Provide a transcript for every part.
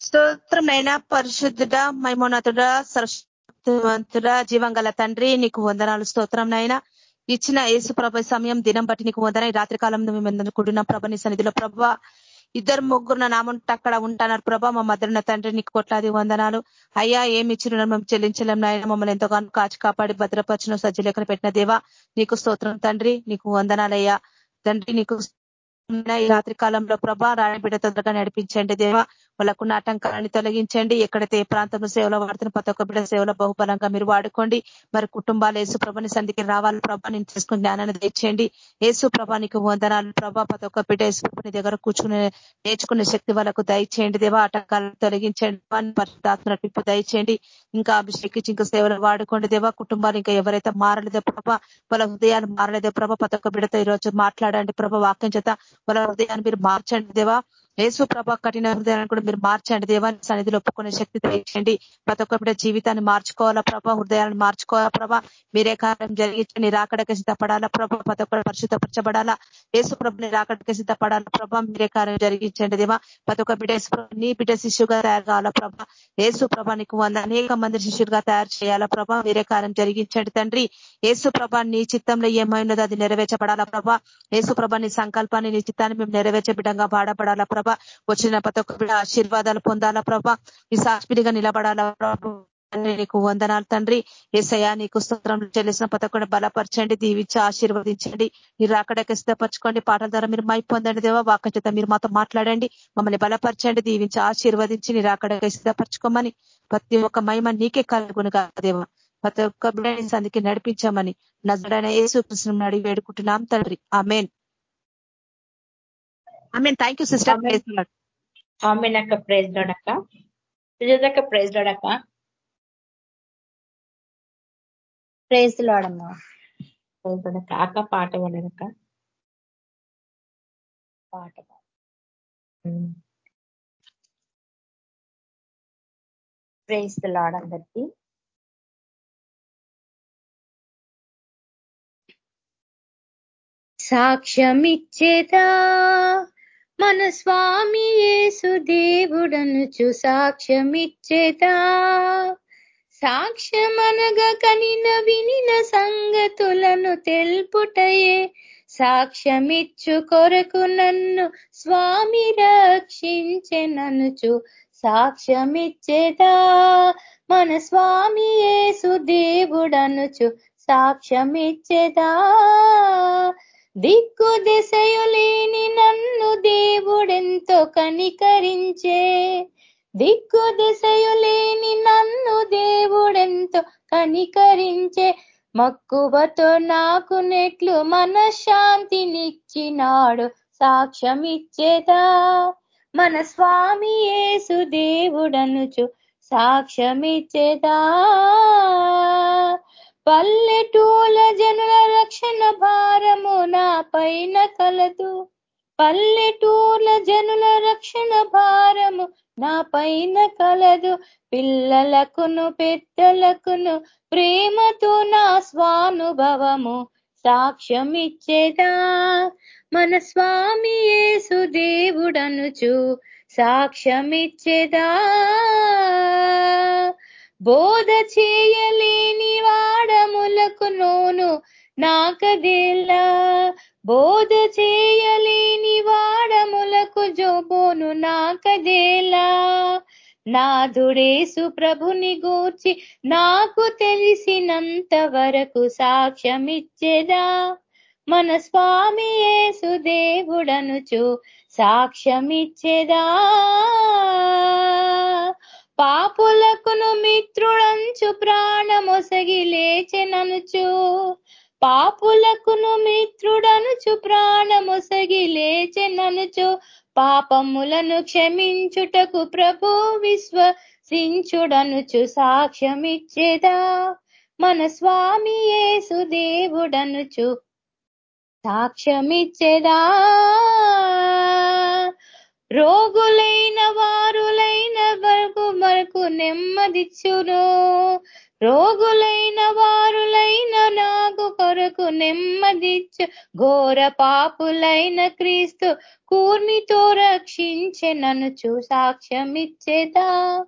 స్తోత్రమైన పరిశుద్ధుడ మైమోనతుడ సరస్వంతుడ జీవంగల తండ్రి నీకు వందనాలు స్తోత్రం నైనా ఇచ్చిన యేసు ప్రభ సమయం దినం బట్టి నీకు వందన రాత్రి కాలంలో మేము కూడిన ప్రభ? నీ సన్నిధిలో ప్రభ ఇద్దరు ముగ్గురు నామంటే అక్కడ ఉంటున్నారు ప్రభా. మా మధ్యన తండ్రి నీకు కొట్లాది వందనాలు. అయ్యా ఏమి ఇచ్చిన మేము చెల్లించలేం నాయన. మమ్మల్ని ఎంతగానో కాచి కాపాడి భద్రపరిచిన సజ్జలేఖన పెట్టిన దేవా నీకు స్తోత్రం తండ్రి నీకు వందనాలయ్యా. తండ్రి నీకు ఈ రాత్రి కాలంలో ప్రభా రాయబిడ్డ తొందరగా నడిపించండి దేవా. వాళ్ళకున్న ఆటంకాన్ని తొలగించండి. ఎక్కడైతే ఏ ప్రాంతంలో సేవలో వాడుతున్న ప్రతి ఒక్క బిడ్డ సేవలో బహుబలంగా మీరు వాడుకోండి. మరి కుటుంబాలు ఏసు ప్రభని సంధికి రావాలి ప్రభా. నేను తీసుకుని జ్ఞానాన్ని తెచ్చేయండి ఏసు ప్రభానికి వందనాలు ప్రభా. ప్రతి ఒక్క బిడ్డ యేసు ప్రభుని దగ్గర కూర్చుని నేర్చుకునే శక్తి వాళ్ళకు దయచేయండి దేవా. ఆటంకాలను తొలగించండి. పరిశుధాత్మ నడిపింపు దయచేయండి. ఇంకా అభిషేకించి ఇంకా సేవలు వాడుకోండి దేవా. కుటుంబాలు ఇంకా ఎవరైతే మారలేదో ప్రభా వాళ్ళ హృదయాలు మారలేదో ప్రభా ప్రతి ఒక్క బిడ్డతో ఈరోజు మాట్లాడండి ప్రభా. వాక్యం చేత వాళ్ళ హృదయాన్ని మీరు మార్చండి దేవా. యేసు ప్రభా కఠిన హృదయాన్ని కూడా మీరు మార్చండి. దేవాన్ని సన్నిధిలో ఒప్పుకునే శక్తి తెచ్చండి ప్రతి ఒక్క జీవితాన్ని మార్చుకోవాలా ప్రభ? హృదయాన్ని మార్చుకోవాలా ప్రభా? మీరే కార్యం జరిగించండి. రాకడకి సిద్ధపడాలా ప్రభ? ప్రతి ఒక్కరు పరిశుద్ధపరచబడాలా? యేసు ప్రభుని రాకడకి సిద్ధపడాలా ప్రభ? మీరే కార్యం జరిగించండి దేవా. ప్రతి ఒక్క బిడ్డ నీ బిడ్డ శిష్యుగా తయారు కావాలా ప్రభా? యేసు ప్రభా నీకు వంద అనేక మంది శిష్యులుగా తయారు చేయాలా ప్రభా? మీరే కార్యం జరిగించండి తండ్రి. యేసు ప్రభా నీ చిత్తంలో ఏమైనదో అది నెరవేర్చబడాలా ప్రభా? యేసు ప్రభ నీ సంకల్పాన్ని నీ చిత్తాన్ని మేము నెరవేర్చే బిడ్డంగా బాడపడాలా ప్రభా? వచ్చిన ప్రతి ఒక్క ఆశీర్వాదాలు పొందాలా ప్రభా. ఈ సాక్షిడిగా నిలబడాలా ప్రభు. నీకు వందనాలు తండ్రి. ఏసయా నీకు స్తోత్రం చెల్లిసిన ప్రతి బలపరచండి దీవించి ఆశీర్వదించండి. మీరు అక్కడకి సిద్ధపరచుకోండి. పాటల ద్వారా మీరు మై పొందండి దేవా. వాక చేత మీరు మాతో మాట్లాడండి. మమ్మల్ని బలపరచండి దీవించి ఆశీర్వదించి మీరు అక్కడకి సిద్ధపరచుకోమని ప్రతి ఒక్క మహిమ నీకే కలుగును కాదేవా ప్రతి ఒక్క బిడ్డని సందికి నడిపించామని నజడైన ఏసు కృష్ణ అడిగి వేడుకుంటున్నాం తండ్రి. ఆ ఆమె థ్యాంక్ యూ సిస్టర్ ఆమెన్ అక్క. ప్రైజ్ లోడక్క సుజాతక్క ప్రైజ్ లోడక్క ప్రైజ్ లోడమ్మా ప్రైజ్ లోడక్క అక్క పాట పాడదక్క పాట ప్రైజ్ లాడ్ hmm. అందరికీ. సాక్ష్యమిచ్చేదా? మన స్వామి యేసు దేవుడనుచు సాక్ష్యమిచ్చేదా? సాక్ష్యమనగా కనిన వినిన సంగతులను తెల్పుటయే సాక్ష్యమిచ్చు కొరకు నన్ను స్వామి రక్షించెననుచు సాక్ష్యమిచ్చేదా? మన స్వామి యేసు దేవుడనుచు సాక్ష్యమిచ్చేదా? దిక్కు దిశయులేని నన్ను దేవుడెంతో కనికరించే. దిక్కు దిశయులేని నన్ను దేవుడెంతో కనికరించే. మక్కువతో నాకు నెట్లు మనశ్శాంతినిచ్చినాడు సాక్ష్యమిచ్చేదా? మన స్వామి యేసు దేవుడనుచు సాక్ష్యమిచ్చేదా? పల్లెటూల జనుల రక్షణ భారము నా పైన కలదు. పల్లెటూర్ల జనుల రక్షణ భారము నా పైన కలదు. పిల్లలకును పెద్దలకును ప్రేమతో నా స్వానుభవము సాక్ష్యమిచ్చేదా. మన స్వామి యేసు దేవుడనుచు సాక్ష్యమిచ్చేదా. బోధ చేయలేని వాడములకు నోను నాకదేలా. బోధ చేయలేని వాడములకు జోబోను నాకదేలా. నాదుడేసు ప్రభుని గూర్చి నాకు తెలిసినంత వరకు సాక్ష్యమిచ్చేదా? మన స్వామి యేసు దేవుడనుచు సాక్ష్యమిచ్చేదా? పాపులకును మిత్రుడంచు ప్రాణమొసగి లేచెననుచు పాపులకును మిత్రుడనుచు ప్రాణమొసగి లేచెననుచు పాపములను క్షమించుటకు ప్రభు విశ్వసించుడనుచు సాక్ష్యమిచ్చేదా. మన స్వామి యేసు దేవుడనుచు సాక్ష్యమిచ్చేదా. రోగులైన వారులైన వరకు మనకు నెమ్మదిచ్చును. రోగులైన వారులైన నాకు కొరకు నెమ్మదిచ్చు. ఘోర పాపులైన క్రీస్తు కూర్మితో రక్షించే నన్ను సాక్ష్యమిచ్చేదా?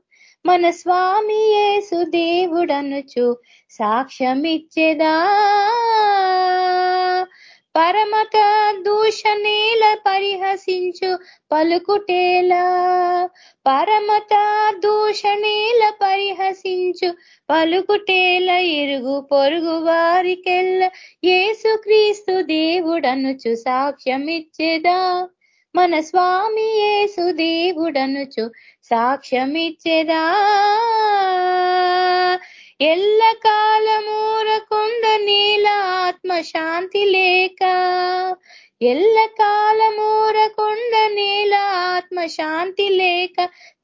మన స్వామి యేసు దేవుడనుచు సాక్ష్యమిచ్చేదా? పరమత దూషణేల పరిహసించు పలుకుటేలా. పరమత దూషణేల పరిహసించు పలుకుటేల ఇరుగు పొరుగు వారికెల్ల. ఏసుక్రీస్తు దేవుడనుచు సాక్ష్యమిచ్చేదా. మన స్వామి యేసు దేవుడనుచు సాక్ష్యమిచ్చేదా. ఎల్ల కాలమూరకుంద నీల ఆత్మశాంతి లేక ఎల్ల కాలమూరకుండ నీల ఆత్మశాంతి లేక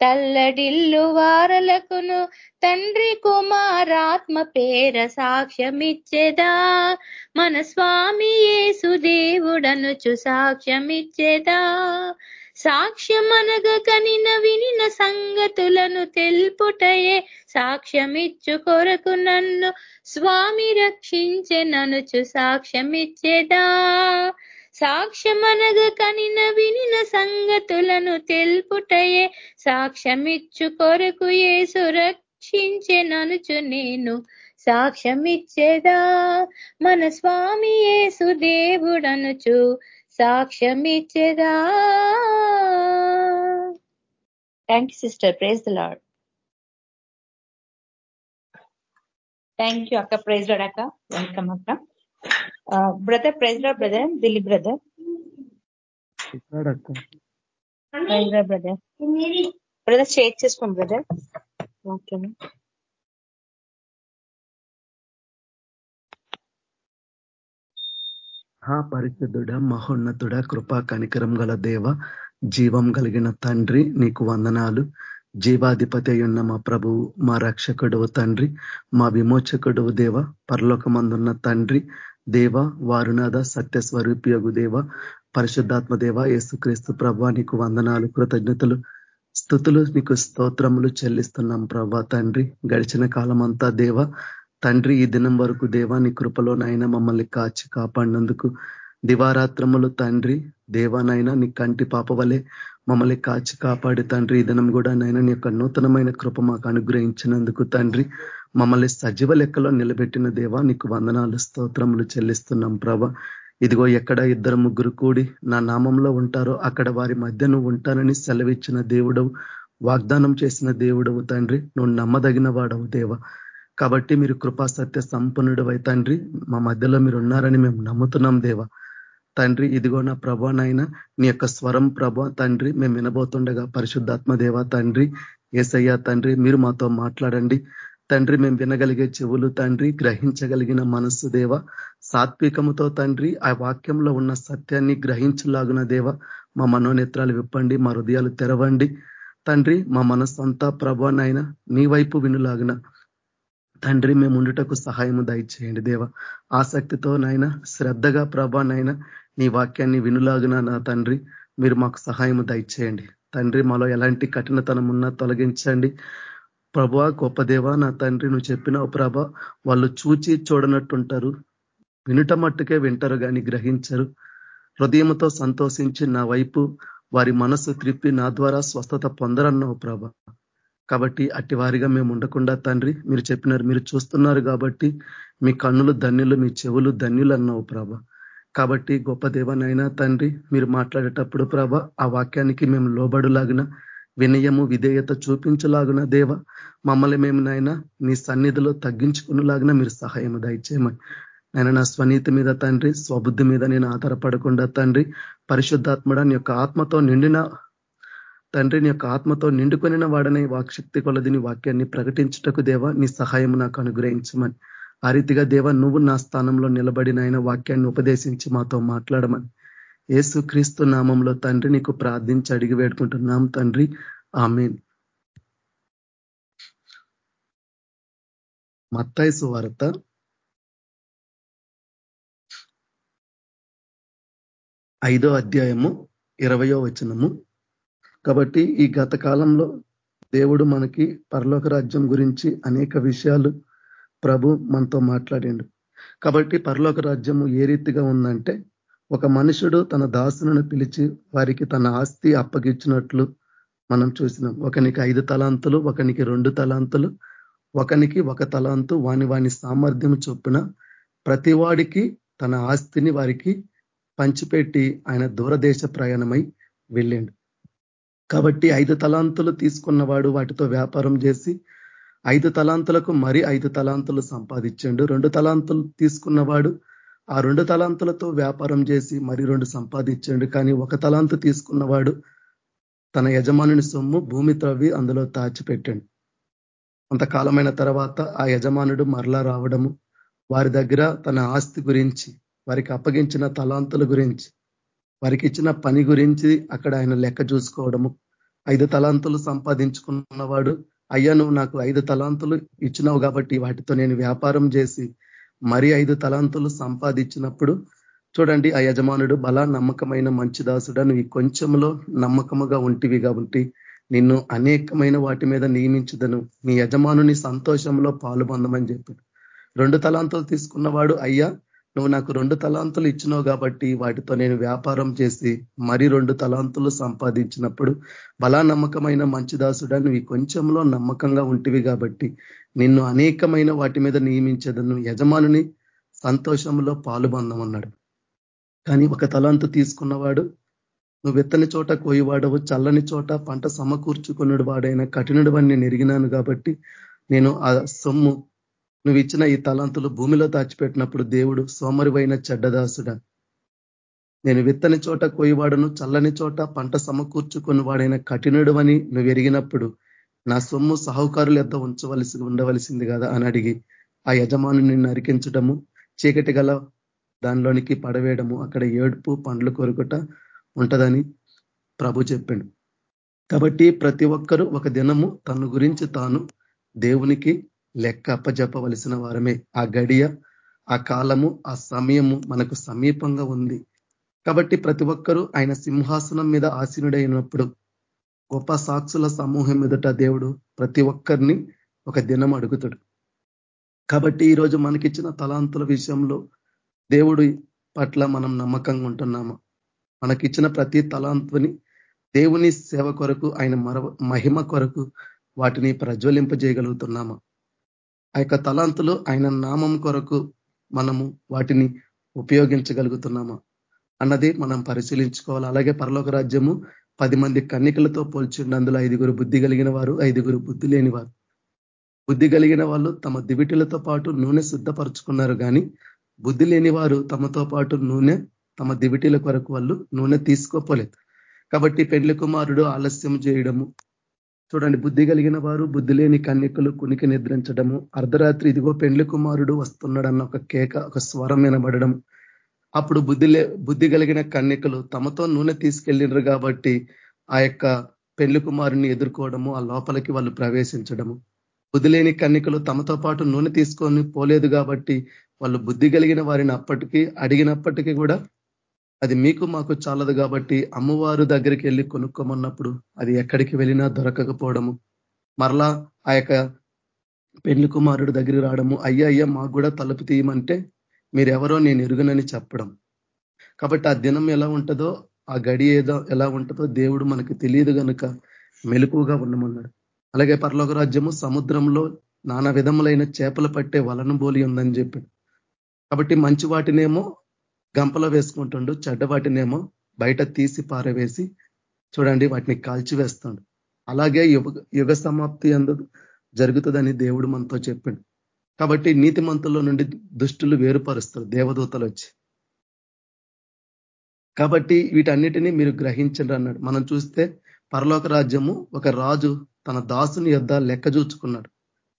తల్లడిల్లు వారలకును తండ్రి కుమారాత్మ పేర సాక్ష్యమిచ్చేదా. మన స్వామి యేసు దేవుడనుచు సాక్ష్యమిచ్చేదా. సాక్ష్యమనగ కనిన వినిన సంగతులను తెల్పుటయే సాక్ష్యమిచ్చు కొరకు నన్ను. స్వామి రక్షించే ననుచు సాక్ష్యమిచ్చేదా? సాక్ష్యమనగ కనిన వినిన సంగతులను తెల్పుటయే సాక్ష్యమిచ్చు కొరకు ఏసు రక్షించే ననుచు నేను. సాక్ష్యమిచ్చేదా? మన స్వామి ఏసు దేవుడనుచు సాక్ష్యమిచ్చేదా? Thank you sister praise the lord thank you అక్క. ప్రైజ్ లాడ్ అక్క. వెల్కమ్ అక్క. Brother praise lord brother Dilip brother praise lord brother brother share చేసుకోండి బ్రదర్ ఓకే హా పరిశుద్ధుడ మహోన్నతుడ కృపా కనికరం గల దేవ జీవం కలిగిన తండ్రి నీకు వందనాలు. జీవాధిపతి ఉన్న మా ప్రభువు మా రక్షకుడు తండ్రి మా విమోచకుడు దేవ పరలోకమందున్న తండ్రి దేవ వారునాథ సత్యస్వరూపియగు దేవ పరిశుద్ధాత్మ దేవ యేసుక్రీస్తు ప్రభా నీకు వందనాలు కృతజ్ఞతలు. స్థుతులు నీకు స్తోత్రములు చెల్లిస్తున్నాం ప్రభా తండ్రి. గడిచిన కాలమంతా దేవ తండ్రి ఈ దినం వరకు దేవా నీ నాయన మమ్మల్ని కాచి కాపాడినందుకు దివారాత్రములు తండ్రి దేవానైనా నీ కంటి పాప వలె మమ్మల్ని కాచి కాపాడి తండ్రి ఈ దినం కూడా నైనా నీ యొక్క నూతనమైన కృప మాకు అనుగ్రహించినందుకు తండ్రి మమ్మల్ని సజీవ లెక్కలో నిలబెట్టిన దేవా నీకు వందనాలు స్తోత్రములు చెల్లిస్తున్నాం ప్రభ. ఇదిగో ఎక్కడ ఇద్దరు ముగ్గురు కూడి నా నామంలో ఉంటారో అక్కడ వారి మధ్య నువ్వు ఉంటానని సెలవిచ్చిన దేవుడవు వాగ్దానం చేసిన దేవుడవు తండ్రి నువ్వు నమ్మదగిన వాడవు దేవ. కాబట్టి మీరు కృపా సత్య సంపన్నుడు తండ్రి. మా మధ్యలో మీరు ఉన్నారని మేము నమ్ముతున్నాం దేవ. తండ్రి ఇదిగో నా ప్రభా నైనా నీ యొక్క స్వరం ప్రభ తండ్రి మేము వినబోతుండగా పరిశుద్ధాత్మ దేవ తండ్రి ఏసయ్య తండ్రి మీరు మాతో మాట్లాడండి. తండ్రి మేము వినగలిగే చెవులు తండ్రి గ్రహించగలిగిన మనస్సు దేవ. సాత్వికముతో తండ్రి ఆ వాక్యంలో ఉన్న సత్యాన్ని గ్రహించలాగున దేవ. మా మనోనేత్రాలు విప్పండి మా హృదయాలు తెరవండి. తండ్రి మా మనస్సంతా ప్రభానైనా నీ వైపు వినులాగిన. తండ్రి మేము ఉండుటకు సహాయము దయచేయండి. దేవ ఆసక్తితో నైనా శ్రద్ధగా ప్రభా నాయన నీ వాక్యాన్ని వినులాగున నా తండ్రి మీరు మాకు సహాయము దయచేయండి. తండ్రి మాలో ఎలాంటి కఠినతనం ఉన్నా తొలగించండి. ప్రభా గొప్ప దేవ నా తండ్రి నువ్వు చెప్పినావు ప్రభ వాళ్ళు చూచి చూడనట్టుంటారు. వినుట మట్టుకే వింటారు కానీ గ్రహించరు. హృదయంతో సంతోషించి నా వైపు వారి మనసు త్రిప్పి నా ద్వారా స్వస్థత పొందరన్నావు ప్రభ. కాబట్టి అట్టి వారిగా మేము ఉండకుండా తండ్రి మీరు చెప్పినారు మీరు చూస్తున్నారు కాబట్టి మీ కన్నులు ధన్యులు మీ చెవులు ధన్యులు అన్నావు ప్రభ. కాబట్టి గొప్ప దేవనైనా తండ్రి మీరు మాట్లాడేటప్పుడు ప్రభ ఆ వాక్యానికి మేము లోబడులాగిన వినయము విధేయత చూపించలాగున దేవ మమ్మల్ని మేము నాయన నీ సన్నిధిలో తగ్గించుకునేలాగిన మీరు సహాయము దయచేయమని. నేను నా స్వనీతి మీద తండ్రి స్వబుద్ధి మీద నేను ఆధారపడకుండా తండ్రి పరిశుద్ధాత్మడ నీ యొక్క ఆత్మతో నిండిన తండ్రిని యొక్క ఆత్మతో నిండుకొనిన వాడనే వాక్శక్తి కొలదిని వాక్యాన్ని ప్రకటించుటకు దేవ నీ సహాయం నాకు అనుగ్రహించమని. ఆ రీతిగా దేవ నువ్వు నా స్థానంలో నిలబడిన ఆయన వాక్యాన్ని ఉపదేశించి మాతో మాట్లాడమని. ఏసు క్రీస్తు నామంలో తండ్రి నీకు ప్రార్థించి అడిగి వేడుకుంటున్నాం తండ్రి. ఆమెన్. మత్తాయిసు వార్త ఐదో అధ్యాయము ఇరవయో వచనము. కాబట్టి ఈ గత కాలంలో దేవుడు మనకి పరలోక రాజ్యం గురించి అనేక విషయాలు ప్రభు మనతో మాట్లాడిండు. కాబట్టి పరలోక రాజ్యము ఏ రీతిగా ఉందంటే ఒక మనుషుడు తన దాసులను పిలిచి వారికి తన ఆస్తి అప్పగించినట్లు మనం చూసినాం. ఒకనికి ఐదు తలాంతులు ఒకనికి రెండు తలాంతులు ఒకనికి ఒక తలాంతు వాని వాని సామర్థ్యం చొప్పున ప్రతివాడికి తన ఆస్తిని వారికి పంచిపెట్టి ఆయన దూరదేశ ప్రయాణమై వెళ్ళిండు. కాబట్టి ఐదు తలాంతులు తీసుకున్నవాడు వాటితో వ్యాపారం చేసి ఐదు తలాంతులకు మరి ఐదు తలాంతులు సంపాదించండు. రెండు తలాంతులు తీసుకున్నవాడు ఆ రెండు తలాంతులతో వ్యాపారం చేసి మరి రెండు సంపాదించండు. కానీ ఒక తలాంతు తీసుకున్నవాడు తన యజమానుని సొమ్ము భూమి త్రవ్వి అందులో దాచిపెట్టండి. కొంతకాలమైన తర్వాత ఆ యజమానుడు మరలా రావడము వారి దగ్గర తన ఆస్తి గురించి వారికి అప్పగించిన తలాంతుల గురించి వారికి ఇచ్చిన పని గురించి అక్కడ ఆయన లెక్క చూసుకోవడము. ఐదు తలాంతులు సంపాదించుకున్నవాడు అయ్యా నువ్వు నాకు ఐదు తలాంతులు ఇచ్చినావు కాబట్టి వాటితో నేను వ్యాపారం చేసి మరి ఐదు తలాంతులు సంపాదించినప్పుడు చూడండి ఆ యజమానుడు బలా నమ్మకమైన మంచి దాసుడ నువ్వు కొంచెంలో నమ్మకముగా ఉంటివిగా కాబట్టి నిన్ను అనేకమైన వాటి మీద నియమించదను. నీ యజమానుని సంతోషంలో పాలుబందమని చెప్పాడు. రెండు తలాంతులు తీసుకున్నవాడు అయ్యా నువ్వు నాకు రెండు తలాంతులు ఇచ్చినావు కాబట్టి వాటితో నేను వ్యాపారం చేసి మరి రెండు తలాంతులు సంపాదించినప్పుడు బలా నమ్మకమైన మంచిదాసుడా నువ్వు కొంచెంలో నమ్మకంగా ఉంటివి కాబట్టి నిన్ను అనేకమైన వాటి మీద నియమించదను యజమానుని సంతోషంలో పాలుబందమన్నాడు కానీ ఒక తలాంతు తీసుకున్నవాడు నువ్వు ఎత్తని చోట కోయివాడవు చల్లని చోట పంట సమకూర్చుకున్నడు వాడైన కఠినుడు అని నేను ఎరిగినాను కాబట్టి నేను ఆ సొమ్ము నువ్వు ఇచ్చిన ఈ తలాంతులు భూమిలో దాచిపెట్టినప్పుడు దేవుడు సోమరివైన చెడ్డదాసుడ. నేను విత్తని చోట కోయివాడును చల్లని చోట పంట సమకూర్చుకుని వాడైన కఠినుడు అని నువ్వు ఎరిగినప్పుడు నా సొమ్ము సహకారులు ఎంత ఉంచవలసి ఉండవలసింది కదా అని అడిగి ఆ యజమానుని నరికించడము చీకటి గల దానిలోనికి పడవేయడము అక్కడ ఏడుపు పండ్లు కొరుకుట ఉంటదని ప్రభు చెప్పిండు. కాబట్టి ప్రతి ఒక్కరూ ఒక దినము తన గురించి తాను దేవునికి లెక్క అప్పజెప్పవలసిన వారమే. ఆ గడియ ఆ కాలము ఆ సమయము మనకు సమీపంగా ఉంది. కాబట్టి ప్రతి ఒక్కరూ ఆయన సింహాసనం మీద ఆసీనుడైనప్పుడు గొప్ప సాక్షుల సమూహం ఎదుట దేవుడు ప్రతి ఒక్కరిని ఒక దినం అడుగుతాడు. కాబట్టి ఈరోజు మనకిచ్చిన తలాంతుల విషయంలో దేవుడి పట్ల మనం నమ్మకంగా ఉంటున్నామా. మనకిచ్చిన ప్రతి తలాంతుని దేవుని సేవ కొరకు ఆయన మహిమ కొరకు వాటిని ప్రజ్వలింపజేయగలుగుతున్నామా. ఆ యొక్క తలాంతులు ఆయన నామం కొరకు మనము వాటిని ఉపయోగించగలుగుతున్నామా? అన్నది మనం పరిశీలించుకోవాలి. అలాగే పరలోక రాజ్యము పది మంది కన్నికలతో పోల్చిండి అందులో ఐదుగురు బుద్ధి కలిగిన వారు ఐదుగురు బుద్ధి లేని వారు. బుద్ధి కలిగిన వాళ్ళు తమ దివిటిలతో పాటు నూనె సిద్ధపరుచుకున్నారు కానీ బుద్ధి లేని వారు తమతో పాటు నూనె తమ దివిటీల కొరకు వాళ్ళు నూనె తీసుకోపోలేదు. కాబట్టి పెండ్లి కుమారుడు ఆలస్యం చేయడము చూడండి బుద్ధి కలిగిన వారు బుద్ధి లేని కన్యకులు కునికి నిద్రించడము. అర్ధరాత్రి ఇదిగో పెండ్లి కుమారుడు వస్తున్నాడన్న ఒక కేక ఒక స్వరం వినబడడం. అప్పుడు బుద్ధి బుద్ధి కలిగిన కన్యకులు తమతో నూనె తీసుకెళ్ళినారు కాబట్టి ఆ యొక్క పెళ్ళి కుమారుని ఎదుర్కోవడము ఆ లోపలికి వాళ్ళు ప్రవేశించడము. బుద్ధి లేని కన్యకులు తమతో పాటు నూనె తీసుకొని పోలేదు కాబట్టి వాళ్ళు బుద్ధి కలిగిన వారిని అప్పటికీ అడిగినప్పటికీ కూడా అది మీకు మాకు చాలదు కాబట్టి అమ్మవారు దగ్గరికి వెళ్ళి కొనుక్కోమన్నప్పుడు అది ఎక్కడికి వెళ్ళినా దొరకకపోవడము. మరలా ఆ యొక్క పెళ్ళి కుమారుడు దగ్గరికి రావడము అయ్యా అయ్యా మాకు కూడా తలుపు తీయమంటే మీరెవరో నేను ఎరుగనని చెప్పడం. కాబట్టి ఆ దినం ఎలా ఉంటుందో ఆ గడి ఏదో ఎలా ఉంటుందో దేవుడు మనకి తెలియదు కనుక మెలుకుగా ఉండమన్నాడు. అలాగే పరలోక రాజ్యము సముద్రంలో నానా విధములైన చేపలు పట్టే వలను బోలి ఉందని చెప్పి కాబట్టి మంచి వాటినేమో గంపలో వేసుకుంటుండు చెడ్డ వాటినేమో బయట తీసి పారవేసి చూడండి వాటిని కాల్చివేస్తాడు అలాగే యుగ యుగ సమాప్తి అందు జరుగుతుందని దేవుడు మనతో చెప్పిండు. కాబట్టి నీతిమంతుల్లో నుండి దుష్టులు వేరుపరుస్తారు దేవదూతలు వచ్చి కాబట్టి వీటన్నిటినీ మీరు గ్రహించండి అన్నాడు. మనం చూస్తే పరలోక రాజ్యము ఒక రాజు తన దాసుని యొద్ లెక్క చూచుకున్నాడు.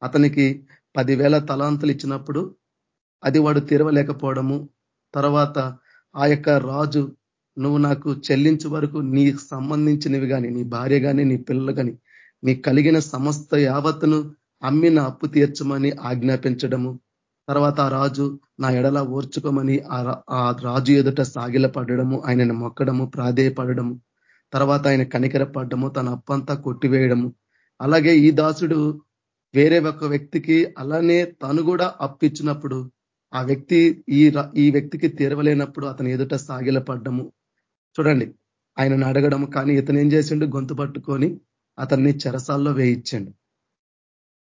అతనికి పదివేల తలాంతులు ఇచ్చినప్పుడు అది వాడు తిరవలేకపోవడము తర్వాత ఆ యొక్క రాజు నువ్వు నాకు చెల్లించే వరకు నీ సంబంధించినవి కానీ నీ భార్య కానీ నీ పిల్లలు కానీ నీ కలిగిన సమస్త యావత్తును అమ్మిన అప్పు తీర్చమని ఆజ్ఞాపించడము. తర్వాత ఆ రాజు నా ఎడల ఓర్చుకోమని ఆ రాజు ఎదుట సాగిల పడడము ఆయనను మొక్కడము ప్రాధేయపడము తర్వాత ఆయన కనికర పడ్డము తన అప్పంతా కొట్టివేయడము. అలాగే ఈ దాసుడు వేరే ఒక వ్యక్తికి అలానే తను కూడా అప్పిచ్చినప్పుడు ఆ వ్యక్తి ఈ ఈ వ్యక్తికి తీరవలేనప్పుడు అతను ఎదుట సాగిలపడ్డము చూడండి ఆయనను అడగడం కానీ ఇతను ఏం చేసిండు? గొంతు పట్టుకొని అతన్ని చెరసాల్లో వేయించండు.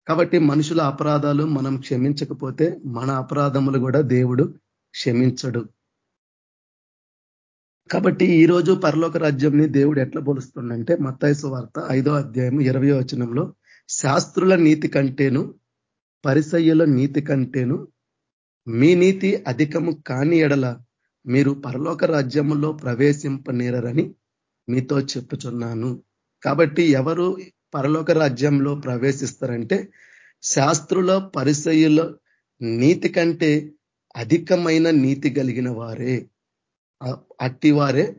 కాబట్టి మనుషుల అపరాధాలు మనం క్షమించకపోతే మన అపరాధములు కూడా దేవుడు క్షమించడు. కాబట్టి ఈ రోజు పరలోక రాజ్యంని దేవుడు ఎట్లా పోలుస్తుండంటే మత్తాయసు వార్త ఐదో అధ్యాయం ఇరవై వచనంలో శాస్త్రుల నీతి కంటేను పరిసయ్యుల నీతి కంటేను మీ నీతి అధికము కాని ఎడల మీరు పరలోక రాజ్యములో ప్రవేశింపనేరని మీతో చెప్పుచున్నాను. కాబట్టి ఎవరు పరలోక రాజ్యంలో ప్రవేశిస్తారంటే శాస్త్రుల పరిసయుల నీతి కంటే అధికమైన నీతి కలిగిన వారే. అట్టి వారే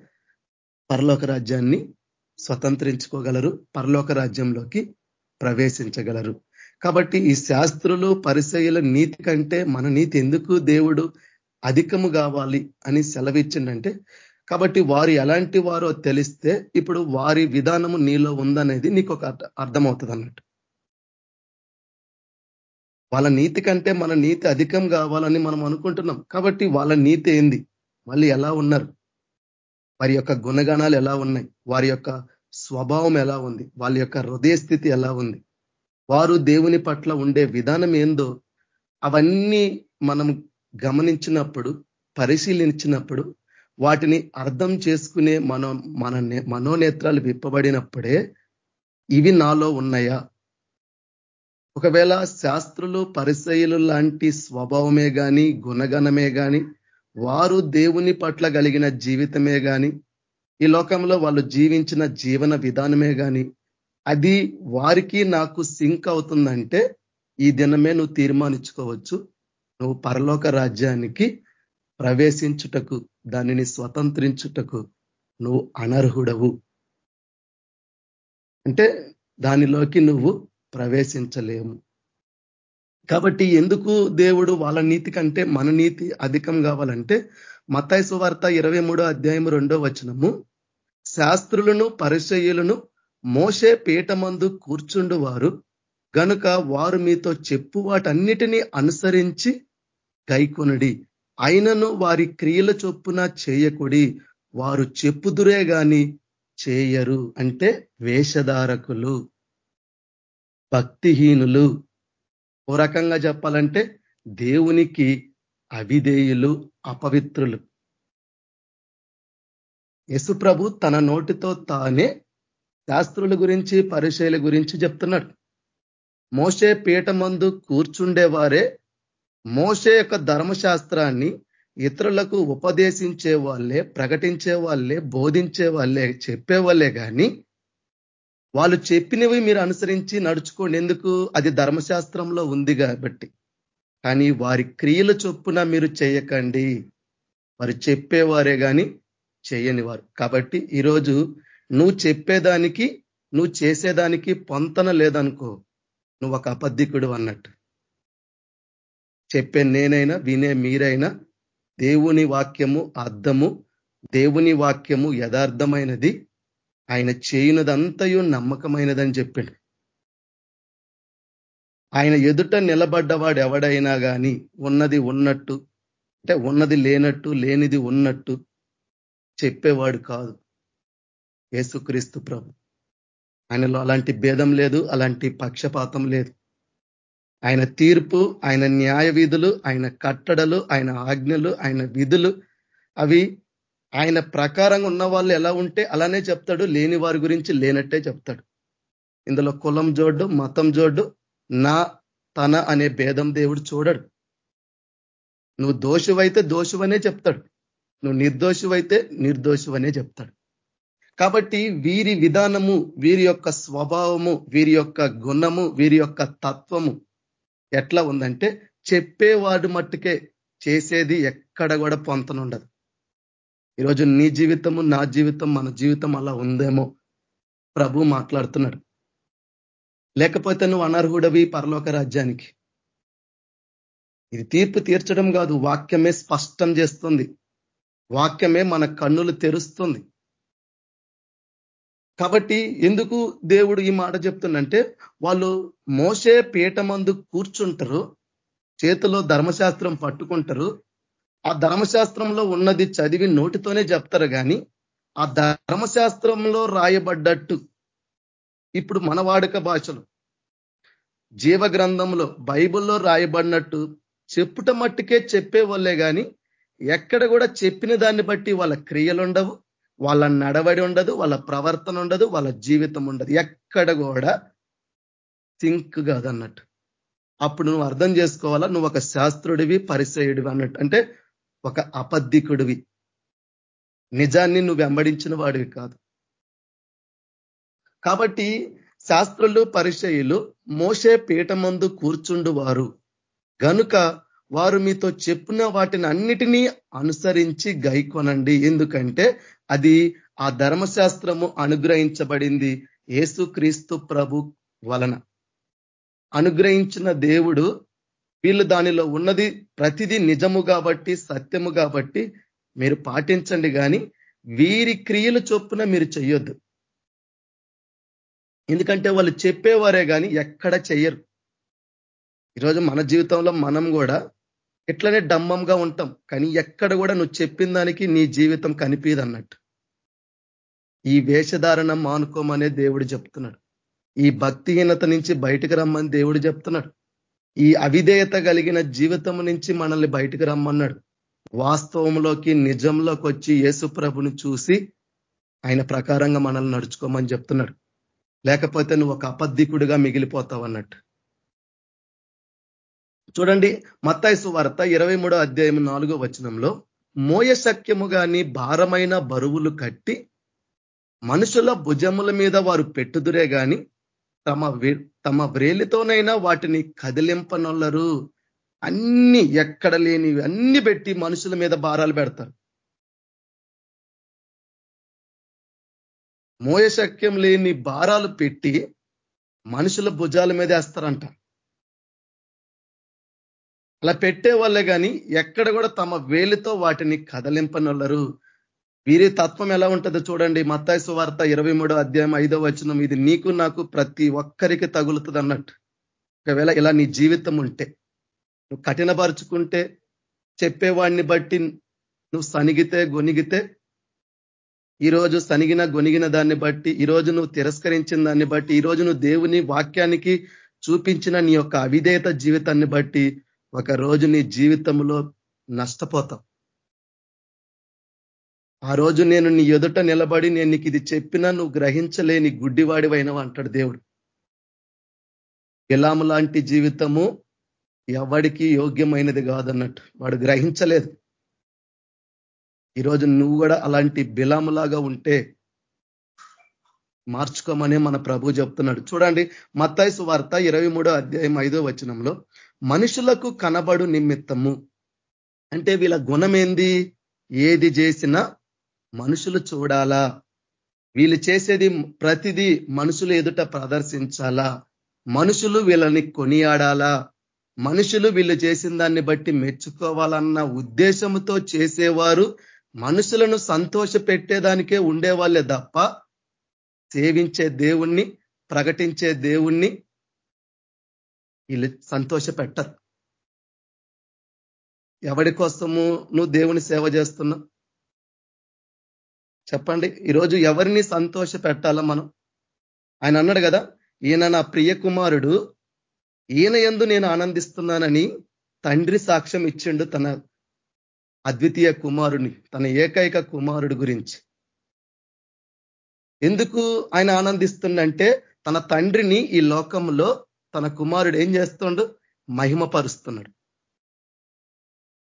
పరలోక రాజ్యాన్ని స్వతంత్రించుకోగలరు పరలోక రాజ్యంలోకి ప్రవేశించగలరు. కాబట్టి ఈ శాస్త్రులు పరిసయుల నీతి కంటే మన నీతి ఎందుకు దేవుడు అధికము కావాలి అని సెలవిచ్చిండంటే కాబట్టి వారు ఎలాంటి వారో తెలిస్తే ఇప్పుడు వారి విధానము నీలో ఉందనేది నీకు ఒక అర్థమవుతుంది అన్నట్టు వాళ్ళ నీతి కంటే మన నీతి అధికం కావాలని మనం అనుకుంటున్నాం. కాబట్టి వాళ్ళ నీతి ఏంది? వాళ్ళు ఎలా ఉన్నారు? వారి యొక్క గుణగణాలు ఎలా ఉన్నాయి? వారి యొక్క స్వభావం ఎలా ఉంది? వాళ్ళ యొక్క హృదయ స్థితి ఎలా ఉంది? వారు దేవుని పట్ల ఉండే విధానం ఏందో అవన్నీ మనం గమనించినప్పుడు పరిశీలించినప్పుడు వాటిని అర్థం చేసుకునే మనో మన మనోనేత్రాలు విప్పబడినప్పుడే ఇవి నాలో ఉన్నాయా? ఒకవేళ శాస్త్రులు పరిశైలు లాంటి స్వభావమే కానీ గుణగణమే కానీ వారు దేవుని పట్ల కలిగిన జీవితమే కానీ ఈ లోకంలో వాళ్ళు జీవించిన జీవన విధానమే కానీ అది వారికి నాకు సింక్ అవుతుందంటే ఈ దినమే నువ్వు తీర్మానించుకోవచ్చు. నువ్వు పరలోక రాజ్యానికి ప్రవేశించుటకు దానిని స్వతంత్రించుటకు నువ్వు అనర్హుడవు. అంటే దానిలోకి నువ్వు ప్రవేశించలేము. కాబట్టి ఎందుకు దేవుడు వాళ్ళ నీతి కంటే మన నీతి అధికం కావాలంటే మతాయి సువార్త ఇరవై అధ్యాయం రెండో వచనము శాస్త్రులను పరిచయులను మోసే పీఠమందు కూర్చుండు వారు గనుక వారు మీతో చెప్పు వాటన్నిటినీ అనుసరించి గైకొనుడి అయినను వారి క్రియల చొప్పున చేయకుడి. వారు చెప్పుదురే గాని చేయరు అంటే వేషధారకులు భక్తిహీనులు. ఓ రకంగా చెప్పాలంటే దేవునికి అవిధేయులు అపవిత్రులు. యశుప్రభు తన నోటితో తానే శాస్త్రుల గురించి పరిశైల గురించి చెప్తున్నాడు. మోసే పీఠమందు కూర్చుండేవారే మోసే యొక్క ధర్మశాస్త్రాన్ని ఇతరులకు ఉపదేశించే వాళ్ళే ప్రకటించే వాళ్ళే బోధించే వాళ్ళే చెప్పే వాళ్ళే కానీ వాళ్ళు చెప్పినవి మీరు అనుసరించి నడుచుకోండి. ఎందుకు? అది ధర్మశాస్త్రంలో ఉంది కాబట్టి. కానీ వారి క్రియల చొప్పున మీరు చేయకండి. వారు చెప్పేవారే కానీ చేయని వారు. కాబట్టి ఈరోజు నువ్వు చెప్పేదానికి నువ్వు చేసేదానికి పొంతన లేదనుకో నువ్వు ఒక అబద్ధికుడు అన్నట్టు. చెప్పే నేనైనా వినే మీరైనా దేవుని వాక్యము అర్థము దేవుని వాక్యము యథార్థమైనది ఆయన చేయనదంతయు నమ్మకమైనదని చెప్పిండు. ఆయన ఎదుట నిలబడ్డవాడు ఎవడైనా కానీ ఉన్నది ఉన్నట్టు అంటే ఉన్నది లేనట్టు లేనిది ఉన్నట్టు చెప్పేవాడు కాదు. యేసుక్రీస్తు ప్రభు. ఆయనలో అలాంటి భేదం లేదు అలాంటి పక్షపాతం లేదు. ఆయన తీర్పు ఆయన న్యాయ విధులు ఆయన కట్టడలు ఆయన ఆజ్ఞలు ఆయన విధులు అవి ఆయన ప్రకారంగా ఉన్న వాళ్ళు ఎలా ఉంటే అలానే చెప్తాడు లేని వారి గురించి లేనట్టే చెప్తాడు. ఇందులో కులం జోడు మతం జోడు నా తన అనే భేదం దేవుడు చూడడు. నువ్వు దోషువైతే దోషువనే చెప్తాడు. నువ్వు నిర్దోషువైతే నిర్దోషువనే చెప్తాడు. కాబట్టి వీరి విధానము వీరి యొక్క స్వభావము వీరి యొక్క గుణము వీరి యొక్క తత్వము ఎట్లా ఉందంటే చెప్పేవాడు మట్టుకే చేసేది ఎక్కడ కూడా పొంతనుండదు. ఈరోజు నీ జీవితము నా జీవితం మన జీవితం అలా ఉందేమో ప్రభు మాట్లాడుతున్నాడు. లేకపోతే నువ్వు అనర్హుడవి పరలోక రాజ్యానికి. ఇది తీర్పు తీర్చడం కాదు వాక్యమే స్పష్టం చేస్తుంది. వాక్యమే మన కన్నులు తెరుస్తుంది. కాబట్టి ఎందుకు దేవుడు ఈ మాట చెప్తుందంటే వాళ్ళు మోసే పీఠమందు కూర్చుంటారు చేతిలో ధర్మశాస్త్రం పట్టుకుంటారు. ఆ ధర్మశాస్త్రంలో ఉన్నది చదివి నోటితోనే చెప్తారు కానీ ఆ ధర్మశాస్త్రంలో రాయబడ్డట్టు ఇప్పుడు మన వాడుక భాషలో. జీవ గ్రంథంలో బైబిల్లో రాయబడినట్టు చెప్పుట మట్టుకే చెప్పే వాళ్ళే కానీ ఎక్కడ కూడా చెప్పిన దాన్ని బట్టి వాళ్ళ క్రియలు ఉండవు వాళ్ళ నడవడి ఉండదు వాళ్ళ ప్రవర్తన ఉండదు వాళ్ళ జీవితం ఉండదు. ఎక్కడ కూడా సింక్ కాదన్నట్టు అప్పుడు నువ్వు అర్థం చేసుకోవాలా? నువ్వు ఒక శాస్త్రుడివి పరిచయుడివి అన్నట్టు. అంటే ఒక అబద్ధికుడివి నిజాన్ని నువ్వు వెంబడించిన వాడివి కాదు. కాబట్టి శాస్త్రులు పరిచయులు మోసే పీఠమందు కూర్చుండు వారు గనుక వారు మీతో చెప్పిన వాటిని అన్నిటినీ అనుసరించి గైకొనండి. ఎందుకంటే అది ఆ ధర్మశాస్త్రము అనుగ్రహించబడింది ఏసుక్రీస్తు ప్రభు వలన. అనుగ్రహించిన దేవుడు వీళ్ళు దానిలో ఉన్నది ప్రతిదీ నిజము కాబట్టి సత్యము కాబట్టి మీరు పాటించండి కానీ వీరి క్రియలు చొప్పున మీరు చెయ్యొద్దు. ఎందుకంటే వాళ్ళు చెప్పేవారే కానీ ఎక్కడ చెయ్యరు. ఈరోజు మన జీవితంలో మనం కూడా ఇట్లనే డమ్మంగా ఉంటాం కానీ ఎక్కడ కూడా నువ్వు చెప్పిన దానికి నీ జీవితం కనిపించదు అన్నట్టు. ఈ వేషధారణ మానుకోమనే దేవుడు చెప్తున్నాడు. ఈ భక్తిహీనత నుంచి బయటకు రమ్మని దేవుడు చెప్తున్నాడు. ఈ అవిధేయత కలిగిన జీవితం నుంచి మనల్ని బయటకు రమ్మన్నాడు. వాస్తవంలోకి నిజంలోకి వచ్చి యేసుప్రభుని చూసి ఆయన ప్రకారంగా మనల్ని నడుచుకోమని చెప్తున్నాడు. లేకపోతే నువ్వు ఒక అబద్ధికుడిగా మిగిలిపోతావు అన్నట్టు. చూడండి మత్తాయిసు వార్త ఇరవై మూడో అధ్యాయం నాలుగో వచనంలో మోయ శక్యము గాని భారమైన బరువులు కట్టి మనుషుల భుజముల మీద వారు పెట్టుదురే గాని తమ తమ వ్రేలితోనైనా వాటిని కదిలింపనొల్లరు. అన్ని ఎక్కడ లేనివి అన్ని పెట్టి మనుషుల మీద భారాలు పెడతారు. మోయశక్యం లేని భారాలు పెట్టి మనుషుల భుజాల మీద వేస్తారంట. అలా పెట్టే వాళ్ళే కానీ ఎక్కడ కూడా తమ వేలితో వాటిని కదలింపనొల్లరు. వీరి తత్వం ఎలా ఉంటుందో చూడండి. మత్తాయి సువార్త ఇరవై అధ్యాయం ఐదో వచనం. ఇది నీకు నాకు ప్రతి ఒక్కరికి తగులుతుంది అన్నట్టు ఒకవేళ ఇలా నీ జీవితం ఉంటే నువ్వు కఠినపరుచుకుంటే చెప్పేవాడిని బట్టి నువ్వు సనిగితే గొనిగితే ఈరోజు సనిగిన గొనిగిన దాన్ని బట్టి ఈరోజు నువ్వు తిరస్కరించిన దాన్ని బట్టి ఈరోజు నువ్వు దేవుని వాక్యానికి చూపించిన నీ యొక్క అవిధేయత జీవితాన్ని బట్టి ఒక రోజు నీ జీవితంలో నష్టపోతావు ఆ రోజు నేను నీ ఎదుట నిలబడి నేను నీకు ఇది చెప్పినా నువ్వు గ్రహించలేని గుడ్డివాడివైనవు అంటాడు దేవుడు. ఇలాము లాంటి జీవితము ఎవడికి యోగ్యమైనది కాదన్నట్టు వాడు గ్రహించలేదు. ఈరోజు నువ్వు కూడా అలాంటి బిలాములాగా ఉంటే మార్చుకోమని మన ప్రభు చెప్తున్నాడు. చూడండి మత్తాయిసు వార్త ఇరవై అధ్యాయం ఐదో వచనంలో మనుషులకు కనబడు నిమిత్తము. అంటే వీళ్ళ గుణమేంది? ఏది చేసినా మనుషులు చూడాలా? వీళ్ళు చేసేది ప్రతిదీ మనుషులు ఎదుట ప్రదర్శించాలా? మనుషులు వీళ్ళని కొనియాడాలా? మనుషులు వీళ్ళు చేసిన దాన్ని బట్టి మెచ్చుకోవాలన్న ఉద్దేశంతో చేసేవారు మనుషులను సంతోష పెట్టేదానికే ఉండేవాళ్ళే తప్ప సేవించే దేవుణ్ణి ప్రకటించే దేవుణ్ణి వీళ్ళు సంతోష పెట్టరు ఎవడి కోసము నువ్వు దేవుని సేవ చేస్తున్నావు చెప్పండి. ఈరోజు ఎవరిని సంతోష పెట్టాలా మనం? ఆయన అన్నాడు కదా ఈయన నా ప్రియ కుమారుడు ఈయన ఎందు నేను ఆనందిస్తున్నానని తండ్రి సాక్ష్యం ఇచ్చిండు తన అద్వితీయ కుమారుని తన ఏకైక కుమారుడు గురించి. ఎందుకు ఆయన ఆనందిస్తుందంటే తన తండ్రిని ఈ లోకంలో తన కుమారుడు ఏం చేస్తుండు? మహిమపరుస్తున్నాడు.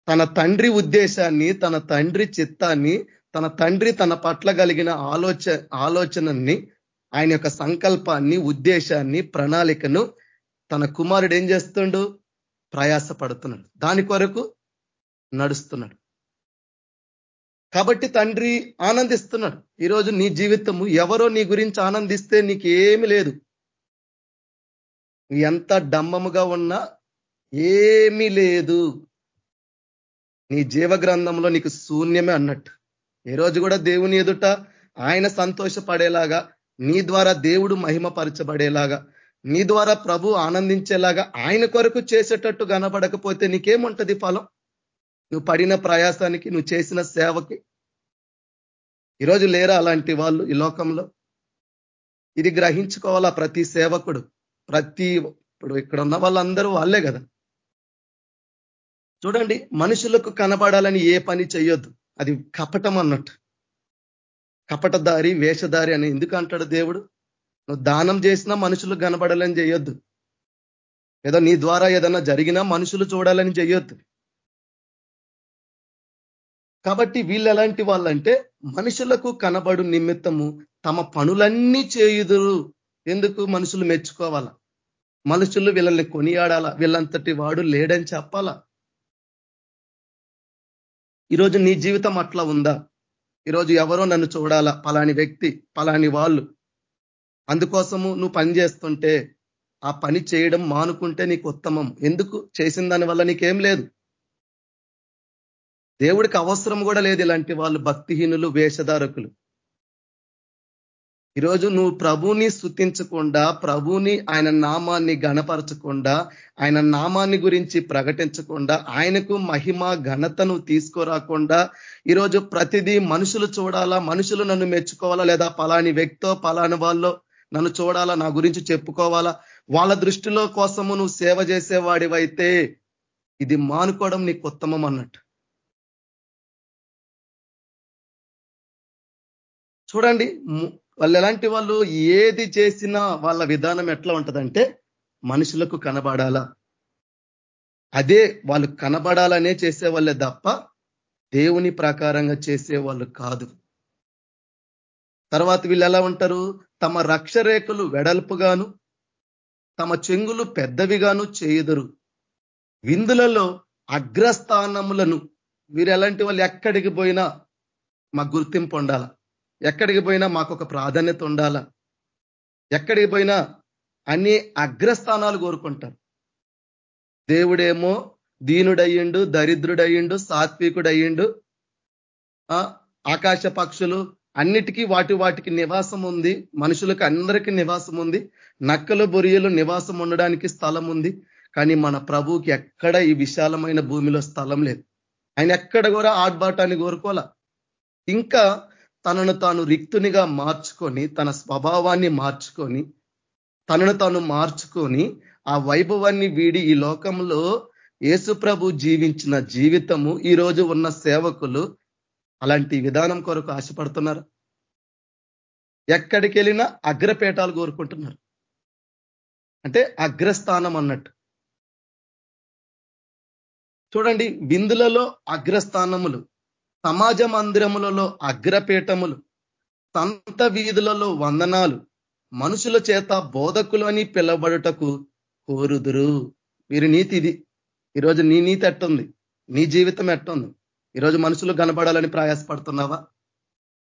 తన తండ్రి ఉద్దేశాన్ని తన తండ్రి చిత్తాన్ని తన తండ్రి తన పట్ల కలిగిన ఆలోచ ఆలోచనని ఆయన యొక్క సంకల్పాన్ని ఉద్దేశాన్ని ప్రణాళికను తన కుమారుడు ఏం చేస్తుండు? ప్రయాసపడుతున్నాడు. దాని కొరకు నడుస్తున్నాడు. కాబట్టి తండ్రి ఆనందిస్తున్నాడు. ఈరోజు నీ జీవితము ఎవరో నీ గురించి ఆనందిస్తే నీకు ఏమి నువ్వు ఎంత డమ్మముగా ఉన్నా ఏమీ లేదు. నీ జీవ గ్రంథంలో నీకు శూన్యమే అన్నట్టు. ఈ రోజు కూడా దేవుని ఎదుట ఆయన సంతోషపడేలాగా నీ ద్వారా దేవుడు మహిమపరచబడేలాగా నీ ద్వారా ప్రభు ఆనందించేలాగా ఆయన కొరకు చేసేటట్టు కనబడకపోతే నీకేముంటది ఫలం? నువ్వు పడిన ప్రయాసానికి నువ్వు చేసిన సేవకి. ఈరోజు లేరా అలాంటి వాళ్ళు ఈ లోకంలో? ఇది గ్రహించుకోవాలా ప్రతి సేవకుడు? ప్రతి ఇప్పుడు ఇక్కడ ఉన్న వాళ్ళందరూ వాళ్ళే కదా. చూడండి మనుషులకు కనబడాలని ఏ పని చేయొద్దు అది కపటం అన్నట్టు. కపటదారి వేషధారి అని ఎందుకు అంటాడు దేవుడు? నువ్వు దానం చేసినా మనుషులు కనబడాలని చేయొద్దు ఏదో నీ ద్వారా ఏదైనా జరిగినా మనుషులు చూడాలని చేయొద్దు కాబట్టి వీళ్ళు ఎలాంటి వాళ్ళంటే మనుషులకు కనబడు నిమిత్తము తమ పనులన్నీ చేయుదురు. ఎందుకు? మనుషులు మెచ్చుకోవాలా. మనుషులు వీళ్ళని కొనియాడాలా? వీళ్ళంతటి వాడు లేడని చెప్పాలా? ఈరోజు నీ జీవితం అట్లా ఉందా? ఈరోజు ఎవరో నన్ను చూడాలా? పలాని వ్యక్తి పలాని వాళ్ళు. అందుకోసము నువ్వు పని చేస్తుంటే ఆ పని చేయడం మానుకుంటే నీకు ఉత్తమం. ఎందుకు? చేసిన దాని వల్ల నీకేం లేదు. దేవుడికి అవసరం కూడా లేదు ఇలాంటి వాళ్ళు భక్తిహీనులు వేషధారకులు. ఈరోజు నువ్వు ప్రభుని స్థుతించకుండా ప్రభుని ఆయన నామాన్ని గణపరచకుండా ఆయన నామాన్ని గురించి ప్రకటించకుండా ఆయనకు మహిమ ఘనతను తీసుకురాకుండా ఈరోజు ప్రతిదీ మనుషులు చూడాలా? మనుషులు నన్ను మెచ్చుకోవాలా? లేదా పలాని వ్యక్తో పలాని వాళ్ళో నన్ను చూడాలా? నా గురించి చెప్పుకోవాలా? వాళ్ళ దృష్టిలో కోసము నువ్వు సేవ చేసేవాడివైతే ఇది మానుకోవడం నీకు ఉత్తమం అన్నట్టు. చూడండి వాళ్ళు ఎలాంటి వాళ్ళు ఏది చేసినా వాళ్ళ విధానం ఎట్లా ఉంటుందంటే మనుషులకు కనబడాలా. అదే వాళ్ళు కనబడాలనే చేసేవాళ్ళే తప్ప దేవుని ప్రకారంగా చేసేవాళ్ళు కాదు. తర్వాత వీళ్ళు ఎలా ఉంటారు? తమ రక్షరేఖలు వెడల్పుగాను తమ చెంగులు పెద్దవిగాను చేయుదురు. విందులలో అగ్రస్థానములను వీరు ఎలాంటి వాళ్ళు ఎక్కడికి పోయినా మాకు గుర్తింపు ఉండాల. ఎక్కడికి పోయినా మాకు ఒక ప్రాధాన్యత ఉండాల? ఎక్కడికి పోయినా అన్ని అగ్రస్థానాలు కోరుకుంటారు. దేవుడేమో దీనుడయ్యిండు దరిద్రుడయ్యిండు సాత్వికుడయ్యిండు ఆకాశ పక్షులు అన్నిటికీ వాటి వాటికి నివాసం ఉంది మనుషులకు అందరికీ నివాసం ఉంది నక్కలు బొరియలు నివాసం ఉండడానికి స్థలం ఉంది కానీ మన ప్రభువుకి ఎక్కడ ఈ విశాలమైన భూమిలో స్థలం లేదు. ఆయన ఎక్కడ కూడా ఆడ్బాటాన్ని కోరుకోవాల? ఇంకా తనను తాను రిక్తునిగా మార్చుకొని తన స్వభావాన్ని మార్చుకొని తనను తాను మార్చుకొని ఆ వైభవాన్ని వీడి ఈ లోకంలో ఏసుప్రభు జీవించిన జీవితము ఈ రోజు ఉన్న సేవకులు అలాంటి విధానం కొరకు ఆశపడుతున్నారు. ఎక్కడికి వెళ్ళినా అగ్రపేటాలు కోరుకుంటున్నారు. అంటే అగ్రస్థానం అన్నట్టు. చూడండి విందులలో అగ్రస్థానములు. సమాజ మందిరములలో అగ్రపీఠములు సంత వీధులలో వందనాలు మనుషుల చేత బోధకులు అని పిలవబడుటకు కోరుదురు. వీరి నీతి ఇది. ఈరోజు నీ నీతి ఎట్టుంది? నీ జీవితం ఎట్టుంది? ఈరోజు మనుషులు కనబడాలని ప్రయాసపడుతున్నావా?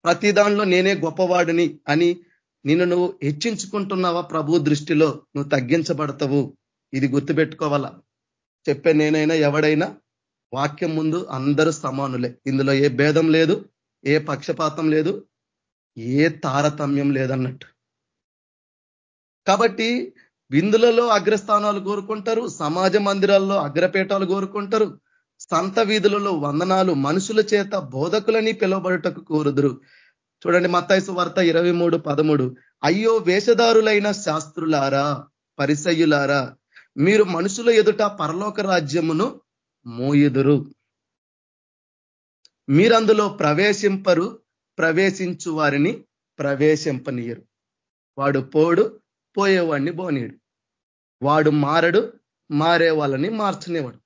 ప్రతి దానిలో నేనే గొప్పవాడిని అని నిన్ను నువ్వు హెచ్చించుకుంటున్నావా? ప్రభు దృష్టిలో నువ్వు తగ్గించబడతావు. ఇది గుర్తుపెట్టుకోవాలా? చెప్పే నేనైనా ఎవడైనా వాక్యం ముందు అందరూ సమానులే. ఇందులో ఏ భేదం లేదు ఏ పక్షపాతం లేదు ఏ తారతమ్యం లేదన్నట్టు. కాబట్టి విందులలో అగ్రస్థానాలు కోరుకుంటారు సమాజ మందిరాల్లో అగ్రపేటాలు కోరుకుంటారు సంత వీధులలో వందనాలు మనుషుల చేత బోధకులని పిలువబడుటకు కోరుదురు. చూడండి మత్తాయిసు వార్త ఇరవై మూడు పదమూడు. అయ్యో వేషధారులైన శాస్త్రులారా పరిసయ్యులారా మీరు మనుషుల ఎదుట పరలోక రాజ్యమును మోయుదురు. మీరందులో ప్రవేశింపరు ప్రవేశించు వారిని ప్రవేశింపనీయరు. వాడు పోడు పోయేవాడిని బోనీయుడు వాడు మారడు మారే వాళ్ళని మార్చనేవాడు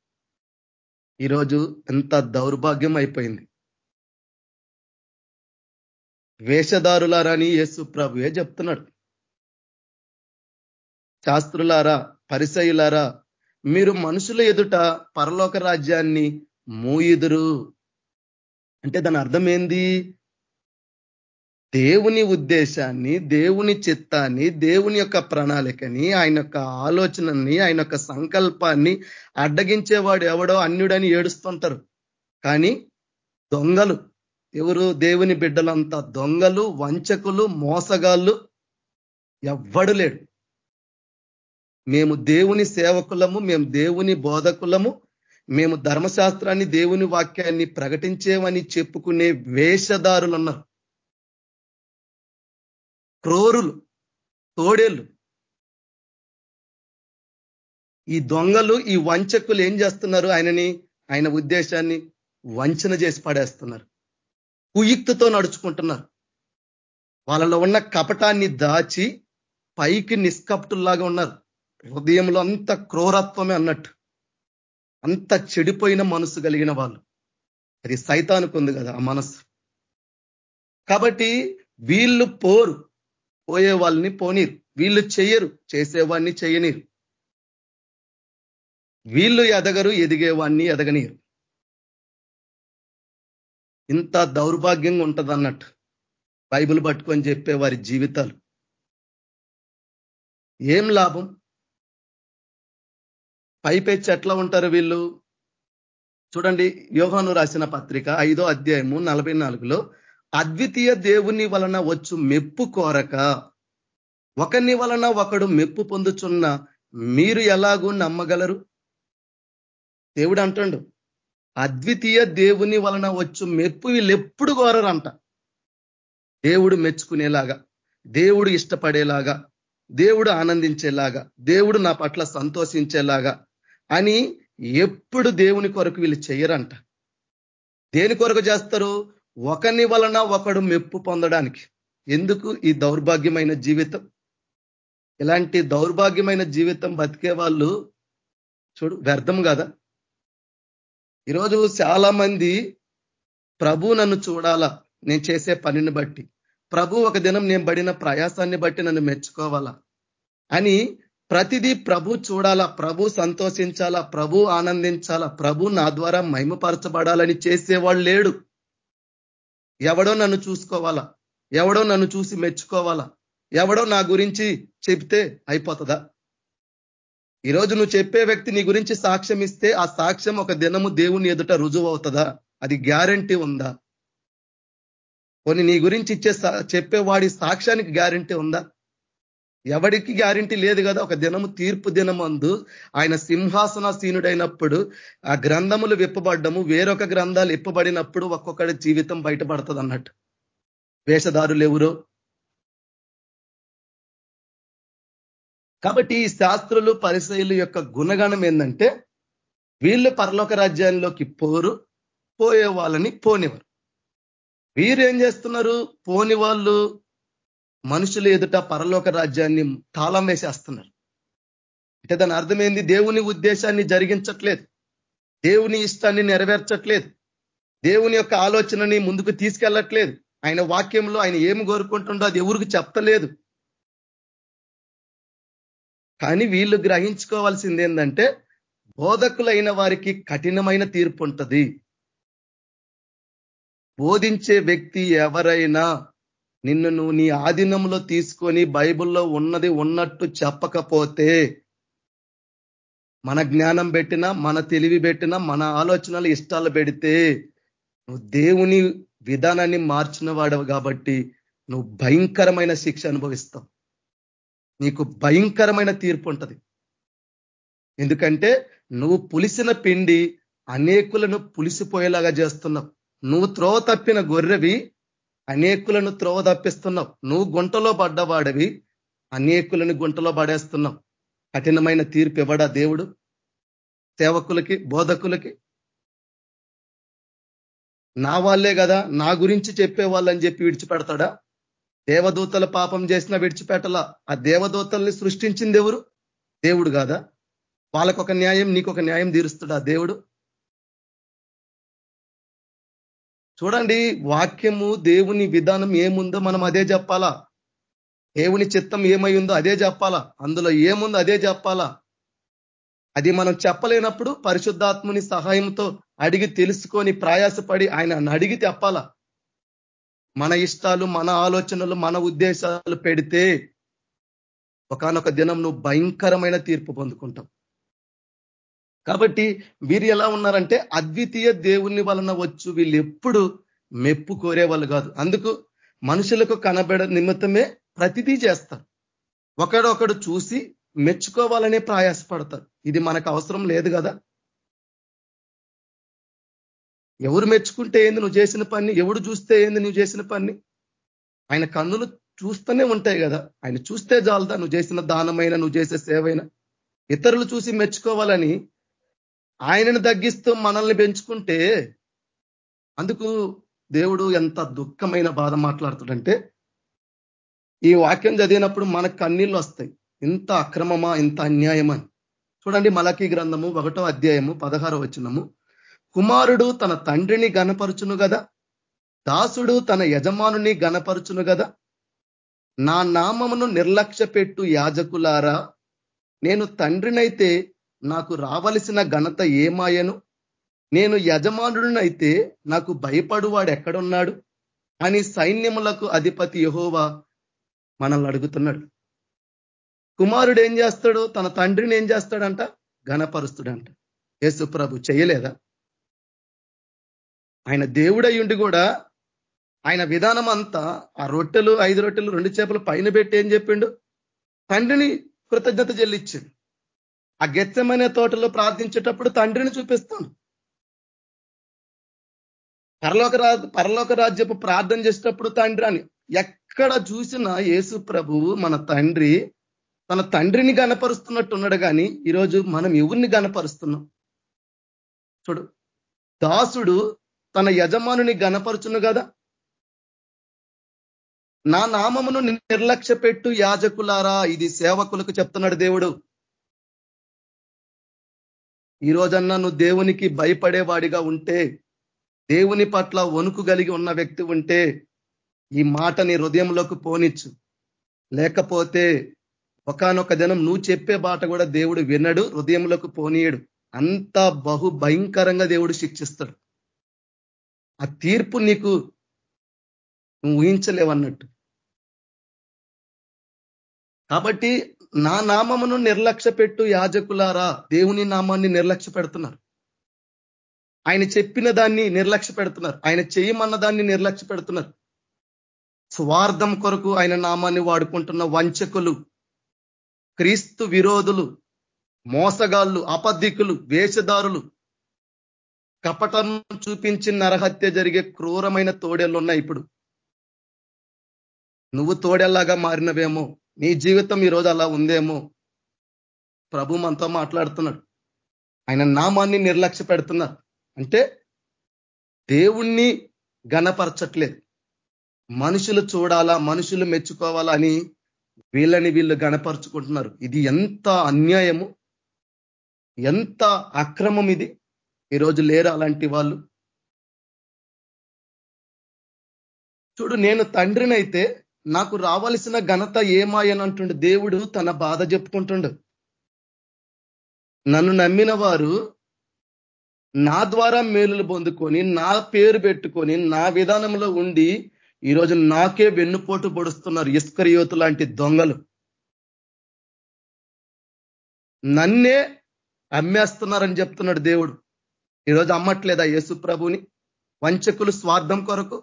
ఈరోజు ఎంత దౌర్భాగ్యం అయిపోయింది వేషధారులారని యేసు ప్రభువే చెప్తున్నాడు. శాస్త్రులారా పరిసయులారా మీరు మనుషుల ఎదుట పరలోక రాజ్యాన్ని మూయుదురు. అంటే దాని అర్థం ఏంది? దేవుని ఉద్దేశాన్ని దేవుని చిత్తాన్ని దేవుని యొక్క ప్రణాళికని ఆయన యొక్క ఆలోచనని ఆయన యొక్క సంకల్పాన్ని అడ్డగించేవాడు ఎవడో అన్యుడని ఏడుస్తుంటారు. కానీ దొంగలు. ఎవరు? దేవుని బిడ్డలంతా దొంగలు వంచకులు మోసగాళ్ళు. ఎవ్వడు లేడు. మేము దేవుని సేవకులము మేము దేవుని బోధకులము మేము ధర్మశాస్త్రాన్ని దేవుని వాక్యాన్ని ప్రకటించేవని చెప్పుకునే వేషధారులు ఉన్నారు క్రోరులు తోడేళ్ళు. ఈ దొంగలు ఈ వంచకులు ఏం చేస్తున్నారు? ఆయనని ఆయన ఉద్దేశాన్ని వంచన చేసి పడేస్తున్నారు. కుయుక్తితో నడుచుకుంటున్నారు. వాళ్ళలో ఉన్న కపటాన్ని దాచి పైకి నిష్కపటుల్లాగా ఉన్నారు. హృదయంలో అంత క్రూరత్వమే అన్నట్టు. అంత చెడిపోయిన మనసు కలిగిన వాళ్ళు. అది సైతానికి ఉంది కదా ఆ మనసు. కాబట్టి వీళ్ళు పోరు. పోయే వాళ్ళని పోనీరు. వీళ్ళు చేయరు చేసేవాడిని చేయనీరు వీళ్ళు ఎదగరు ఎదిగేవాడిని ఎదగనీరు. ఇంత దౌర్భాగ్యంగా ఉంటుంది అన్నట్టు. బైబిల్ పట్టుకొని చెప్పే వారి జీవితాలు. ఏం లాభం? పైపెచ్చి ఎట్లా ఉంటారు వీళ్ళు? చూడండి యోహాను రాసిన పత్రిక ఐదో అధ్యాయము నలభై నాలుగులో అద్వితీయ దేవుని వలన వచ్చు మెప్పు కోరక ఒకని వలన ఒకడు మెప్పు పొందుచున్న మీరు ఎలాగూ నమ్మగలరు? దేవుడు అంటాడు అద్వితీయ దేవుని వలన వచ్చు మెప్పు వీళ్ళు ఎప్పుడు కోరరంట. దేవుడు మెచ్చుకునేలాగా దేవుడు ఇష్టపడేలాగా దేవుడు ఆనందించేలాగా దేవుడు నా పట్ల సంతోషించేలాగా అని ఎప్పుడు దేవుని కొరకు వీళ్ళు చెయ్యరంట. దేని కొరకు చేస్తారు? ఒకని వలన ఒకడు మెప్పు పొందడానికి. ఎందుకు? ఈ దౌర్భాగ్యమైన జీవితం. ఇలాంటి దౌర్భాగ్యమైన జీవితం బతికే వాళ్ళు చూడు వ్యర్థం కదా? ఈరోజు చాలా మంది ప్రభు నన్ను చూడాలా? నేను చేసే పనిని బట్టి. ప్రభు ఒక దినం నేను పడిన ప్రయాసాన్ని బట్టి నన్ను మెచ్చుకోవాలా? అని ప్రతిదీ ప్రభు చూడాలా ప్రభు సంతోషించాలా ప్రభు ఆనందించాలా ప్రభు నా ద్వారా మహిమపరచబడాలని చేసేవాళ్ళు లేడు. ఎవడో నన్ను చూసుకోవాలా ఎవడో నన్ను చూసి మెచ్చుకోవాలా ఎవడో నా గురించి చెప్తే అయిపోతుందా? ఈరోజు నువ్వు చెప్పే వ్యక్తి నీ గురించి సాక్ష్యం ఇస్తే ఆ సాక్ష్యం ఒక దినము దేవుని ఎదుట రుజువు అవుతుందా? అది గ్యారంటీ ఉందా? కొన్ని నీ గురించి ఇచ్చే చెప్పేవాడి సాక్ష్యానికి గ్యారంటీ ఉందా? ఎవడికి గ్యారంటీ లేదు కదా? ఒక దినము తీర్పు దినమందు ఆయన సింహాసనాసీనుడైనప్పుడు ఆ గ్రంథములు విప్పబడ్డము వేరొక గ్రంథాలు ఇప్పబడినప్పుడు ఒక్కొక్కడి జీవితం బయటపడుతుంది అన్నట్టు వేషధారులు ఎవరు? కాబట్టి ఈ శాస్త్రులు పరిశైలు యొక్క గుణగణం ఏంటంటే వీళ్ళు పరలోక రాజ్యాల్లోకి పోరు పోయే వాళ్ళని పోనివారు వీరు ఏం చేస్తున్నారు? పోని వాళ్ళు మనుషులు ఎదుట పరలోక రాజ్యాన్ని తాళం వేసేస్తున్నారు. అంటే దాని అర్థమైంది? దేవుని ఉద్దేశాన్ని జరిగించట్లేదు. దేవుని ఇష్టాన్ని నెరవేర్చట్లేదు. దేవుని యొక్క ఆలోచనని ముందుకు తీసుకెళ్ళట్లేదు. ఆయన వాక్యంలో ఆయన ఏమి కోరుకుంటుండో అది ఎవరికి చెప్తలేదు కానీ వీళ్ళు గ్రహించుకోవాల్సింది ఏంటంటే బోధకులైన వారికి కఠినమైన తీర్పు ఉంటుంది. బోధించే వ్యక్తి ఎవరైనా నిన్ను నువ్వు నీ ఆధీనంలో తీసుకొని బైబిల్లో ఉన్నది ఉన్నట్టు చెప్పకపోతే మన జ్ఞానం పెట్టినా మన తెలివి పెట్టినా మన ఆలోచనలు ఇష్టాలు పెడితే నువ్వు దేవుని విధానాన్ని మార్చిన వాడవు కాబట్టి నువ్వు భయంకరమైన శిక్ష అనుభవిస్తావు. నీకు భయంకరమైన తీర్పు ఉంటుంది. ఎందుకంటే నువ్వు పులిసిన పిండి అనేకులను పులిసిపోయేలాగా చేస్తున్నావు. నువ్వు త్రోవ తప్పిన గొర్రెవి అనేకులను త్రోవ తప్పిస్తున్నావు. నువ్వు గుంటలో పడ్డవాడవి. అనేకులను గుంటలో పడేస్తున్నావు. కఠినమైన తీర్పు ఇవ్వడా దేవుడు? సేవకులకి బోధకులకి? నా వాళ్ళే కదా నా గురించి చెప్పే వాళ్ళని చెప్పి విడిచిపెడతాడా? దేవదూతల పాపం చేసిన విడిచిపెట్టలా. ఆ దేవదూతల్ని సృష్టించింది ఎవరు? దేవుడు కాదా? వాళ్ళకొక న్యాయం నీకొక న్యాయం తీరుస్తాడా దేవుడు? చూడండి వాక్యము దేవుని విధానం ఏముందో మనం అదే చెప్పాలా? దేవుని చిత్తం ఏమై ఉందో అదే చెప్పాలా? అందులో ఏముందో అదే చెప్పాలా? అది మనం చెప్పలేనప్పుడు పరిశుద్ధాత్ముని సహాయంతో అడిగి తెలుసుకొని ప్రయాసపడి ఆయన అడిగి చెప్పాలా? మన ఇష్టాలు మన ఆలోచనలు మన ఉద్దేశాలు పెడితే ఒకనొక దినం నువ్వు భయంకరమైన తీర్పు పొందుకుంటావు. కాబట్టి వీరు ఎలా ఉన్నారంటే అద్వితీయ దేవుని వలన వచ్చు వీళ్ళు ఎప్పుడు మెప్పు కోరేవాళ్ళు కాదు. అందుకు మనుషులకు కనబడ నిమిత్తమే ప్రతిదీ చేస్తారు. ఒకడొకడు చూసి మెచ్చుకోవాలనే ప్రయాసపడతారు. ఇది మనకు అవసరం లేదు కదా? ఎవరు మెచ్చుకుంటే ఏంది? నువ్వు చేసిన పని ఎవడు చూస్తే ఏంది? నువ్వు చేసిన పని? ఆయన కన్నులు చూస్తూనే ఉంటాయి కదా. ఆయన చూస్తే చాలదా నువ్వు చేసిన దానమైన నువ్వు చేసే సేవైనా. ఇతరులు చూసి మెచ్చుకోవాలని ఆయనను తగ్గిస్తూ మనల్ని పెంచుకుంటే అందుకు దేవుడు ఎంత దుఃఖమైన బాధ మాట్లాడుతాడంటే ఈ వాక్యం చదివినప్పుడు మన కన్నీళ్ళు వస్తాయి. ఇంత అక్రమమా ఇంత అన్యాయమా చూడండి మలకీ గ్రంథము ఒకటో అధ్యాయము పదహారో వచ్చినము కుమారుడు తన తండ్రిని గనపరుచును కదా దాసుడు తన యజమానుని గనపరుచును కదా నా నామమును నిర్లక్ష్య పెట్టు యాజకులారా నేను తండ్రినైతే నాకు రావలసిన ఘనత ఏమాయను? నేను యజమానుడినైతే నాకు భయపడువాడు ఎక్కడున్నాడు? అని సైన్యములకు అధిపతి యహోవా మనల్ని అడుగుతున్నాడు. కుమారుడు ఏం చేస్తాడు తన తండ్రిని ఏం చేస్తాడంట? ఘనపరుస్తుడంట. యేసు ప్రభు చేయలేదా? ఆయన దేవుడయ్యుండి కూడా ఆయన విధానం అంతా ఆ రొట్టెలు ఐదు రొట్టెలు రెండు చేపలు పైన పెట్టి ఏం చెప్పిండు? తండ్రిని కృతజ్ఞత చెల్లించిండు ఆ గెచ్చమనే తోటలో ప్రార్థించేటప్పుడు తండ్రిని చూపిస్తాను పరలోక రాజ పరలోక రాజ్యపు ప్రార్థన చేసేటప్పుడు తండ్రి అని. ఎక్కడ చూసినా యేసు ప్రభువు మన తండ్రి తన తండ్రిని గనపరుస్తున్నట్టు ఉన్నాడు కానీ ఈరోజు మనం ఎవరిని గనపరుస్తున్నాం చూడు దాసుడు తన యజమానుని గనపరుచును కదా? నా నామమును నిర్లక్ష్య పెట్టు యాజకులారా ఇది సేవకులకు చెప్తున్నాడు దేవుడు. ఈ రోజన్నా నువ్వు దేవునికి భయపడేవాడిగా ఉంటే దేవుని పట్ల వణుకు కలిగి ఉన్న వ్యక్తి ఉంటే ఈ మాట నీ హృదయంలోకి పోనిచ్చు. లేకపోతే ఒకనొక దినం నువ్వు చెప్పే బాట కూడా దేవుడు వినడు హృదయంలోకి పోనీయడు. అంత బహు భయంకరంగా దేవుడు శిక్షిస్తాడు. ఆ తీర్పు నీకు నువ్వు ఊహించలేవన్నట్టు. కాబట్టి నా నామమును నిర్లక్ష్య పెట్టు యాజకులారా. దేవుని నామాన్ని నిర్లక్ష్య పెడుతున్నారు. ఆయన చెప్పిన దాన్ని నిర్లక్ష్య పెడుతున్నారు. ఆయన చేయమన్న దాన్ని నిర్లక్ష్య పెడుతున్నారు. స్వార్థం కొరకు ఆయన నామాన్ని వాడుకుంటున్న వంచకులు క్రీస్తు విరోధులు మోసగాళ్ళు అపధికులు వేషధారులు కపటం చూపించి నరహత్య జరిగే క్రూరమైన తోడేళ్ళు ఉన్నాయి ఇప్పుడు. నువ్వు తోడేల్లాగా మారినవేమో. నీ జీవితం ఈరోజు అలా ఉందేమో? ప్రభు మనతో మాట్లాడుతున్నాడు. ఆయన నామాన్ని నిర్లక్ష్య పెడుతున్నారు. అంటే దేవుణ్ణి గణపరచట్లేదు. మనుషులు చూడాలా మనుషులు మెచ్చుకోవాలా అని వీళ్ళని వీళ్ళు గణపరుచుకుంటున్నారు. ఇది ఎంత అన్యాయము? ఎంత అక్రమం ఇది? ఈరోజు లేరు అలాంటి వాళ్ళు. చూడు నేను తండ్రినైతే నాకు రావలసిన ఘనత ఏమాయనంటుండు? దేవుడు తన బాధ చెప్పుకుంటుండు. నన్ను నమ్మిన వారు నా ద్వారా మేలులు పొందుకొని నా పేరు పెట్టుకొని నా విధానంలో ఉండి ఈరోజు నాకే వెన్నుపోటు పొడుస్తున్నారు ఇస్కరియోతు లాంటి దొంగలు. నన్నే అమ్మేస్తున్నారని చెప్తున్నాడు దేవుడు. ఈరోజు అమ్మట్లేదా యేసు ప్రభుని వంచకులు స్వార్థం కొరకు?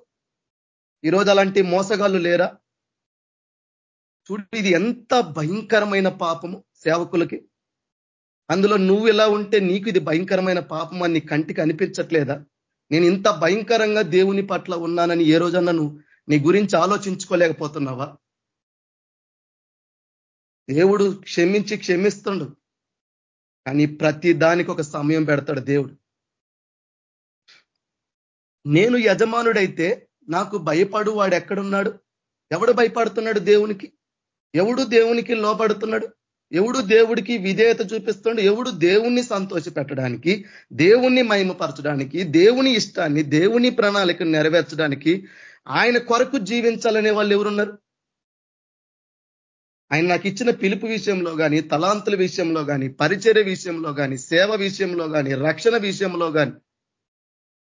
ఈరోజు అలాంటి మోసగాళ్ళు లేరా? చూడు ఇది ఎంత భయంకరమైన పాపము సేవకులకి. అందులో నువ్వు ఎలా ఉంటే నీకు ఇది భయంకరమైన పాపం అని కంటికి అనిపించట్లేదా? నేను ఇంత భయంకరంగా దేవుని పట్ల ఉన్నానని ఏ రోజన్నా నువ్వు నీ గురించి ఆలోచించుకోలేకపోతున్నావా? దేవుడు క్షమించి క్షమిస్తుండు. కానీ ప్రతి దానికి ఒక సమయం పెడతాడు దేవుడు. నేను యజమానుడైతే నాకు భయపడు వాడు ఎక్కడున్నాడు? ఎవడు భయపడుతున్నాడు దేవునికి? ఎవడు దేవునికి లోపడుతున్నాడు ఎవడు దేవుడికి విధేయత చూపిస్తున్నాడు? ఎవడు దేవుణ్ణి సంతోష పెట్టడానికి దేవుణ్ణి మహిమపరచడానికి దేవుని ఇష్టాన్ని దేవుని ప్రణాళికను నెరవేర్చడానికి ఆయన కొరకు జీవించాలనే వాళ్ళు ఎవరున్నారు? ఆయన నాకు ఇచ్చిన పిలుపు విషయంలో కానీ తలాంతుల విషయంలో కానీ పరిచర్య విషయంలో కానీ సేవ విషయంలో కానీ రక్షణ విషయంలో కానీ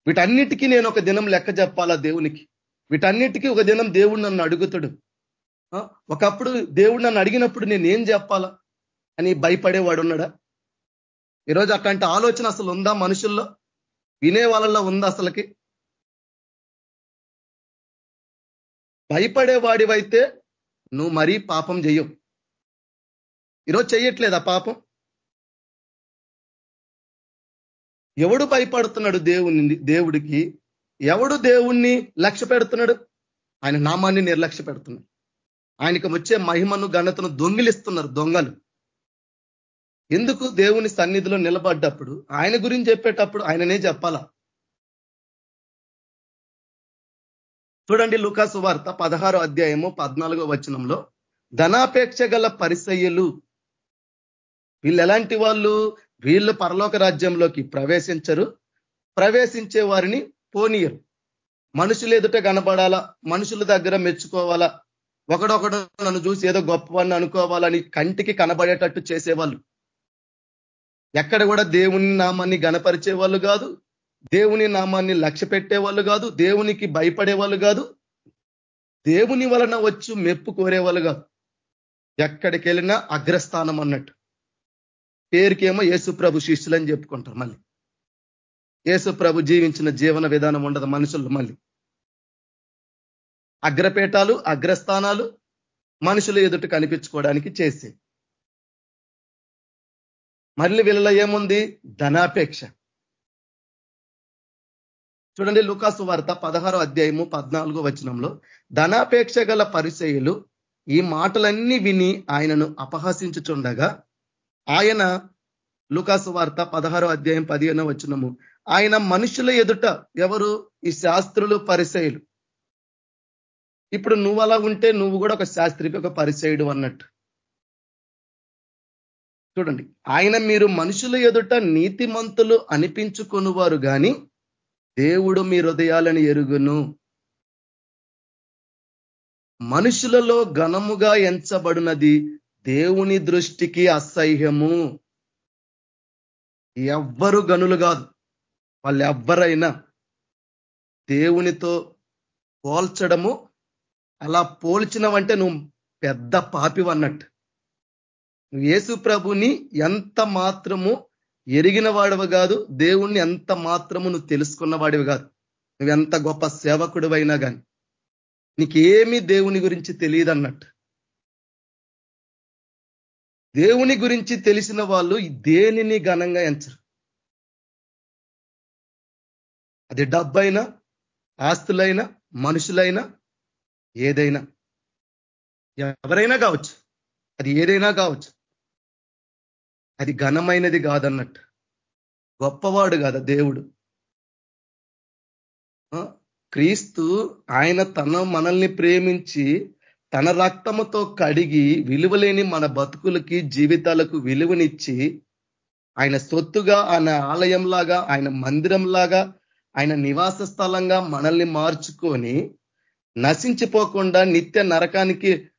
వీటన్నిటికీ నేను ఒక దినం లెక్క చెప్పాలా దేవునికి? వీటన్నిటికీ ఒక దినం దేవుడు నన్ను అడుగుతాడు. ఒకప్పుడు దేవుడు నన్ను అడిగినప్పుడు నేను ఏం చెప్పాలా అని భయపడేవాడు ఉన్నాడా ఈరోజు అట్లాంటి ఆలోచన అసలు ఉందా మనుషుల్లో? వినే వాళ్ళల్లో ఉందా అసలుకి? భయపడేవాడివైతే నువ్వు మరీ పాపం చెయ్యవు. ఈరోజు చెయ్యట్లేదా పాపం? ఎవడు భయపడుతున్నాడు దేవుని దేవుడికి? ఎవడు దేవుణ్ణి లక్ష్య పెడుతున్నాడు? ఆయన నామాన్ని నిర్లక్ష్య పెడుతున్నాడు. ఆయనకు వచ్చే మహిమను ఘనతను దొంగిలిస్తున్నారు దొంగలు. ఎందుకు దేవుని సన్నిధిలో నిలబడ్డప్పుడు? ఆయన గురించి చెప్పేటప్పుడు ఆయననే చెప్పాలా? చూడండి లుకాసు వార్త పదహారో అధ్యాయము పద్నాలుగో వచనంలో ధనాపేక్ష గల పరిసయ్యులు వీళ్ళు ఎలాంటి వాళ్ళు? వీళ్ళు పరలోక రాజ్యంలోకి ప్రవేశించరు. ప్రవేశించే వారిని పోనీయరు. మనుషులు ఎదుట కనపడాలా మనుషుల దగ్గర మెచ్చుకోవాలా? ఒకడొకడు నన్ను చూసి ఏదో గొప్పవాడిని అనుకోవాలని కంటికి కనబడేటట్టు చేసేవాళ్ళు. ఎక్కడ కూడా దేవుని నామాన్ని గనపరిచే వాళ్ళు కాదు దేవుని నామాన్ని లక్ష్య పెట్టేవాళ్ళు కాదు దేవునికి భయపడే వాళ్ళు కాదు దేవుని వలన వచ్చు మెప్పు కోరేవాళ్ళు కాదు. ఎక్కడికి వెళ్ళినా అగ్రస్థానం అన్నట్టు. పేరుకేమో యేసుప్రభు శిష్యులని చెప్పుకుంటారు మళ్ళీ. యేసుప్రభు జీవించిన జీవన విధానం ఉండదు మనుషులు మళ్ళీ. అగ్రపేటాలు అగ్రస్థానాలు మనుషులు ఎదుట కనిపించుకోవడానికి చేసే. మళ్ళీ వీళ్ళలో ఏముంది? ధనాపేక్ష. చూడండి లుకాసు వార్త పదహారో అధ్యాయము పద్నాలుగో వచనంలో ధనాపేక్ష గల పరిచయులు ఈ మాటలన్నీ విని ఆయనను అపహసించుచుండగా ఆయన లుకాసు వార్త పదహారో అధ్యాయం పదిహేనో వచనము ఆయన మనుషుల ఎదుట ఎవరు? ఈ శాస్త్రులు పరిచయులు ఇప్పుడు నువ్వు అలా ఉంటే నువ్వు కూడా ఒక శాస్త్రికి ఒక పరిచయుడు అన్నట్టు. చూడండి ఆయన మీరు మనుషుల ఎదుట నీతిమంతులు అనిపించుకునివారు కానీ దేవుడు మీ హృదయాలను ఎరుగును. మనుషులలో ఘనముగా ఎంచబడినది దేవుని దృష్టికి అసహ్యము. ఎవ్వరు గనులు కాదు. వాళ్ళు ఎవ్వరైనా దేవునితో పోల్చడము అలా పోల్చినవంటే నువ్వు పెద్ద పాపివన్నట్టు నువ్వు యేసు ప్రభుని ఎంత మాత్రము ఎరిగిన వాడివి కాదు దేవుణ్ణి ఎంత మాత్రము నువ్వు తెలుసుకున్న వాడివి కాదు. నువ్వెంత గొప్ప సేవకుడివైనా కానీ నీకేమీ దేవుని గురించి తెలియదు అన్నట్టు దేవుని గురించి తెలిసిన వాళ్ళు దేనిని ఘనంగా ఎంచరు. అది డబ్బైనా ఆస్తులైనా మనుషులైనా ఏదైనా. ఎవరైనా కావచ్చు. అది ఏదైనా కావచ్చు. అది ఘనమైనది కాదన్నట్టు. గొప్పవాడు కదా దేవుడు. క్రీస్తు ఆయన తన మనల్ని ప్రేమించి తన రక్తముతో కడిగి విలువలేని మన బతుకులకి జీవితాలకు విలువనిచ్చి ఆయన సొత్తుగా ఆయన ఆలయంలాగా ఆయన మందిరంలాగా ఆయన నివాస స్థలంగా మనల్ని మార్చుకొని నశించిపోకుండా నిత్య నరకానికి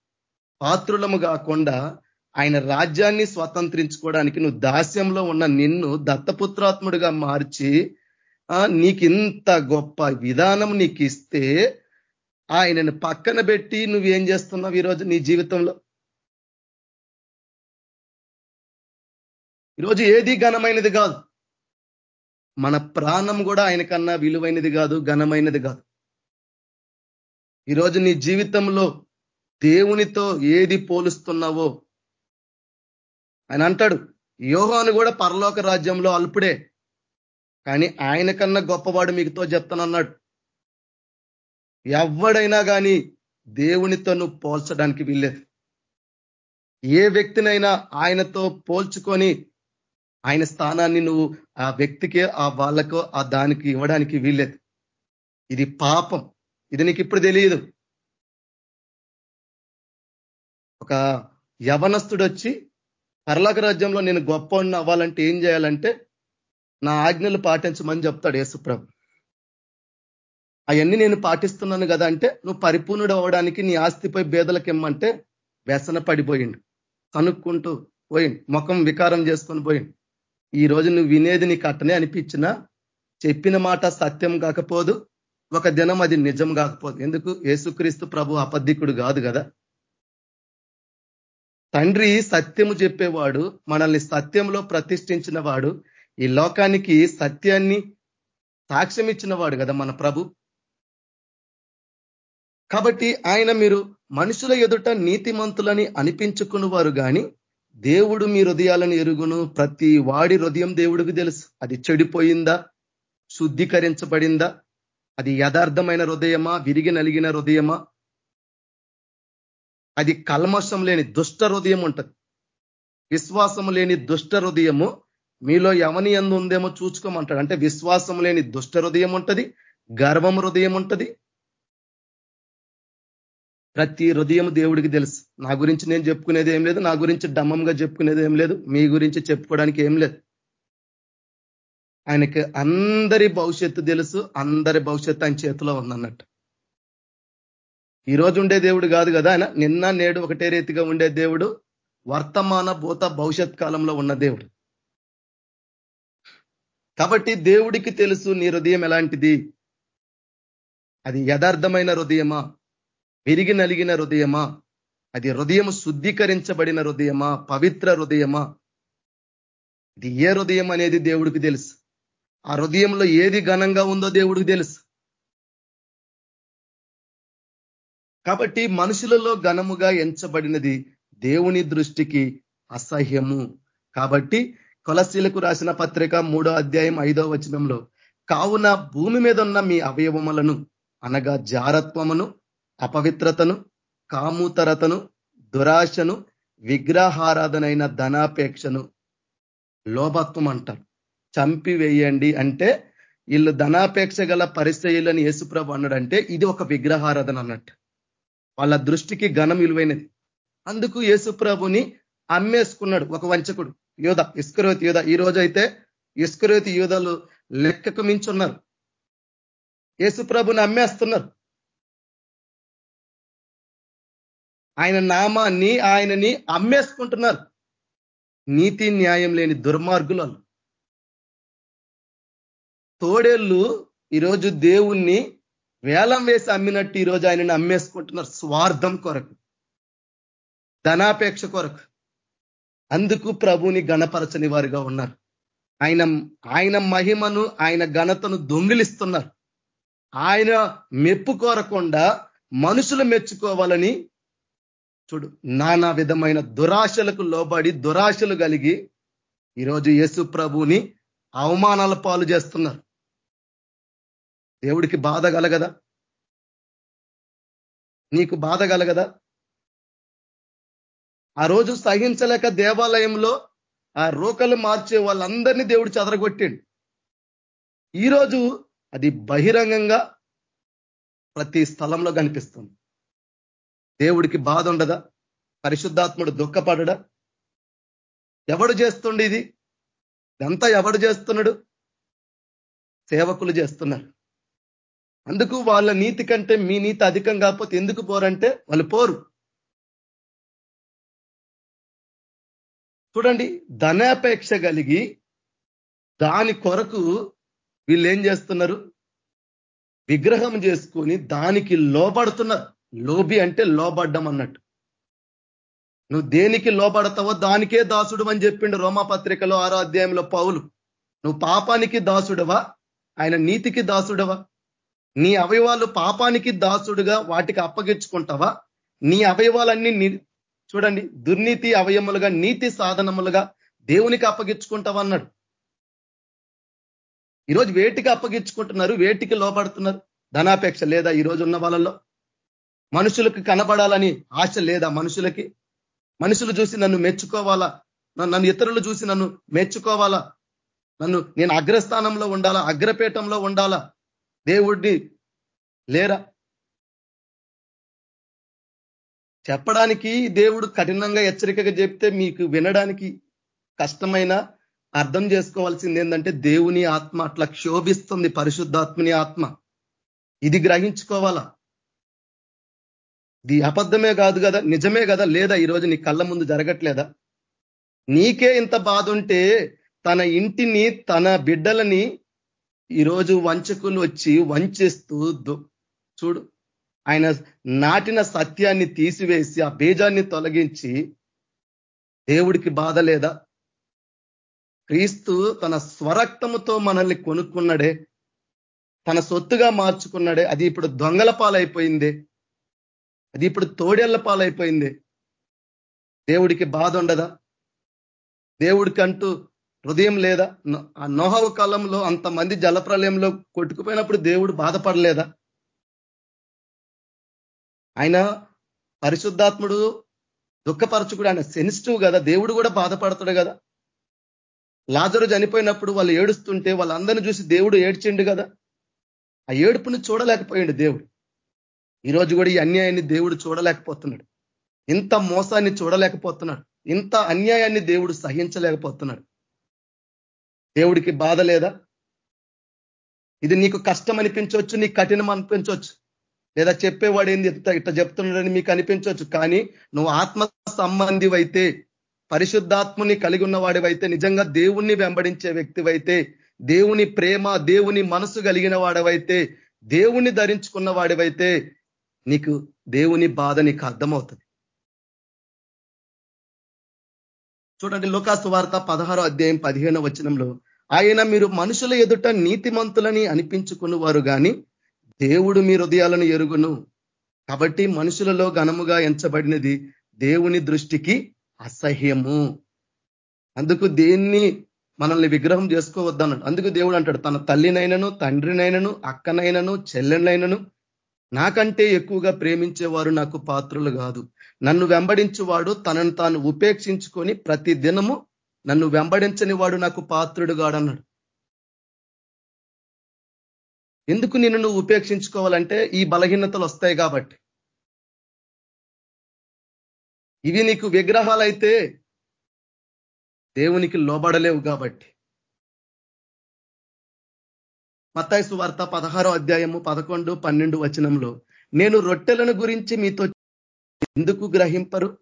పాత్రులము కాకుండా ఆయన రాజ్యాన్ని స్వతంత్రించుకోవడానికి నువ్వు దాస్యంలో ఉన్న నిన్ను దత్తపుత్రాత్ముడిగా మార్చి నీకు ఇంత గొప్ప విధానం నీకు ఇస్తే ఆయనను పక్కన పెట్టి నువ్వేం చేస్తున్నావు ఈరోజు నీ జీవితంలో? ఈరోజు ఏది ఘనమైనది కాదు. మన ప్రాణం కూడా ఆయన కన్నా విలువైనది కాదు ఘనమైనది కాదు. ఈరోజు నీ జీవితంలో దేవునితో ఏది పోలుస్తున్నావో? ఆయన అంటాడు యోహాను కూడా పరలోక రాజ్యంలో అల్పుడే కానీ ఆయన కన్నా గొప్పవాడు మీకుతో చెప్తానన్నాడు. ఎవడైనా కానీ దేవునితో నువ్వు పోల్చడానికి వీల్లేదు. ఏ వ్యక్తినైనా ఆయనతో పోల్చుకొని ఆయన స్థానాన్ని నువ్వు ఆ వ్యక్తికి ఆ వాళ్ళకు ఆ దానికి ఇవ్వడానికి వీల్లేదు. ఇది పాపం. ఇది నీకు ఇప్పుడు తెలియదు ఒక యవనస్తుడు వచ్చి పర్లాక రాజ్యంలో నేను గొప్ప అవ్వాలంటే ఏం చేయాలంటే నా ఆజ్ఞలు పాటించమని చెప్తాడు యేసుప్రభు. అవన్నీ నేను పాటిస్తున్నాను కదా అంటే నువ్వు పరిపూర్ణుడు అవ్వడానికి నీ ఆస్తిపై బేదలకు ఇమ్మంటే వ్యసన పడిపోయిండు. కనుక్కుంటూ పోయిండు. ముఖం వికారం చేసుకొని పోయిండు. ఈ రోజు నువ్వు వినేది నీకు అట్టనే అనిపించినా చెప్పిన మాట సత్యం కాకపోదు. ఒక దినం అది నిజం కాకపోతే ఎందుకు? యేసుక్రీస్తు ప్రభు అబద్ధికుడు కాదు కదా. తండ్రి సత్యము చెప్పేవాడు మనల్ని సత్యంలో ప్రతిష్ఠించిన వాడు ఈ లోకానికి సత్యాన్ని సాక్ష్యం ఇచ్చినవాడు కదా మన ప్రభు. కాబట్టి ఆయన మీరు మనుషుల ఎదుట నీతిమంతులని అనిపించుకున్న వారు కానీ దేవుడు మీ హృదయాలను ఎరుగును ప్రతి వాడి హృదయం దేవుడికి తెలుసు. అది చెడిపోయిందా? శుద్ధీకరించబడిందా? అది యథార్థమైన హృదయమా? విరిగి నలిగిన హృదయమా? అది కల్మషం లేని దుష్ట హృదయం ఉంటుంది. విశ్వాసం లేని దుష్ట హృదయము మీలో ఎవని ఎందు ఉందేమో చూసుకోమంటాడు అంటే విశ్వాసం లేని దుష్ట హృదయం ఉంటుంది గర్వం హృదయం ఉంటుంది. ప్రతి హృదయం దేవుడికి తెలుసు. నా గురించి నేను చెప్పుకునేది ఏం లేదు నా గురించి డమ్మంగా చెప్పుకునేది ఏం లేదు మీ గురించి చెప్పుకోవడానికి ఏం లేదు. ఆయనకి అందరి భవిష్యత్తు తెలుసు అందరి భవిష్యత్తు ఆయన చేతిలో ఉందన్నట్టు. ఈ రోజు ఉండే దేవుడు కాదు కదా ఆయన? నిన్న నేడు ఒకటే రీతిగా ఉండే దేవుడు వర్తమాన భూత భవిష్యత్ కాలంలో ఉన్న దేవుడు. కాబట్టి దేవుడికి తెలుసు నీ హృదయం ఎలాంటిది? అది యథార్థమైన హృదయమా? విరిగి నలిగిన హృదయమా? అది హృదయం శుద్ధీకరించబడిన హృదయమా? పవిత్ర హృదయమా? ఇది ఏ హృదయం అనేది దేవుడికి తెలుసు? ఆ హృదయంలో ఏది ఘనంగా ఉందో దేవుడికి తెలుసు. కాబట్టి మనుషులలో ఘనముగా ఎంచబడినది దేవుని దృష్టికి అసహ్యము. కాబట్టి కొలసీలకు రాసిన పత్రిక మూడో అధ్యాయం ఐదో వచనంలో కావున భూమి మీద ఉన్న మీ అవయవములను అనగా జారత్వమును అపవిత్రతను కాముతరతను దురాశను విగ్రహారాధనైన ధనాపేక్షను లోభత్వం అంటారు. చంపివేయండి అంటే వీళ్ళు ధనాపేక్ష గల పరిచయులని యేసుప్రభు అన్నాడంటే ఇది ఒక విగ్రహారాధన అన్నట్టు. వాళ్ళ దృష్టికి ఘనం విలువైనది. అందుకు యేసుప్రభుని అమ్మేసుకున్నాడు ఒక వంచకుడు యోధ ఇస్కరోతి యోధ ఈ రోజైతే ఇస్కరోతి యోధలు లెక్కకు మించున్నారు. యేసుప్రభుని అమ్మేస్తున్నారు. ఆయన నామాన్ని ఆయనని అమ్మేసుకుంటున్నారు. నీతి న్యాయం లేని దుర్మార్గులు తోడేళ్ళు ఈరోజు దేవుణ్ణి వేలం వేసి అమ్మినట్టు ఈరోజు ఆయనని అమ్మేసుకుంటున్నారు స్వార్థం కొరకు ధనాపేక్ష కొరకు. అందుకు ప్రభుని గణపరచని వారిగా ఉన్నారు. ఆయన ఆయన మహిమను ఆయన ఘనతను దొంగిలిస్తున్నారు. ఆయన మెప్పు కోరకుండా మనుషులు మెచ్చుకోవాలని చూడు నానా విధమైన దురాశలకు లోబడి దురాశలు కలిగి ఈరోజు యేసు ప్రభుని అవమానాల పాలు చేస్తున్నారు. దేవుడికి బాధ కలగదా? నీకు బాధ కలగదా? ఆ రోజు సహించలేక దేవాలయంలో ఆ రోకలు మార్చే వాళ్ళందరినీ దేవుడు చెదరగొట్టిండు. ఈరోజు అది బహిరంగంగా ప్రతి స్థలంలో కనిపిస్తుంది. దేవుడికి బాధ ఉండదా? పరిశుద్ధాత్ముడు దుఃఖపడడా? ఎవడు చేస్తుండే ఇది? ఇదంతా ఎవడు చేస్తున్నాడు? సేవకులు చేస్తున్నారు. అందుకు వాళ్ళ నీతి కంటే మీ నీతి అధికం కాకపోతే ఎందుకు పోరంటే వాళ్ళు పోరు. చూడండి ధనాపేక్ష కలిగి దాని కొరకు వీళ్ళు ఏం చేస్తున్నారు? విగ్రహం చేసుకొని దానికి లోబడుతున్నారు. లోబి అంటే లోబడ్డం అన్నట్టు. నువ్వు దేనికి లోబడతావో దానికే దాసుడు అని చెప్పిండు రోమాపత్రికలో ఆరో అధ్యాయంలో పౌలు. నువ్వు పాపానికి దాసుడవా? ఆయన నీతికి దాసుడవా? నీ అవయవాలు పాపానికి దాసుడుగా వాటికి అప్పగించుకుంటావా? నీ అవయవాలన్నీ చూడండి దుర్నీతి అవయములుగా నీతి సాధనములుగా దేవునికి అప్పగించుకుంటావా అన్నాడు. ఈరోజు వేటికి అప్పగించుకుంటున్నారు? వేటికి లోపడుతున్నారు ధనాపేక్ష లేదా ఈరోజు ఉన్న వాళ్ళలో? మనుషులకు కనబడాలని ఆశ లేదా మనుషులకి? మనుషులు చూసి నన్ను మెచ్చుకోవాలా? నన్ను ఇతరులు చూసి నన్ను మెచ్చుకోవాలా? నన్ను నేను అగ్రస్థానంలో ఉండాలా? అగ్రపీఠంలో ఉండాలా? దేవుడిని లేరా? చెప్పడానికి దేవుడు కఠినంగా హెచ్చరికగా చెప్తే మీకు వినడానికి కష్టమైన అర్థం చేసుకోవాల్సింది ఏంటంటే దేవుని ఆత్మ అట్లా క్షోభిస్తుంది పరిశుద్ధాత్మని ఆత్మ. ఇది గ్రహించుకోవాలా? ఇది అబద్ధమే కాదు కదా? నిజమే కదా? లేదా ఈరోజు నీ కళ్ళ ముందు జరగట్లేదా? నీకే ఇంత బాధ ఉంటే తన ఇంటిని తన బిడ్డలని ఈరోజు వంచకులు వచ్చి వంచేస్తూ చూడు. ఆయన నాటిన సత్యాన్ని తీసివేసి ఆ బీజాన్ని తొలగించి దేవుడికి బాధ లేదా? క్రీస్తు తన స్వరక్తముతో మనల్ని కొనుక్కున్నాడే. తన సొత్తుగా మార్చుకున్నాడే. అది ఇప్పుడు దొంగల పాలైపోయింది. అది ఇప్పుడు తోడేళ్ళ పాలైపోయింది. దేవుడికి బాధ ఉండదా? దేవుడికంటూ హృదయం లేదా ఆ నోహవ కాలంలో అంతమంది జలప్రలయంలో కొట్టుకుపోయినప్పుడు దేవుడు బాధపడలేదా? ఆయన పరిశుద్ధాత్ముడు దుఃఖపరచుకుడు. ఆయన సెన్సిటివ్ కదా. దేవుడు కూడా బాధపడతాడు కదా. లాజరు చనిపోయినప్పుడు వాళ్ళు ఏడుస్తుంటే వాళ్ళందరినీ చూసి దేవుడు ఏడ్చిండు కదా. ఆ ఏడుపుని చూడలేకపోయిండు దేవుడు. ఈరోజు కూడా ఈ అన్యాయాన్ని దేవుడు చూడలేకపోతున్నాడు. ఇంత మోసాన్ని చూడలేకపోతున్నాడు. ఇంత అన్యాయాన్ని దేవుడు సహించలేకపోతున్నాడు. దేవుడికి బాధ లేదా? ఇది నీకు కష్టం అనిపించవచ్చు నీకు కఠినం అనిపించవచ్చు లేదా చెప్పేవాడు ఏంది? ఇట్లా చెప్తున్నాడని మీకు అనిపించవచ్చు. కానీ నువ్వు ఆత్మ సంబంధివైతే పరిశుద్ధాత్ముని కలిగి ఉన్నవాడివైతే నిజంగా దేవుణ్ణి వెంబడించే వ్యక్తివైతే దేవుని ప్రేమ దేవుని మనసు కలిగిన వాడవైతే దేవుణ్ణి ధరించుకున్న వాడివైతే నీకు దేవుని బాధ నీకు అర్థమవుతుంది. చూడండి లోకాసు వార్త పదహారో అధ్యాయం పదిహేనో వచనంలో ఆయన మీరు మనుషుల ఎదుట నీతిమంతులని అనిపించుకున్న వారు కానీ దేవుడు మీ హృదయాలను ఎరుగును. కాబట్టి మనుషులలో ఘనముగా ఎంచబడినది దేవుని దృష్టికి అసహ్యము. అందుకు దేన్ని మనల్ని విగ్రహం చేసుకోవద్దన్నాడు. అందుకు దేవుడు అంటాడు తన తల్లినైనను తండ్రినైనను అక్కనైనను చెల్లెనైనను నాకంటే ఎక్కువగా ప్రేమించేవారు నాకు పాత్రలు కాదు. నన్ను వెంబడించువాడు తనను తాను ఉపేక్షించుకొని ప్రతి దినము నన్ను వెంబడించని వాడు నాకు పాత్రుడు కాడన్నాడు ఎందుకు నిన్ను నువ్వు ఉపేక్షించుకోవాలంటే ఈ బలహీనతలు వస్తాయి కాబట్టి. ఇవి నీకు విగ్రహాలైతే దేవునికి లోబడలేవు కాబట్టి. మత్తాయిసు వార్త పదహారో అధ్యాయము పదకొండు పన్నెండు వచనంలో నేను రొట్టెలను గురించి మీతో ఎందుకు గ్రహింపరు?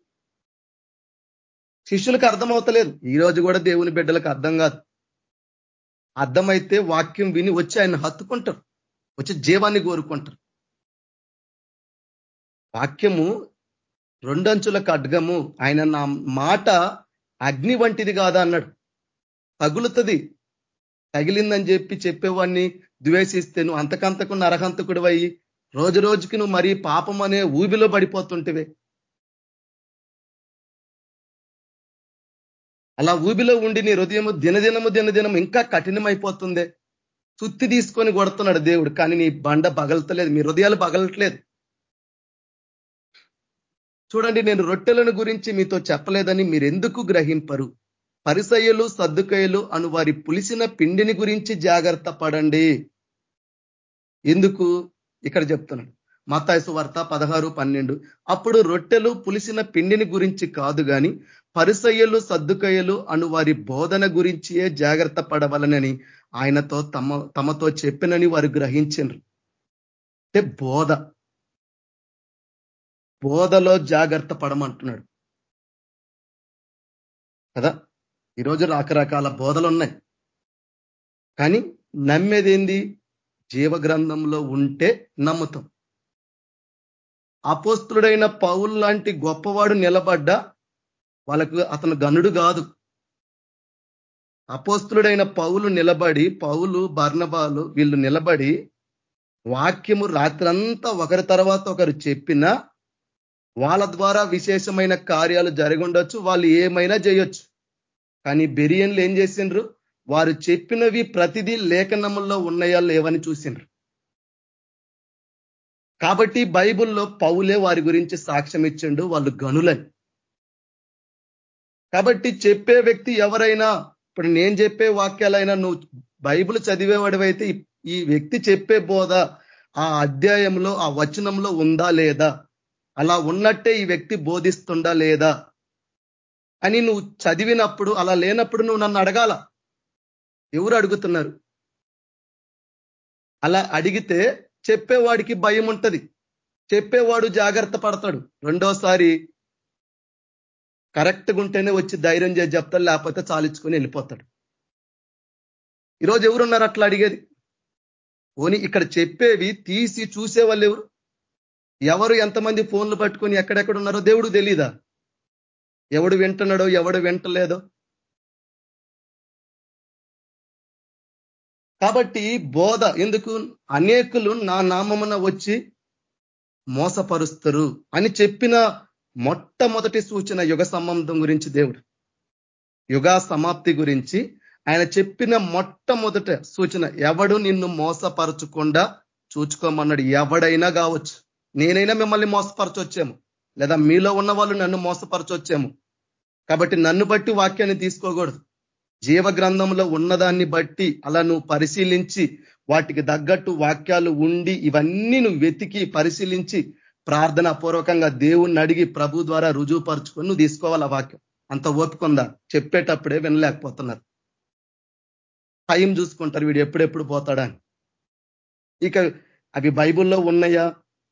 శిష్యులకు అర్థమవుతలేదు. ఈ రోజు కూడా దేవుని బిడ్డలకు అర్థం కాదు. అర్థమైతే వాక్యం విని వచ్చి ఆయన హత్తుకుంటారు. వచ్చి జీవాన్ని కోరుకుంటారు. వాక్యము రెండంచుల ఖడ్గము. ఆయన నా మాట అగ్ని వంటిది కాదా అన్నాడు. తగులుతుంది తగిలిందని చెప్పి చెప్పేవాడిని ద్వేషిస్తే నువ్వు అంతకంతకు నరహంతకుడు అయ్యి రోజు రోజుకి నువ్వు మరీ పాపం అనే ఊబిలో పడిపోతుంటివే. అలా ఊబిలో ఉండి నీ హృదయము దినదినము దినదినము ఇంకా కఠినమైపోతుంది. సుత్తి తీసుకొని కొడుతున్నాడు దేవుడు కానీ నీ బండ పగలతలేదు మీ హృదయాలు పగలట్లేదు చూడండి నేను రొట్టెలను గురించి మీతో చెప్పలేదని మీరెందుకు గ్రహింపరు? పరిసయ్యలు సర్దుకయ్యలు అను వారి పులిసిన పిండిని గురించి జాగ్రత్త పడండి. ఎందుకు? ఇక్కడ చెప్తున్నాడు. మాతాయసు వార్త పదహారు పన్నెండు. అప్పుడు రొట్టెలు పులిసిన పిండిని గురించి కాదు కానీ పరిసయ్యలు సర్దుకయ్యలు అను వారి బోధన గురించియే జాగ్రత్త పడవలనని ఆయనతో తమ తమతో చెప్పినని వారు గ్రహించరు అంటే బోధ. బోధలో జాగ్రత్త పడమంటున్నాడు. కదా? ఈరోజు రకరకాల బోధలు ఉన్నాయి కానీ నమ్మేదేంది? జీవ గ్రంథంలో ఉంటే నమ్ముతాం. అపోస్తుడైన పౌలు లాంటి గొప్పవాడు నిలబడ్డా వాళ్ళకు అతను గనుడు కాదు. అపోస్తుడైన పౌలు నిలబడి పౌలు బర్ణబాలు వీళ్ళు నిలబడి వాక్యము రాత్రంతా ఒకరి తర్వాత ఒకరు చెప్పినా వాళ్ళ ద్వారా విశేషమైన కార్యాలు జరగొండొచ్చు వాళ్ళు ఏమైనా చేయొచ్చు. కానీ బెరియన్లు ఏం చేసిండ్రు? వారు చెప్పినవి ప్రతిదీ లేఖనముల్లో ఉన్నాయా లేవని చూసిండ్రు. కాబట్టి బైబుల్లో పౌలే వారి గురించి సాక్ష్యం ఇచ్చిండు వాళ్ళు గనులని కాబట్టి చెప్పే వ్యక్తి ఎవరైనా ఇప్పుడు నేను చెప్పే వాక్యాలైనా నువ్వు బైబుల్ చదివేవాడివైతే ఈ వ్యక్తి చెప్పే బోధ ఆ అధ్యాయంలో ఆ వచనంలో ఉందా లేదా? అలా ఉన్నట్టే ఈ వ్యక్తి బోధిస్తుందా లేదా? అని నువ్వు చదివినప్పుడు అలా లేనప్పుడు నువ్వు నన్ను అడగాల. ఎవరు అడుగుతున్నారు? అలా అడిగితే చెప్పేవాడికి భయం ఉంటది. చెప్పేవాడు జాగ్రత్త పడతాడు. రెండోసారి కరెక్ట్గా ఉంటేనే వచ్చి ధైర్యం చేసి చెప్తాడు లేకపోతే చాలించుకొని వెళ్ళిపోతాడు. ఈరోజు ఎవరున్నారు అట్లా అడిగేది? ఓని ఇక్కడ చెప్పేవి తీసి చూసే వాళ్ళు ఎవరు? ఎవరు ఎంతమంది ఫోన్లు పట్టుకొని ఎక్కడెక్కడ ఉన్నారో దేవుడు తెలీదా? ఎవడు వింటున్నాడో ఎవడు వింటలేదో? కాబట్టి బోధ ఎందుకు? అనేకులు నా నామమున వచ్చి మోసపరుస్తారు అని చెప్పిన మొట్టమొదటి సూచన యుగ సంబంధం గురించి దేవుడు. యుగా సమాప్తి గురించి ఆయన చెప్పిన మొట్టమొదట సూచన ఎవడు నిన్ను మోసపరచకుండా చూచుకోమన్నాడు. ఎవడైనా కావచ్చు. నేనైనా మిమ్మల్ని మోసపరచొచ్చాము. లేదా మీలో ఉన్న వాళ్ళు నన్ను మోసపరచొచ్చాము. కాబట్టి నన్ను బట్టి వాక్యాన్ని తీసుకోకూడదు. జీవ గ్రంథంలో ఉన్నదాన్ని బట్టి అలా నువ్వు పరిశీలించి వాటికి తగ్గట్టు వాక్యాలు ఉండి ఇవన్నీ నువ్వు వెతికి పరిశీలించి ప్రార్థన పూర్వకంగా దేవుణ్ణి అడిగి ప్రభు ద్వారా రుజువుపరుచుకొని నువ్వు తీసుకోవాలి ఆ వాక్యం? అంత ఓపుకుందా చెప్పేటప్పుడే వినలేకపోతున్నారు. టైం చూసుకుంటారు వీడు ఎప్పుడెప్పుడు పోతాడని ఇక అవి బైబుల్లో ఉన్నాయా?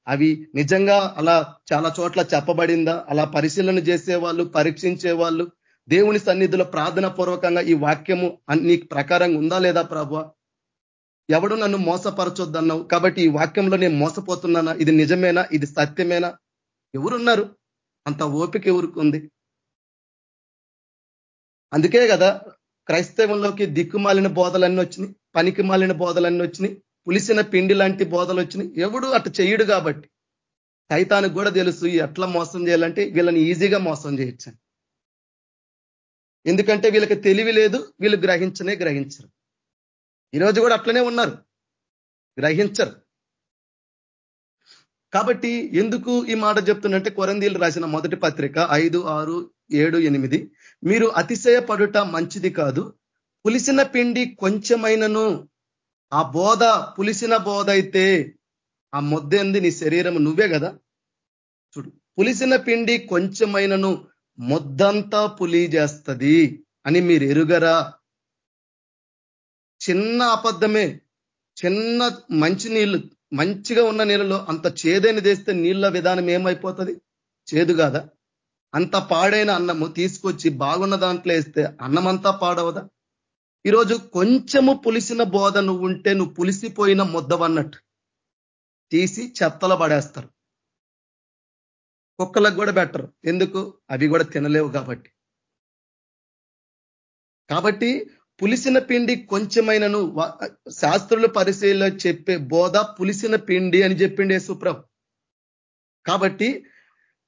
అవి నిజంగా అలా చాలా చోట్ల చెప్పబడిందా? అలా పరిశీలన చేసే వాళ్ళు పరీక్షించే వాళ్ళు దేవుని సన్నిధిలో ప్రార్థన పూర్వకంగా ఈ వాక్యము అన్ని ప్రకారంగా ఉందా లేదా ప్రభు? ఎవడు నన్ను మోసపరచొద్దన్నావు? కాబట్టి ఈ వాక్యంలో నేను మోసపోతున్నానా? ఇది నిజమేనా? ఇది సత్యమేనా? ఎవరున్నారు? అంత ఓపిక ఎవరుకుంది అందుకే కదా క్రైస్తవంలోకి దిక్కుమాలిన బోధలన్నీ వచ్చినాయి పనికి మాలిన బోధలన్నీ వచ్చినాయి పులిసిన పిండి లాంటి బోధలు వచ్చినాయి. ఎవడు అటు చెయ్యడు కాబట్టి. సైతానికి కూడా తెలుసు ఎట్లా మోసం చేయాలంటే వీళ్ళని ఈజీగా మోసం చేయొచ్చు. ఎందుకంటే వీళ్ళకి తెలివి లేదు వీళ్ళు గ్రహించనే గ్రహించరు. ఈరోజు కూడా అట్లనే ఉన్నారు. గ్రహించరు. కాబట్టి ఎందుకు ఈ మాట చెప్తున్నంటే కొరందీలు రాసిన మొదటి పత్రిక ఐదు ఆరు ఏడు ఎనిమిది మీరు అతిశయపడుట మంచిది కాదు. పులిసిన పిండి కొంచెమైనను ఆ బోధ పులిసిన బోధ అయితే ఆ మొద్దేంది నీ శరీరం నువ్వే కదా చూడు పులిసిన పిండి కొంచెమైనను మొద్దంతా పులి చేస్తుంది అని మీరు ఎరుగరా? చిన్న అబద్ధమే. చిన్న మంచి నీళ్ళు మంచిగా ఉన్న నీళ్ళలో అంత చేదైన చేస్తే నీళ్ళ విధానం ఏమైపోతుంది? చేదు కాదా? అంత పాడైన అన్నము తీసుకొచ్చి బాగున్న దాంట్లో వేస్తే అన్నమంతా పాడవదా? ఈరోజు కొంచెము పులిసిన బోధ నువ్వు ఉంటే నువ్వు పులిసిపోయిన ముద్దవన్నట్టు. తీసి చెత్తల పడేస్తారు. కుక్కలకు కూడా బెటర్ ఎందుకు? అవి కూడా తినలేవు కాబట్టి. కాబట్టి పులిసిన పిండి కొంచెమైనను శాస్త్రుల పరిశీలన చెప్పే బోధ పులిసిన పిండి అని చెప్పిండే సుప్రభ కాబట్టి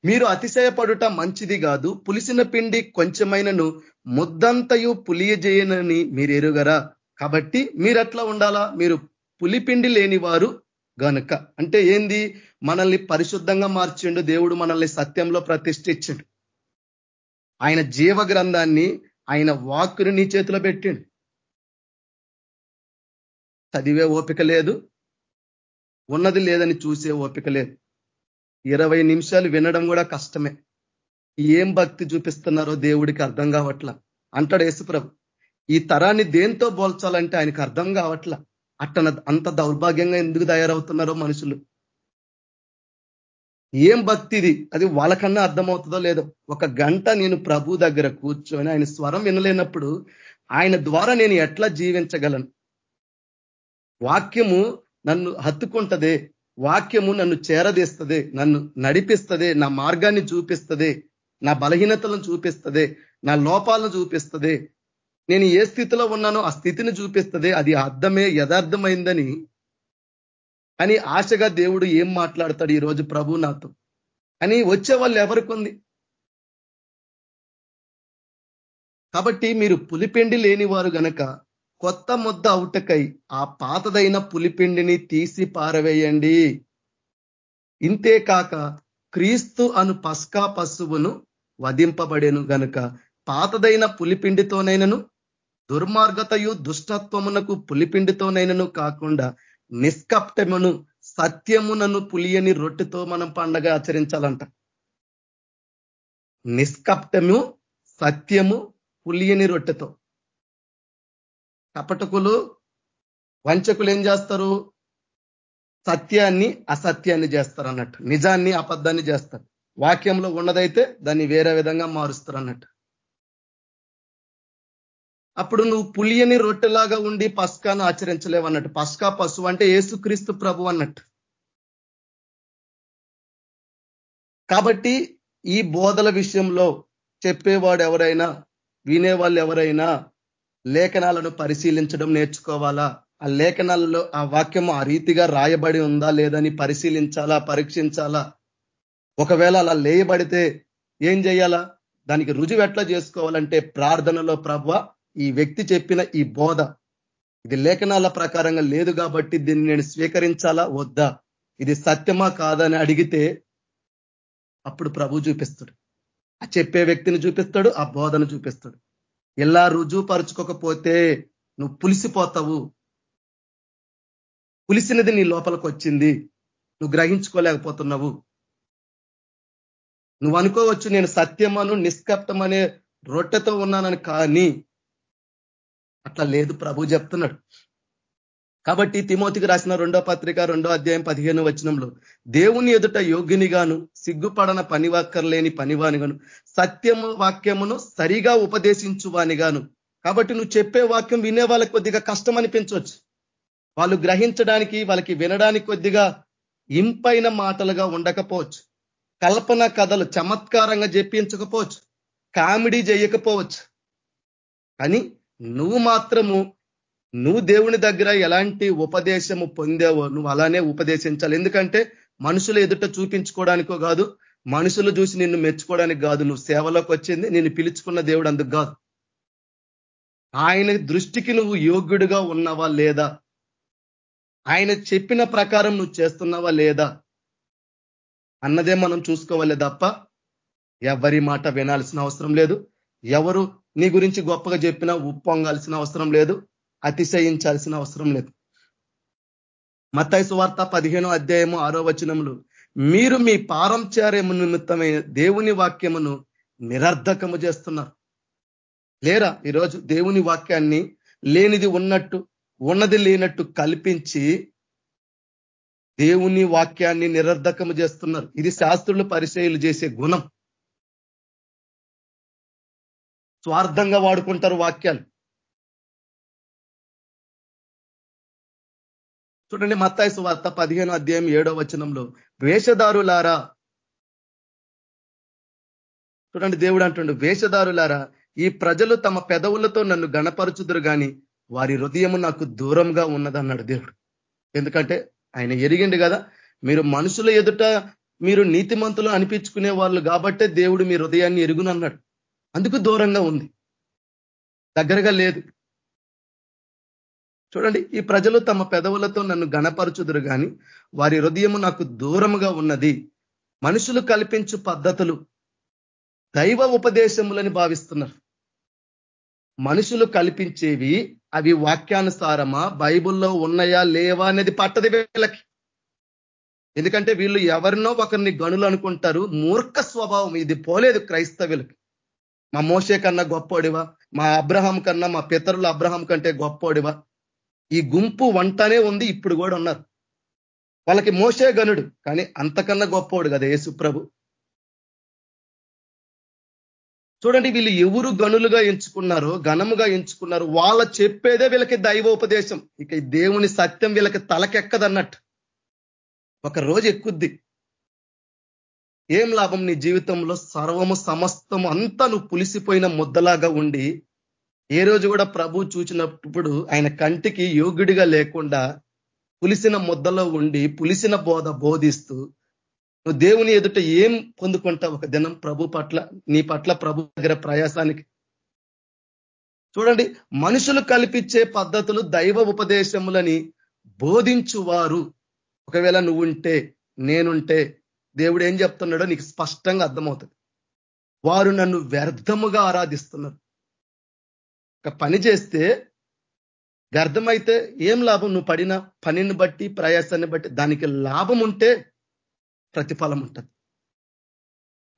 మీరు అతిశయపడుట మంచిది కాదు పులిసిన పిండి కొంచెమైనను ముద్దంతయు పులియజేయనని మీరు ఎరుగరా. కాబట్టి మీరు ఎట్లా ఉండాలా? మీరు పులిపిండి లేని వారు గనుక. అంటే ఏంది? మనల్ని పరిశుద్ధంగా మార్చిండు దేవుడు మనల్ని సత్యంలో ప్రతిష్ఠించిండు. ఆయన జీవ గ్రంథాన్ని ఆయన వాక్కుని నీ చేతిలో పెట్టిండు. చదివే ఓపిక లేదు. ఉన్నది లేదని చూసే ఓపిక లేదు. ఇరవై నిమిషాలు వినడం కూడా కష్టమే. ఏం భక్తి చూపిస్తున్నారో దేవుడికి అర్థం కావట్లా? అంటాడు యేసుప్రభు. ఈ తరాన్ని దేంతో పోల్చాలంటే ఆయనకు అర్థం కావట్లా? అట్టన అంత దౌర్భాగ్యంగా ఎందుకు తయారవుతున్నారో మనుషులు? ఏం భక్తి ఇది? అది వాళ్ళకన్నా అర్థమవుతుందో లేదో. ఒక గంట నేను ప్రభు దగ్గర కూర్చొని ఆయన స్వరం వినలేనప్పుడు ఆయన ద్వారా నేను ఎట్లా జీవించగలను? వాక్యము నన్ను హత్తుకుంటదే. వాక్యము నన్ను చేరదీస్తుంది. నన్ను నడిపిస్తుంది. నా మార్గాన్ని చూపిస్తుంది. నా బలహీనతలను చూపిస్తుంది. నా లోపాలను చూపిస్తుంది. నేను ఏ స్థితిలో ఉన్నానో ఆ స్థితిని చూపిస్తుంది. అది అర్థమే యథార్థమైందని అని ఆశగా దేవుడు ఏం మాట్లాడతాడు ఈరోజు ప్రభు నాతో? అని వచ్చే వాళ్ళు ఎవరికి ఉంది కాబట్టి మీరు పులిపిండి లేని వారు గనక కొత్త ముద్ద అవుటకై ఆ పాతదైన పులిపిండిని తీసి పారవేయండి. ఇంతేకాక క్రీస్తు అను పస్కా పశువును వధింపబడేను గనుక పాతదైన పులిపిండితోనైనను దుర్మార్గతయు దుష్టత్వమునకు పులిపిండితోనైనను కాకుండా నిష్కప్టమును సత్యమునను పులియని రొట్టెతో మనం పండగ ఆచరించాలంట. నిష్కప్టము సత్యము పులియని రొట్టెతో. కపటకులు వంచకులు ఏం చేస్తారు? సత్యాన్ని అసత్యాన్ని చేస్తారు అన్నట్టు నిజాన్ని అబద్ధాన్ని చేస్తారు. వాక్యంలో ఉన్నదైతే దాన్ని వేరే విధంగా మారుస్తారు అన్నట్టు అప్పుడు నువ్వు పులియని రొట్టెలాగా ఉండి పస్కాను ఆచరించలేవు అన్నట్టు. పస్కా పశువు అంటే ఏసుక్రీస్తు ప్రభు అన్నట్టు. కాబట్టి ఈ బోధల విషయంలో చెప్పేవాడు ఎవరైనా వినేవాళ్ళు ఎవరైనా లేఖనాలను పరిశీలించడం నేర్చుకోవాలా? ఆ లేఖనాలలో ఆ వాక్యం ఆ రీతిగా రాయబడి ఉందా లేదని పరిశీలించాలా పరీక్షించాలా? ఒకవేళ అలా లేయబడితే ఏం చేయాలా? దానికి రుజువు ఎట్లా చేసుకోవాలంటే ప్రార్థనలో ప్రభ ఈ వ్యక్తి చెప్పిన ఈ బోధ ఇది లేఖనాల ప్రకారంగా లేదు కాబట్టి దీన్ని నేను స్వీకరించాలా? వద్దా? ఇది సత్యమా కాదని అడిగితే అప్పుడు ప్రభు చూపిస్తాడు. ఆ చెప్పే వ్యక్తిని చూపిస్తాడు ఆ బోధను చూపిస్తాడు. ఎలా రుజువుపరుచుకోకపోతే నువ్వు పులిసిపోతావు. పులిసినది నీ లోపలికి వచ్చింది. నువ్వు గ్రహించుకోలేకపోతున్నావు. నువ్వు అనుకోవచ్చు నేను సత్యమను నిష్కప్తమనే రొట్టెతో ఉన్నానని కానీ అట్లా లేదు ప్రభు చెప్తున్నాడు. కాబట్టి తిమోతికి రాసిన రెండో పత్రిక రెండో అధ్యాయం పదిహేను వచనంలో దేవుని ఎదుట యోగ్యునిగాను సిగ్గుపడన పనివాక్కర్లేని పనివానిగాను సత్యము వాక్యమును సరిగా ఉపదేశించువానిగాను. కాబట్టి నువ్వు చెప్పే వాక్యం వినే వాళ్ళకి కొద్దిగా కష్టం అనిపించవచ్చు వాళ్ళు గ్రహించడానికి వాళ్ళకి వినడానికి కొద్దిగా ఇంపైన మాటలుగా ఉండకపోవచ్చు. కల్పన కథలు చమత్కారంగా చెప్పించకపోవచ్చు. కామెడీ చేయకపోవచ్చు. కానీ నువ్వు మాత్రము నువ్వు దేవుని దగ్గర ఎలాంటి ఉపదేశము పొందావో నువ్వు అలానే ఉపదేశించాలి. ఎందుకంటే మనుషులు ఎదుట చూపించుకోవడానికో కాదు మనుషులు చూసి నిన్ను మెచ్చుకోవడానికి కాదు. నువ్వు సేవలోకి వచ్చింది నిన్ను పిలుచుకున్న దేవుడు అందుకు కాదు. ఆయన దృష్టికి నువ్వు యోగ్యుడిగా ఉన్నావా లేదా? ఆయన చెప్పిన ప్రకారం నువ్వు చేస్తున్నావా లేదా? అన్నదే మనం చూసుకోవాలి తప్ప ఎవరి మాట వినాల్సిన అవసరం లేదు. ఎవరు నీ గురించి గొప్పగా చెప్పినా ఉప్పొంగాల్సిన అవసరం లేదు అతిశయించాల్సిన అవసరం లేదు. మత్తాయి సువార్త పదిహేనో అధ్యాయము ఆరో వచనములు మీరు మీ పారంచార్యము నిమిత్తమైన దేవుని వాక్యమును నిరర్ధకము చేస్తున్నారు. లేరా ఈరోజు దేవుని వాక్యాన్ని లేనిది ఉన్నట్టు ఉన్నది లేనట్టు కల్పించి దేవుని వాక్యాన్ని నిరర్ధకము చేస్తున్నారు. ఇది శాస్త్రులు పరిచయలు చేసే గుణం. స్వార్థంగా వాడుకుంటారు వాక్యాలు. చూడండి మత్తాయి సువార్త పదిహేను అధ్యాయం ఏడో వచనంలో వేషధారులారా చూడండి దేవుడు అంటుండు వేషధారులారా ఈ ప్రజలు తమ పెదవులతో నన్ను గణపరుచుదురు కానీ వారి హృదయము నాకు దూరంగా ఉన్నదన్నాడు దేవుడు. ఎందుకంటే ఆయన ఎరిగిండు కదా మీరు మనుషుల ఎదుట మీరు నీతిమంతులు అనిపించుకునే వాళ్ళు కాబట్టే దేవుడు మీ హృదయాన్ని ఎరుగునన్నాడు. అందుకు దూరంగా ఉంది. దగ్గరగా లేదు. చూడండి ఈ ప్రజలు తమ పెదవులతో నన్ను గణపరచుదురు కానీ వారి హృదయము నాకు దూరముగా ఉన్నది. మనుషులు కల్పించు పద్ధతులు దైవ ఉపదేశములని భావిస్తున్నారు. మనుషులు కల్పించేవి అవి వాక్యానుసారమా బైబుల్లో ఉన్నాయా లేవా అనేది పట్టది వీళ్ళకి. ఎందుకంటే వీళ్ళు ఎవరినో ఒకరిని గనులు అనుకుంటారు. మూర్ఖ స్వభావం ఇది పోలేదు క్రైస్తవులకి. మా మోసే కన్నా గొప్పోడివా? మా అబ్రహాం కన్నా మా పితరులు అబ్రహాం కంటే గొప్పోడివా? ఈ గుంపు వంటనే ఉంది ఇప్పుడు కూడా ఉన్నారు. వాళ్ళకి మోసే గనుడు కానీ అంతకన్నా గొప్పోడు కదా యేసుప్రభు. చూడండి వీళ్ళు ఎవరు గనులుగా ఎంచుకున్నారో ఘనముగా ఎంచుకున్నారు వాళ్ళ చెప్పేదే వీళ్ళకి దైవోపదేశం. ఇక దేవుని సత్యం వీళ్ళకి తలకెక్కదన్నట్టు. ఒక రోజు ఎక్కుద్ది. ఏం లాభం నీ జీవితంలో? సర్వము సమస్తము అంతా నువ్వు పులిసిపోయిన ముద్దలాగా ఉండి ఏ రోజు కూడా ప్రభు చూచినప్పుడు ఆయన కంటికి యోగ్యుడిగా లేకుండా పులిసిన ముద్దలో ఉండి పులిసిన బోధ బోధిస్తూ నువ్వు దేవుని ఎదుట ఏం పొందుకుంటావు ఒక దినం? ప్రభు పట్ల నీ పట్ల ప్రభు దగ్గర ప్రయాసానికి. చూడండి మనుషులు కల్పించే పద్ధతులు దైవ ఉపదేశములని బోధించువారు. ఒకవేళ నువ్వుంటే నేనుంటే దేవుడు ఏం చెప్తున్నాడో నీకు స్పష్టంగా అర్థమవుతుంది. వారు నన్ను వ్యర్థముగా ఆరాధిస్తున్నారు. ఒక పని చేస్తే వ్యర్థమైతే ఏం లాభం? నువ్వు పడిన పనిని బట్టి ప్రయాసాన్ని బట్టి దానికి లాభం ఉంటే ప్రతిఫలం ఉంటుంది.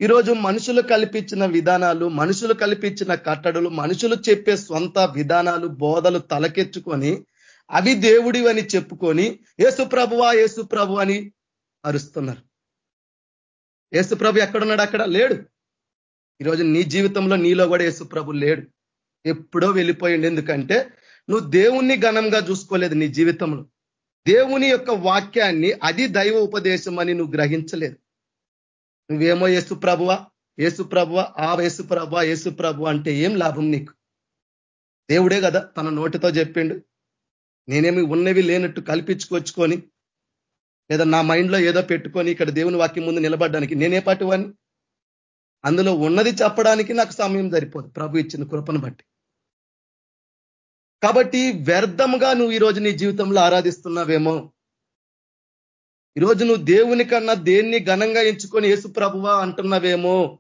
ఈరోజు మనుషులు కల్పించిన విధానాలు మనుషులు కల్పించిన కట్టడలు మనుషులు చెప్పే సొంత విధానాలు బోధలు తలకెచ్చుకొని అవి దేవుడి అని చెప్పుకొని యేసుప్రభువా యేసుప్రభు అని అరుస్తున్నారు. యేసుప్రభు ఎక్కడున్నాడు అక్కడ? లేడు. ఈరోజు నీ జీవితంలో నీలో కూడా యేసు ప్రభు లేడు. ఎప్పుడో వెళ్ళిపోయింది ఎందుకంటే నువ్వు దేవుణ్ణి ఘనంగా చూసుకోలేదు నీ జీవితంలో. దేవుని యొక్క వాక్యాన్ని అది దైవ ఉపదేశం అని నువ్వు గ్రహించలేదు. నువ్వేమో యేసు ప్రభువ యేసు ప్రభువ ఆ యేసు ప్రభువ యేసు ప్రభు అంటే ఏం లాభం నీకు? దేవుడే కదా తన నోటితో చెప్పిండు. నేనేమి ఉన్నవి లేనట్టు కల్పించుకొచ్చుకొని లేదా నా మైండ్లో ఏదో పెట్టుకొని ఇక్కడ దేవుని వాక్యం ముందు నిలబడ్డానికి నేనే పాటివాన్ని అందులో ఉన్నది చెప్పడానికి నాకు సమయం సరిపోదు. ప్రభు ఇచ్చిన కృపను బట్టి. కాబట్టి వ్యర్థంగా నువ్వు ఈరోజు నీ జీవితంలో ఆరాధిస్తున్నావేమో? ఈరోజు నువ్వు దేవుని కన్నా దేన్ని ఘనంగా ఎంచుకొని యేసు ప్రభువా అంటున్నావేమో?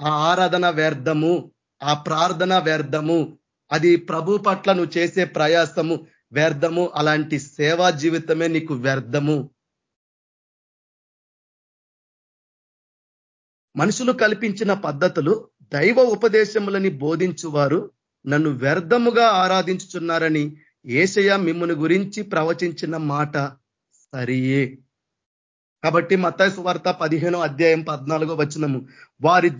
ఆ ఆరాధన వ్యర్థము ఆ ప్రార్థన వ్యర్థము అది ప్రభు పట్ల నువ్వు చేసే ప్రయాసము వ్యర్థము అలాంటి సేవా జీవితమే నీకు వ్యర్థము. మనుషులు కల్పించిన పద్ధతులు దైవ ఉపదేశములని బోధించువారు నన్ను వ్యర్థముగా ఆరాధించుచున్నారని ఏసయ మిమ్మల్ని గురించి ప్రవచించిన మాట సరియే. కాబట్టి మత్తాయి వార్త పదిహేనో అధ్యాయం పద్నాలుగో వచనము. వారి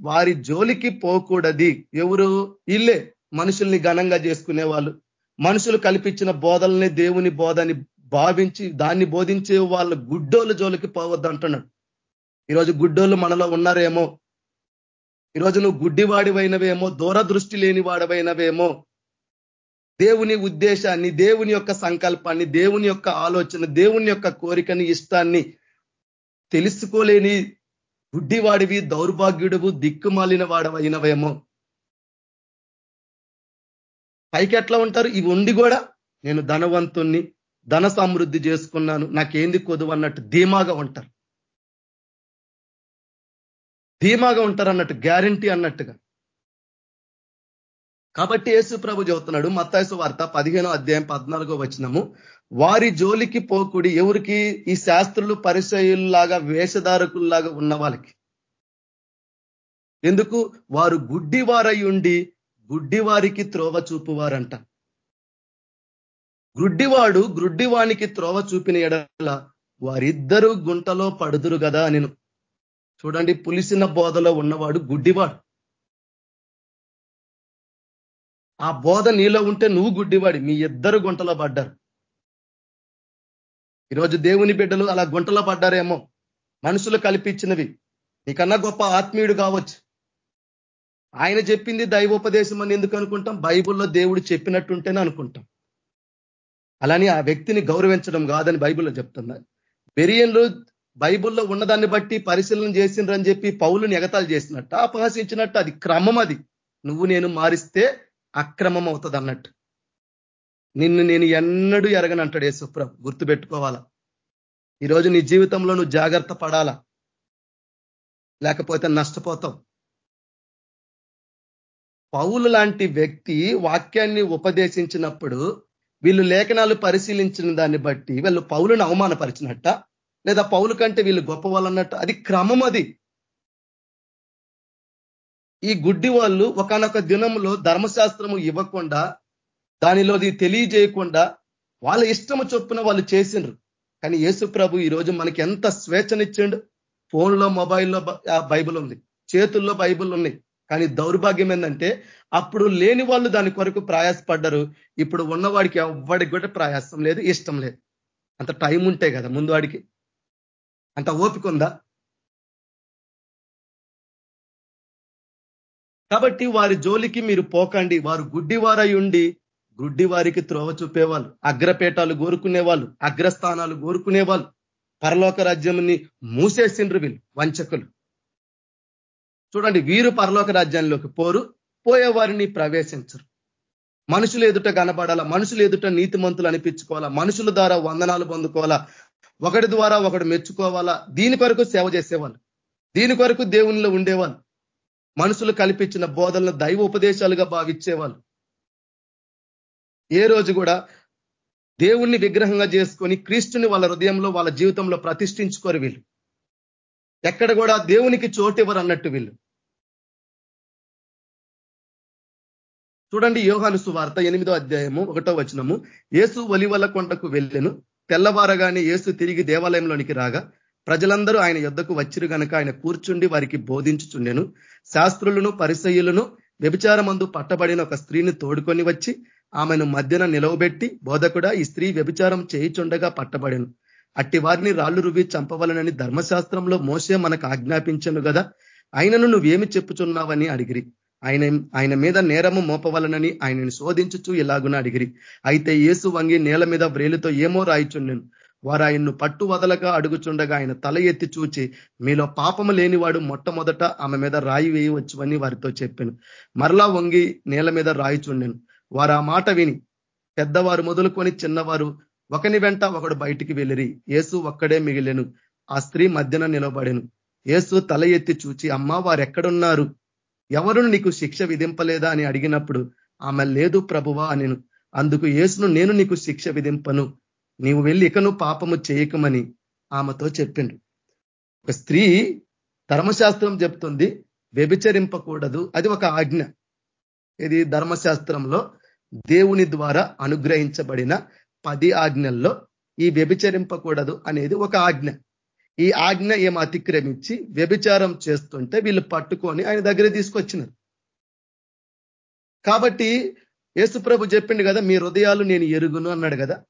వారి జోలికి పోకూడది. ఎవరు? ఇల్లే. మనుషుల్ని ఘనంగా చేసుకునే వాళ్ళు మనుషులు కల్పించిన బోధల్ని దేవుని బోధని భావించి దాన్ని బోధించే వాళ్ళ గుడ్డోళ్ళ జోలికి పోవద్దు అంటున్నాడు ఈరోజు గుడ్డోళ్ళు మనలో ఉన్నారేమో? ఈరోజు నువ్వు గుడ్డివాడివైనవేమో? దూరదృష్టి లేని వాడవైనవేమో దేవుని ఉద్దేశాన్ని దేవుని యొక్క సంకల్పాన్ని దేవుని యొక్క ఆలోచన దేవుని యొక్క కోరికని ఇష్టాన్ని తెలుసుకోలేని గుడ్డివాడివి దౌర్భాగ్యుడువు దిక్కుమాలిన వాడవైనవేమో? పైకి ఎట్లా ఉంటారు? ఇవి ఉండి కూడా నేను ధనవంతుణ్ణి ధన సమృద్ధి చేసుకున్నాను నాకేంది కొదువు అన్నట్టు ధీమాగా ఉంటారు. ధీమాగా ఉంటారు అన్నట్టు గ్యారంటీ అన్నట్టుగా. కాబట్టి యేసు ప్రభు చెబుతున్నాడు మత్తాయసు వార్త పదిహేనో అధ్యాయం పద్నాలుగో వచ్చినము వారి జోలికి పోకుడి ఎవరికి ఈ శాస్త్రులు పరిచయుల్లాగా వేషధారకుల్లాగా ఉన్న వాళ్ళకి. ఎందుకు? వారు గుడ్డివారై ఉండి గుడ్డివారికి త్రోవ చూపువారంట. గుడ్డివాడు గుడ్డివానికి త్రోవ చూపిన ఎడల వారిద్దరూ గుంటలో పడుదురు కదా నేను చూడండి పులిసిన బోధలో ఉన్నవాడు గుడ్డివాడు. ఆ బోధ నీలో ఉంటే నువ్వు గుడ్డివాడి మీ ఇద్దరు గుంటలో పడ్డారు. ఈరోజు దేవుని బిడ్డలు అలా గుంటలో పడ్డారేమో. మనుషులు కల్పించినవి. నీకన్నా గొప్ప ఆత్మీయుడు కావచ్చు. ఆయన చెప్పింది దైవోపదేశం అని ఎందుకు అనుకుంటాం? బైబుల్లో దేవుడు చెప్పినట్టుంటేనే అనుకుంటాం. అలాని ఆ వ్యక్తిని గౌరవించడం కాదని బైబుల్లో చెప్తున్నారు. బెరియన్లు బైబుల్లో ఉన్నదాన్ని బట్టి పరిశీలన చేసిండ్రని చెప్పి పౌలుని ఎగతాలు చేసినట్టు అపహసించినట్టు అది క్రమం అది. నువ్వు నేను మారిస్తే అక్రమం అవుతుంది అన్నట్టు. నిన్ను నేను ఎన్నడూ ఎరగనంటాడు యేసుప్ర గుర్తుపెట్టుకోవాలా. ఈరోజు నీ జీవితంలో నువ్వు జాగ్రత్త పడాలా? లేకపోతే నష్టపోతావు. పౌలు లాంటి వ్యక్తి వాక్యాన్ని ఉపదేశించినప్పుడు వీళ్ళు లేఖనాలు పరిశీలించిన దాన్ని బట్టి వీళ్ళు పౌలను అవమానపరిచినట్ట? లేదా పౌలు కంటే వీళ్ళు గొప్ప వాళ్ళు అన్నట్టు అది క్రమం అది. ఈ గుడ్డి వాళ్ళు ఒకనొక దినంలో ధర్మశాస్త్రము ఇవ్వకుండా దానిలోది తెలియజేయకుండా వాళ్ళ ఇష్టము చొప్పున వాళ్ళు చేసిండ్రు. కానీ యేసు ప్రభు ఈరోజు మనకి ఎంత స్వేచ్ఛనిచ్చిండు. ఫోన్లో మొబైల్లో బైబుల్ ఉంది. చేతుల్లో బైబుల్ ఉన్నాయి కానీ దౌర్భాగ్యం ఏంటంటే అప్పుడు లేని వాళ్ళు దాని కొరకు ప్రయాసపడ్డరు. ఇప్పుడు ఉన్నవాడికి ఎవ్వడికి కూడా ప్రయాసం లేదు ఇష్టం లేదు. అంత టైం ఉంటే కదా ముందు వాడికి. అంత ఓపిక ఉందా? కాబట్టి వారి జోలికి మీరు పోకండి. వారు గుడ్డివారై ఉండి గుడ్డి వారికి త్రోవ చూపేవాళ్ళు అగ్రపేటాలు కోరుకునేవాళ్ళు అగ్రస్థానాలు కోరుకునేవాళ్ళు పరలోక రాజ్యంని మూసేసిండ్రు వీళ్ళు వంచకులు. చూడండి వీరు పరలోక రాజ్యాల్లోకి పోరు పోయే వారిని ప్రవేశించరు. మనుషులు ఎదుట కనబడాలా? మనుషులు ఎదుట నీతిమంతులు అనిపించుకోవాలా? మనుషుల ద్వారా వందనాలు పొందుకోవాలా? ఒకటి ద్వారా ఒకడు మెచ్చుకోవాలా? దీని కొరకు సేవ చేసేవాళ్ళు. దీని కొరకు దేవునిలో ఉండేవాళ్ళు. మనుషులు కల్పించిన బోధనలు దైవ ఉపదేశాలుగా భావించేవాళ్ళు. ఏ రోజు కూడా దేవుణ్ణి విగ్రహంగా చేసుకొని క్రీస్తుని వాళ్ళ హృదయంలో వాళ్ళ జీవితంలో ప్రతిష్ఠించుకోరు వీళ్ళు. ఎక్కడ కూడా దేవునికి చోటివ్వరు అన్నట్టు వీళ్ళు. చూడండి యోహాను సువార్త ఎనిమిదో అధ్యాయము ఒకటో వచనము. ఏసు ఒలివల కొండకు వెళ్ళెను. తెల్లవారగానే ఏసు తిరిగి దేవాలయంలోనికి రాగా ప్రజలందరూ ఆయన యుద్ధకు వచ్చిరు గనక ఆయన కూర్చుండి వారికి బోధించుచుండెను. శాస్త్రులను పరిసయులను వ్యభిచారమందు పట్టబడిన ఒక స్త్రీని తోడుకొని వచ్చి ఆమెను మధ్యన నిలవబెట్టి బోధకుడా ఈ స్త్రీ వ్యభిచారం చేయిచుండగా పట్టబడెను. అట్టి వారిని రాళ్ళు రువి చంపవలనని ధర్మశాస్త్రంలో మోసే మనకు ఆజ్ఞాపించను కదా అయినను నువ్వేమి చెప్పుచున్నావని అడిగిరి. ఆయన ఆయన మీద నేరము మోపవలనని ఆయనను శోధించుచు ఇలాగున అడిగిరి. అయితే ఏసు వంగి నేల మీద వ్రేలుతో ఏమో రాయిచుండెను. వారు ఆయన్ను పట్టు వదలగా అడుగుచుండగా ఆయన తల ఎత్తి చూచి మీలో పాపము లేనివాడు మొట్టమొదట ఆమె మీద రాయి వేయవచ్చువని వారితో చెప్పాను. మరలా వంగి నేల మీద రాయిచుండెను. వారు ఆ మాట విని పెద్దవారు మొదలుకొని చిన్నవారు ఒకని వెంట ఒకడు బయటికి వెళ్ళిరి. ఏసు ఒక్కడే మిగిలెను. ఆ స్త్రీ మధ్యన నిలబడెను. ఏసు తల ఎత్తి చూచి అమ్మ వారెక్కడున్నారు? ఎవరును నీకు శిక్ష విధింపలేదా అని అడిగినప్పుడు ఆమె లేదు ప్రభువా నేను అందుకు ఏసును నేను నీకు శిక్ష విధింపను. నీవు వెళ్ళి ఇకను పాపము చేయకమని ఆమెతో చెప్పిండు. ఒక స్త్రీ ధర్మశాస్త్రం చెప్తుంది వ్యభిచరింపకూడదు. అది ఒక ఆజ్ఞ. ఇది ధర్మశాస్త్రంలో దేవుని ద్వారా అనుగ్రహించబడిన పది ఆజ్ఞల్లో ఈ వ్యభిచరింపకూడదు అనేది ఒక ఆజ్ఞ. ఈ ఆజ్ఞ ఏం అతిక్రమించి వ్యభిచారం చేస్తుంటే వీళ్ళు పట్టుకొని ఆయన దగ్గర తీసుకొచ్చినారు. కాబట్టి యేసుప్రభు చెప్పిండు కదా మీ హృదయాలు నేను ఎరుగును అన్నాడు కదా.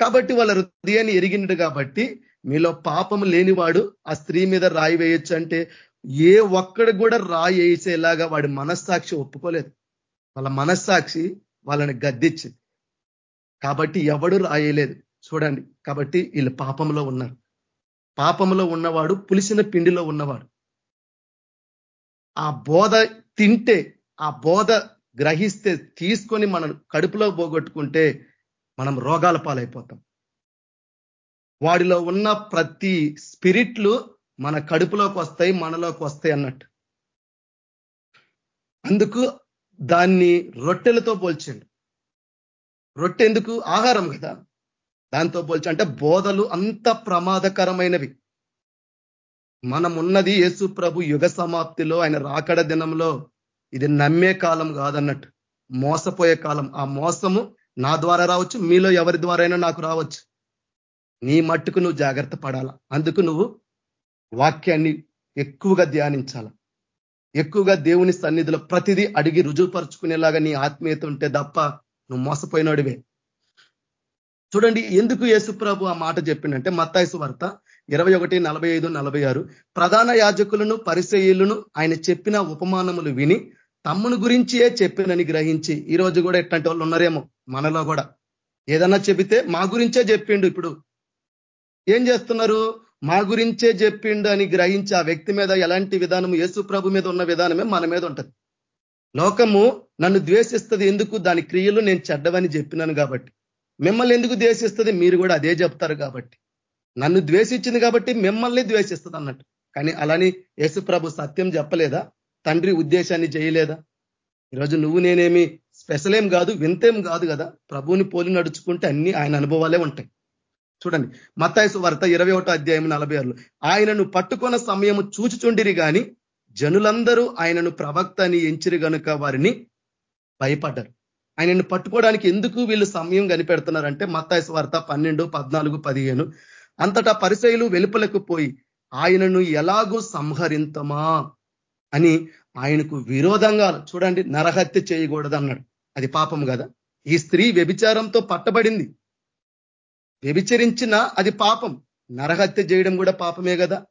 కాబట్టి వాళ్ళ హృదయాన్ని ఎరిగినడు కాబట్టి మీలో పాపం లేనివాడు ఆ స్త్రీ మీద రాయి వేయొచ్చు అంటే ఏ ఒక్కడు కూడా రాయి వేసేలాగా వాడి మనస్సాక్షి ఒప్పుకోలేదు. వాళ్ళ మనస్సాక్షి వాళ్ళని గద్దిచ్చింది కాబట్టి ఎవడు రాయలేదు. చూడండి. కాబట్టి వీళ్ళు పాపంలో ఉన్నారు. పాపంలో ఉన్నవాడు పులిసిన పిండిలో ఉన్నవాడు. ఆ బోధ తింటే ఆ బోధ గ్రహిస్తే తీసుకొని మనం కడుపులో పోగొట్టుకుంటే మనం రోగాల పాలైపోతాం. వాడిలో ఉన్న ప్రతి స్పిరిట్లు మన కడుపులోకి వస్తాయి మనలోకి వస్తాయి అన్నట్టు. అందుకు దాన్ని రొట్టెలతో పోల్చండి. రొట్టె ఎందుకు? ఆహారం కదా. దాంతో పోల్చి అంటే బోధలు అంత ప్రమాదకరమైనవి. మనం ఉన్నది యేసు ప్రభు యుగ సమాప్తిలో ఆయన రాకడ దినంలో. ఇది నమ్మే కాలం కాదన్నట్టు. మోసపోయే కాలం. ఆ మోసము నా ద్వారా రావచ్చు మీలో ఎవరి ద్వారా నాకు రావచ్చు. నీ మట్టుకు నువ్వు జాగ్రత్త పడాల? అందుకు నువ్వు వాక్యాన్ని ఎక్కువగా ధ్యానించాల? ఎక్కువగా దేవుని సన్నిధిలో ప్రతిదీ అడిగి రుజువుపరుచుకునేలాగా నీ ఆత్మీయత ఉంటే తప్ప నువ్వు మోసపోయినడివే. చూడండి ఎందుకు యేసుప్రభు ఆ మాట చెప్పిండంటే మత్తాయసు వార్త ఇరవై ఒకటి నలభై ఐదు నలభై ఆరు ప్రధాన యాజకులను పరిచయులను ఆయన చెప్పిన ఉపమానములు విని తమ్మును గురించియే చెప్పినని గ్రహించి ఈ రోజు కూడా ఎట్లాంటి వాళ్ళు ఉన్నారేమో మనలో కూడా. ఏదన్నా చెబితే మా గురించే చెప్పిండు ఇప్పుడు. ఏం చేస్తున్నారు? మా గురించే చెప్పిండు అని గ్రహించి ఆ వ్యక్తి మీద ఎలాంటి విధానం యేసు ప్రభు మీద ఉన్న విధానమే మన మీద ఉంటది. లోకము నన్ను ద్వేషిస్తుంది ఎందుకు? దాని క్రియలు నేను చెడ్డవని చెప్పినాను కాబట్టి. మిమ్మల్ని ఎందుకు ద్వేషిస్తుంది? మీరు కూడా అదే చెప్తారు కాబట్టి. నన్ను ద్వేషించింది కాబట్టి మిమ్మల్ని ద్వేషిస్తుంది అన్నట్టు. కానీ అలాని యేసు ప్రభు సత్యం చెప్పలేదా? తండ్రి ఉద్దేశాన్ని చేయలేదా? ఈరోజు నువ్వు నేనేమి స్పెషల్ ఏం కాదు వింతేం కాదు కదా? ప్రభువుని పోలి నడుచుకుంటే అన్ని ఆయన అనుభవాలే ఉంటాయి. చూడండి మత్తాయసు వార్త ఇరవై ఒకటో అధ్యాయం నలభై ఆరులో ఆయనను పట్టుకున్న సమయము చూచుచుండిరి కానీ జనులందరూ ఆయనను ప్రవక్త అని ఎంచిరి గనుక వారిని భయపడ్డారు. ఆయనను పట్టుకోవడానికి ఎందుకు వీళ్ళు సమయం కనిపెడుతున్నారంటే మత్తాయి వార్త పన్నెండు పద్నాలుగు పదిహేను. అంతటా పరిచయలు వెలుపలకు పోయి ఆయనను ఎలాగూ సంహరింతమా అని ఆయనకు విరోధంగా చూడండి నరహత్య చేయకూడదు అన్నాడు అది పాపం కదా. ఈ స్త్రీ వ్యభిచారంతో పట్టబడింది. వ్యభిచరించిన అది పాపం. నరహత్య చేయడం కూడా పాపమే కదా.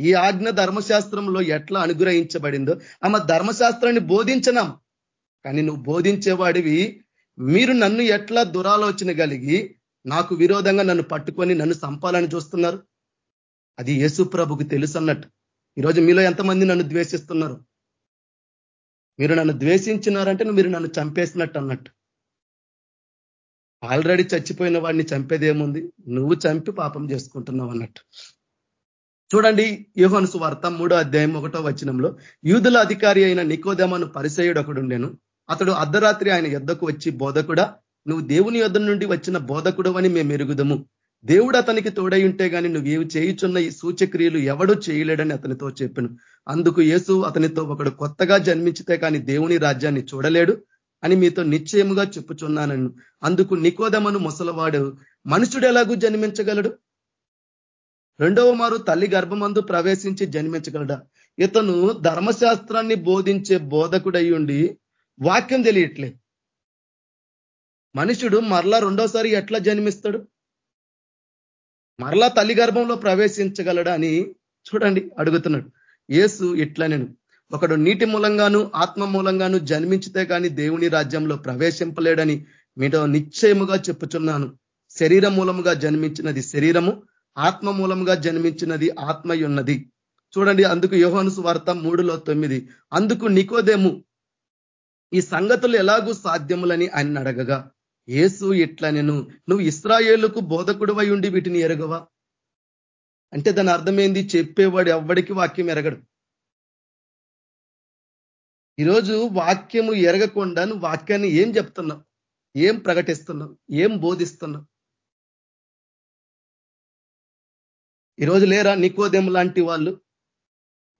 ఈ ఆజ్ఞ ధర్మశాస్త్రంలో ఎట్లా అనుగ్రహించబడిందో ఆమె ధర్మశాస్త్రాన్ని బోధించనాం. కానీ నువ్వు బోధించేవాడివి. మీరు నన్ను ఎట్లా దురాలోచన కలిగి నాకు విరోధంగా నన్ను పట్టుకొని నన్ను సంపాలని చూస్తున్నారు? అది యేసు ప్రభుకు తెలుసు అన్నట్టు ఈరోజు మీలో ఎంతమంది నన్ను ద్వేషిస్తున్నారు? మీరు నన్ను ద్వేషించినారంటే మీరు నన్ను చంపేసినట్టు అన్నట్టు. ఆల్రెడీ చచ్చిపోయిన వాడిని చంపేదేముంది? నువ్వు చంపి పాపం చేసుకుంటున్నావు అన్నట్టు. చూడండి యూహను సువార్త మూడో అధ్యాయం ఒకటో వచనంలో యూదుల అధికారి అయిన నికోదమను పరిచయుడు ఒకడుండెను అతడు అర్ధరాత్రి ఆయన యుద్ధకు వచ్చి బోధకుడా నువ్వు దేవుని యుద్ధం నుండి వచ్చిన బోధకుడు అని మేము ఎరుగుదము. దేవుడు అతనికి తోడై ఉంటే కానీ నువ్వేవి చేయుచున్న ఈ సూచక్రియలు ఎవడూ చేయలేడని అతనితో చెప్పాను. అందుకు యేసు అతనితో ఒకడు కొత్తగా జన్మించితే కానీ దేవుని రాజ్యాన్ని చూడలేడు అని మీతో నిశ్చయముగా చెప్పుచున్నానను. అందుకు నికోదమను ముసలవాడు మనుషుడు ఎలాగూ జన్మించగలడు? రెండవ మారు తల్లి గర్భమందు ప్రవేశించి జన్మించగలడా? ఇతను ధర్మశాస్త్రాన్ని బోధించే బోధకుడయ్యుండి వాక్యం తెలియట్లేదు. మనుషుడు మరలా రెండోసారి ఎట్లా జన్మిస్తాడు? మరలా తల్లి గర్భంలో ప్రవేశించగలడా అని చూడండి అడుగుతున్నాడు. ఏసు ఇట్లా నేను ఒకడు నీటి మూలంగాను ఆత్మ మూలంగాను జన్మించితే కానీ దేవుని రాజ్యంలో ప్రవేశింపలేడని మీతో నిశ్చయముగా చెప్పుచున్నాను. శరీర మూలముగా జన్మించినది శరీరము ఆత్మ మూలముగా జన్మించినది ఆత్మయున్నది. చూడండి అందుకు యోహను వార్త మూడులో తొమ్మిది. అందుకు నికోదేము ఈ సంగతులు ఎలాగూ సాధ్యములని ఆయన అడగగా ఏసు ఇట్లా నేను? నువ్వు ఇస్రాయేళ్ళకు బోధకుడు ఉండి వీటిని ఎరగవా? అంటే దాని అర్థమైంది? చెప్పేవాడు ఎవ్వడికి వాక్యం ఎరగడు. ఈరోజు వాక్యము ఎరగకుండా నువ్వు వాక్యాన్ని ఏం చెప్తున్నావు? ఏం ప్రకటిస్తున్నావు? ఏం బోధిస్తున్నావు? ఈరోజు లేరా నికోదెం లాంటి వాళ్ళు?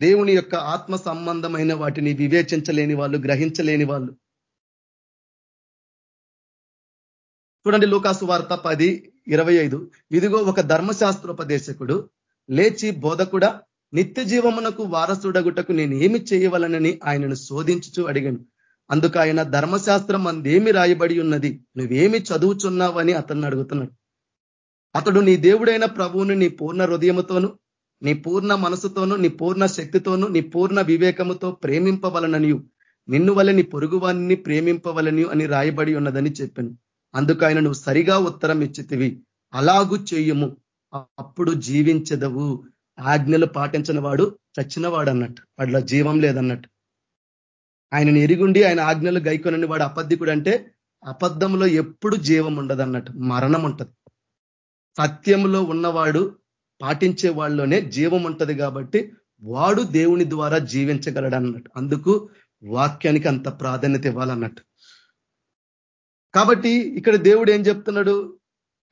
దేవుని యొక్క ఆత్మ సంబంధమైన వాటిని వివేచించలేని వాళ్ళు గ్రహించలేని వాళ్ళు. చూడండి లూకాసు వార్త పది ఇరవై ఐదు. ఇదిగో ఒక ధర్మశాస్త్రోపదేశకుడు లేచి బోధకుడా నిత్య జీవమునకు వారసుడగుటకు నేను ఏమి చేయవలనని ఆయనను శోధించుచు అడిగాను. అందుకు ఆయన ధర్మశాస్త్రం అందేమి రాయబడి ఉన్నది? నువ్వేమి చదువుచున్నావని అతన్ని అడుగుతున్నాడు. అతడు నీ దేవుడైన ప్రభువుని నీ పూర్ణ హృదయముతోను నీ పూర్ణ మనసుతోను నీ పూర్ణ శక్తితోను నీ పూర్ణ వివేకముతో ప్రేమింపవలననియు. నిన్ను వల్ల నీ పొరుగువాన్ని ప్రేమింపవలని అని రాయబడి ఉన్నదని చెప్పాను. అందుకు ఆయన నువ్వు సరిగా ఉత్తరం ఇచ్చితివి. అలాగు చెయ్యము అప్పుడు జీవించదవు. ఆజ్ఞలు పాటించిన వాడు చచ్చిన వాడు అన్నట్టు వాడిలో జీవం లేదన్నట్టు. ఆయనను ఎరిగుండి ఆయన ఆజ్ఞలు గైకొనని వాడు అబద్ధికుడు అంటే అబద్ధంలో ఎప్పుడు జీవం ఉండదు అన్నట్టు మరణం ఉంటది. సత్యంలో ఉన్నవాడు పాటించే వాళ్ళలోనే జీవం ఉంటది కాబట్టి వాడు దేవుని ద్వారా జీవించగలడు అన్నట్టు అందుకు వాక్యానికి అంత ప్రాధాన్యత ఇవ్వాలన్నట్టు. కాబట్టి ఇక్కడ దేవుడు ఏం చెప్తున్నాడు?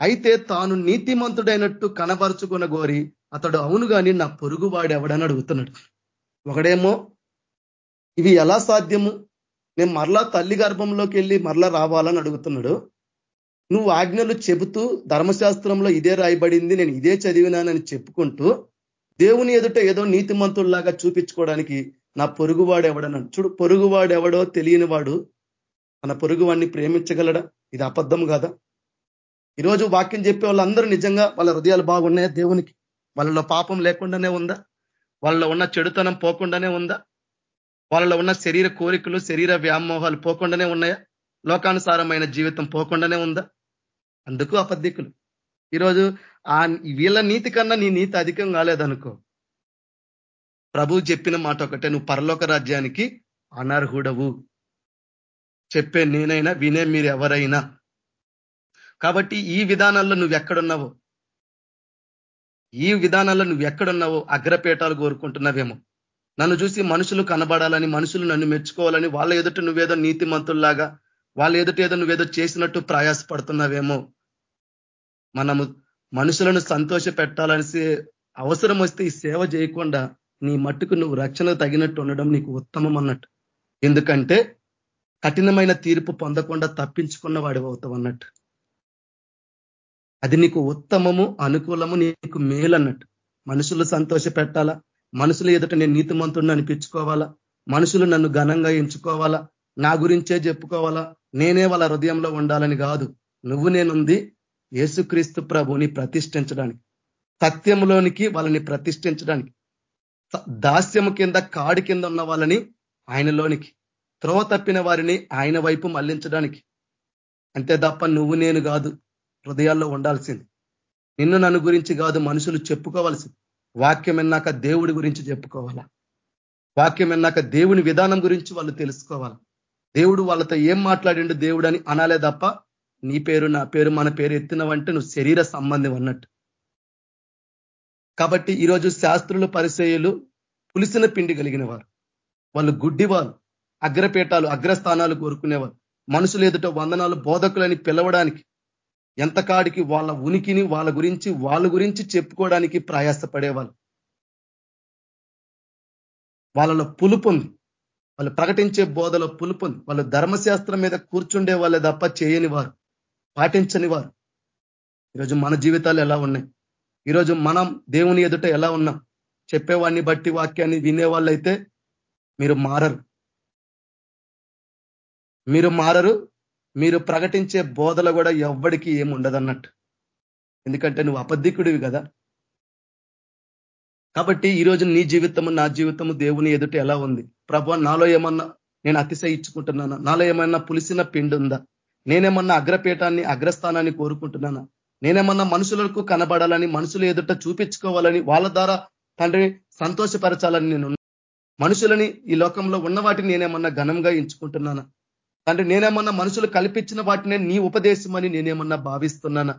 అయితే తాను నీతిమంతుడైనట్టు కనబరుచుకున్న గోరి అతడు అవును కానీ నా పొరుగు ఎవడని అడుగుతున్నాడు. ఒకడేమో ఇవి ఎలా సాధ్యము? నేను మరలా తల్లి గర్భంలోకి వెళ్ళి మరలా రావాలని అడుగుతున్నాడు. నువ్వు ఆజ్ఞలు చెబుతూ ధర్మశాస్త్రంలో ఇదే రాయబడింది నేను ఇదే చదివినానని చెప్పుకుంటూ దేవుని ఎదుట ఏదో నీతిమంతుల్లాగా చూపించుకోవడానికి నా పొరుగువాడు ఎవడన్నాడు చూడు పొరుగువాడు ఎవడో తెలియని వాడు మన పొరుగువాడిని ప్రేమించగలడా? ఇది అబద్ధం కాదా? ఈరోజు వాక్యం చెప్పే వాళ్ళందరూ నిజంగా వాళ్ళ హృదయాలు బాగున్నాయా దేవునికి? వాళ్ళలో పాపం లేకుండానే ఉందా? వాళ్ళలో ఉన్న చెడుతనం పోకుండానే ఉందా? వాళ్ళలో ఉన్న శరీర కోరికలు శరీర వ్యామోహాలు పోకుండానే ఉన్నాయా? లోకానుసారమైన జీవితం పోకుండానే ఉందా? అందుకు అపద్ధికులు ఈరోజు ఆ వీళ్ళ నీతి కన్నా నీ నీతి అధికం కాలేదనుకో. ప్రభు చెప్పిన మాట ఒకటే నువ్వు పరలోక రాజ్యానికి అనర్హుడవు. చెప్పే నేనైనా వినే మీరు ఎవరైనా. కాబట్టి ఈ విధానాల్లో నువ్వు ఎక్కడున్నావో? ఈ విధానాల్లో నువ్వు ఎక్కడున్నావో అగ్రపేటాలు కోరుకుంటున్నావేమో? నన్ను చూసి మనుషులు కనబడాలని మనుషులు నన్ను మెచ్చుకోవాలని వాళ్ళ ఎదుట నువ్వేదో నీతిమంతుల్లాగా వాళ్ళ ఎదుట ఏదో నువ్వేదో చేసినట్టు ప్రయాసపడుతున్నావేమో? మనము మనుషులను సంతోష పెట్టాలనేసి అవసరం వస్తే ఈ సేవ చేయకుండా నీ మట్టుకు నువ్వు రక్షణ తగినట్టు ఉండడం నీకు ఉత్తమం అన్నట్టు. ఎందుకంటే కఠినమైన తీర్పు పొందకుండా తప్పించుకున్న వాడు అవుతావు అన్నట్టు. అది నీకు ఉత్తమము అనుకూలము నీకు మేలు అన్నట్టు మనుషులు సంతోష పెట్టాలా మనుషులు ఎదుట నేను నీతిమంతుడిని అనిపించుకోవాలా? మనుషులు నన్ను ఘనంగా ఎంచుకోవాలా? నా గురించే చెప్పుకోవాలా? నేనే వాళ్ళ హృదయంలో ఉండాలని కాదు. నువ్వు నేనుంది యేసుక్రీస్తు ప్రభుని ప్రతిష్ఠించడానికి సత్యంలోనికి వాళ్ళని ప్రతిష్ఠించడానికి దాస్యము కింద కాడి కింద ఉన్న వాళ్ళని ఆయనలోనికి త్రోవ తప్పిన వారిని ఆయన వైపు మళ్ళించడానికి. అంతే తప్ప నువ్వు నేను కాదు హృదయాల్లో ఉండాల్సింది. నిన్ను నన్ను గురించి కాదు మనుషులు చెప్పుకోవాల్సింది. వాక్యం ఎన్నాక దేవుడి గురించి చెప్పుకోవాలా? వాక్యం ఎన్నాక దేవుని విధానం గురించి వాళ్ళు తెలుసుకోవాలి? దేవుడు వాళ్ళతో ఏం మాట్లాడిండు దేవుడు అని అనాలే తప్ప నీ పేరు నా పేరు మన పేరు ఎత్తినవంటే నువ్వు శరీర సంబంధం అన్నట్టు. కాబట్టి ఈరోజు శాస్త్రులు పరిచయులు పులిసిన పిండి కలిగిన వారు వాళ్ళు గుడ్డివారు అగ్రపీఠాలు అగ్రస్థానాలు కోరుకునేవారు. మనుషులు ఎదుట వందనాలు బోధకులని పిలవడానికి ఎంతకాడికి వాళ్ళ ఉనికిని వాళ్ళ గురించి వాళ్ళ గురించి చెప్పుకోవడానికి ప్రయాసపడేవాళ్ళు. వాళ్ళలో పులుపు ఉంది. వాళ్ళు ప్రకటించే బోధలో పులుపు ఉంది. వాళ్ళు ధర్మశాస్త్రం మీద కూర్చుండే వాళ్ళే తప్ప చేయని వారు పాటించని వారు. ఈరోజు మన జీవితాలు ఎలా ఉన్నాయి? ఈరోజు మనం దేవుని ఎదుట ఎలా ఉన్నాం? చెప్పేవాడిని బట్టి వాక్యాన్ని వినేవాళ్ళైతే మీరు మారరు. మీరు మారరు మీరు ప్రకటించే బోధలు కూడా ఎవ్వడికి ఏముండదన్నట్టు ఎందుకంటే నువ్వు అబద్ధికుడివి కదా. కాబట్టి ఈరోజు నీ జీవితము నా జీవితము దేవుని ఎదుట ఎలా ఉంది? ప్రభు నాలో ఏమన్నా నేను అతిశయించుకుంటున్నానా? నాలో ఏమైనా పులిసిన పిండి ఉందా? నేనేమన్నా అగ్రపీఠాన్ని అగ్రస్థానాన్ని కోరుకుంటున్నానా? నేనేమన్నా మనుషులకు కనబడాలని మనుషులు ఎదుట చూపించుకోవాలని వాళ్ళ ద్వారా తండ్రి సంతోషపరచాలని నేను మనుషులని ఈ లోకంలో ఉన్న వాటిని నేనేమన్నా ఘనంగా ఎంచుకుంటున్నానా? తండ్రి నేనేమన్నా మనుషులు కల్పించిన వాటినే నీ ఉపదేశమని నేనేమన్నా భావిస్తున్నానా?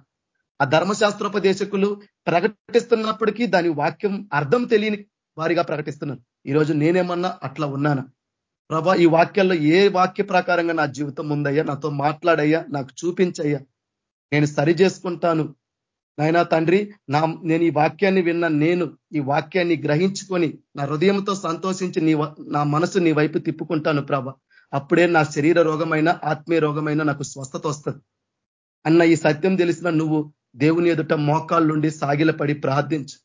ఆ ధర్మశాస్త్రోపదేశకులు ప్రకటిస్తున్నప్పటికీ దాని వాక్యం అర్థం తెలియని వారిగా ప్రకటిస్తున్నాను. ఈరోజు నేనేమన్నా అట్లా ఉన్నానా? ప్రభా ఈ వాక్యాల్లో ఏ వాక్య ప్రకారంగా నా జీవితం ఉందయ్యా? నాతో మాట్లాడయ్యా? నాకు చూపించయ్యా? నేను సరి చేసుకుంటాను. నాయనా తండ్రి నా నేను ఈ వాక్యాన్ని విన్న నేను ఈ వాక్యాన్ని గ్రహించుకొని నా హృదయంతో సంతోషించి నీ నా మనసు నీ వైపు తిప్పుకుంటాను ప్రభ. అప్పుడే నా శరీర రోగమైన ఆత్మీయ రోగమైన నాకు స్వస్థత వస్తుంది. అన్న ఈ సత్యం తెలిసిన నువ్వు దేవుని ఎదుట మోకాళ్ళుండి సాగిలపడి ప్రార్థించు.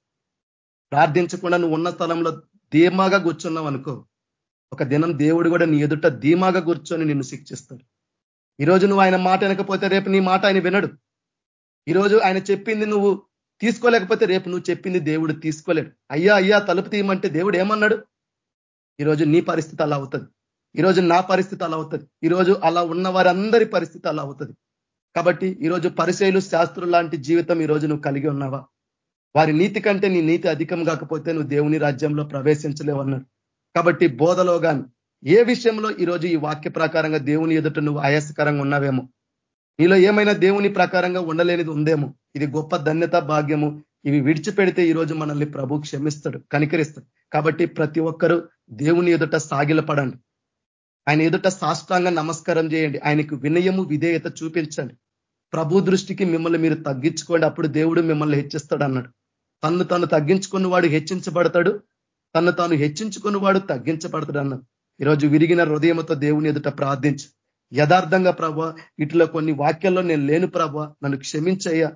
ప్రార్థించకుండా నువ్వు ఉన్న స్థలంలో ధీమాగా కూర్చున్నావు అనుకో ఒక దినం దేవుడు కూడా నీ ఎదుట ధీమాగా కూర్చొని నిన్ను శిక్షిస్తాడు. ఈరోజు నువ్వు ఆయన మాట వినకపోతే రేపు నీ మాట ఆయన వినడు. ఈరోజు ఆయన చెప్పింది నువ్వు తీసుకోలేకపోతే రేపు నువ్వు చెప్పింది దేవుడు తీసుకోలేడు. అయ్యా అయ్యా తలుపు తీయమంటే దేవుడు ఏమన్నాడు? ఈరోజు నీ పరిస్థితి అలా అవుతుంది. ఈరోజు నా పరిస్థితి అలా అవుతుంది. ఈరోజు అలా ఉన్న వారందరి పరిస్థితి అలా అవుతుంది. కాబట్టి ఈరోజు పరిశైలు శాస్త్రులు లాంటి జీవితం ఈరోజు నువ్వు కలిగి ఉన్నావా? వారి నీతి కంటే నీ నీతి అధికం కాకపోతే నువ్వు దేవుని రాజ్యంలో ప్రవేశించలేవన్నాడు కాబట్టి బోధలో కానీ ఏ విషయంలో ఈరోజు ఈ వాక్య ప్రకారంగా దేవుని ఎదుట నువ్వు ఆయాసకరంగా ఉన్నావేమో? నీలో ఏమైనా దేవుని ప్రకారంగా ఉండలేనిది ఉందేమో? ఇది గొప్ప ధన్యత భాగ్యము. ఇవి విడిచిపెడితే ఈరోజు మనల్ని ప్రభు క్షమిస్తాడు కనికరిస్తాడు. కాబట్టి ప్రతి ఒక్కరూ దేవుని ఎదుట సాగిలపడండి. ఆయన ఎదుట సాష్టాంగ నమస్కారం చేయండి. ఆయనకు వినయము విధేయత చూపించండి. ప్రభు దృష్టికి మిమ్మల్ని మీరు తగ్గించుకోండి. అప్పుడు దేవుడు మిమ్మల్ని హెచ్చిస్తాడు అన్నాడు తను తను తగ్గించుకున్న వాడు హెచ్చించబడతాడు. తను తాను హెచ్చించుకుని వాడు తగ్గించబడతాడు అన్నాడు ఈరోజు విరిగిన హృదయంతో దేవుని ఎదుట ప్రార్థించు. యథార్థంగా ప్రభ ఇట్లా కొన్ని వాక్యాల్లో నేను లేను ప్రభా నన్ను క్షమించయ్యా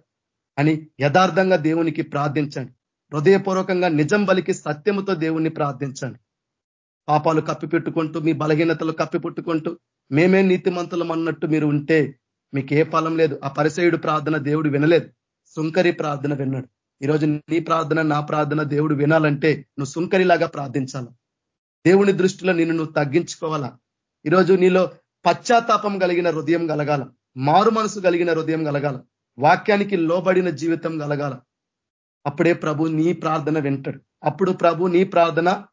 అని యథార్థంగా దేవునికి ప్రార్థించండి. హృదయపూర్వకంగా నిజం బలికి సత్యముతో దేవుణ్ణి ప్రార్థించండి. పాపాలు కప్పిపెట్టుకుంటూ మీ బలహీనతలు కప్పిపెట్టుకుంటూ మేమే నీతిమంతులం అన్నట్టు మీరు ఉంటే మీకు ఏ ఫలం లేదు. ఆ పరిసయుడు ప్రార్థన దేవుడు వినలేదు. సుంకరి ప్రార్థన విన్నాడు. ఈరోజు నీ ప్రార్థన నా ప్రార్థన దేవుడు వినాలంటే నువ్వు సుంకరిలాగా ప్రార్థించాలి. దేవుని దృష్టిలో నిన్ను నువ్వు తగ్గించుకోవాలా? ఈరోజు నీలో పశ్చాత్తాపం కలిగిన హృదయం కలగాల. మారు మనసు కలిగిన హృదయం కలగాల. వాక్యానికి లోబడిన జీవితం కలగాల. అప్పుడే ప్రభు నీ ప్రార్థన వింటాడు. అప్పుడు ప్రభు నీ ప్రార్థన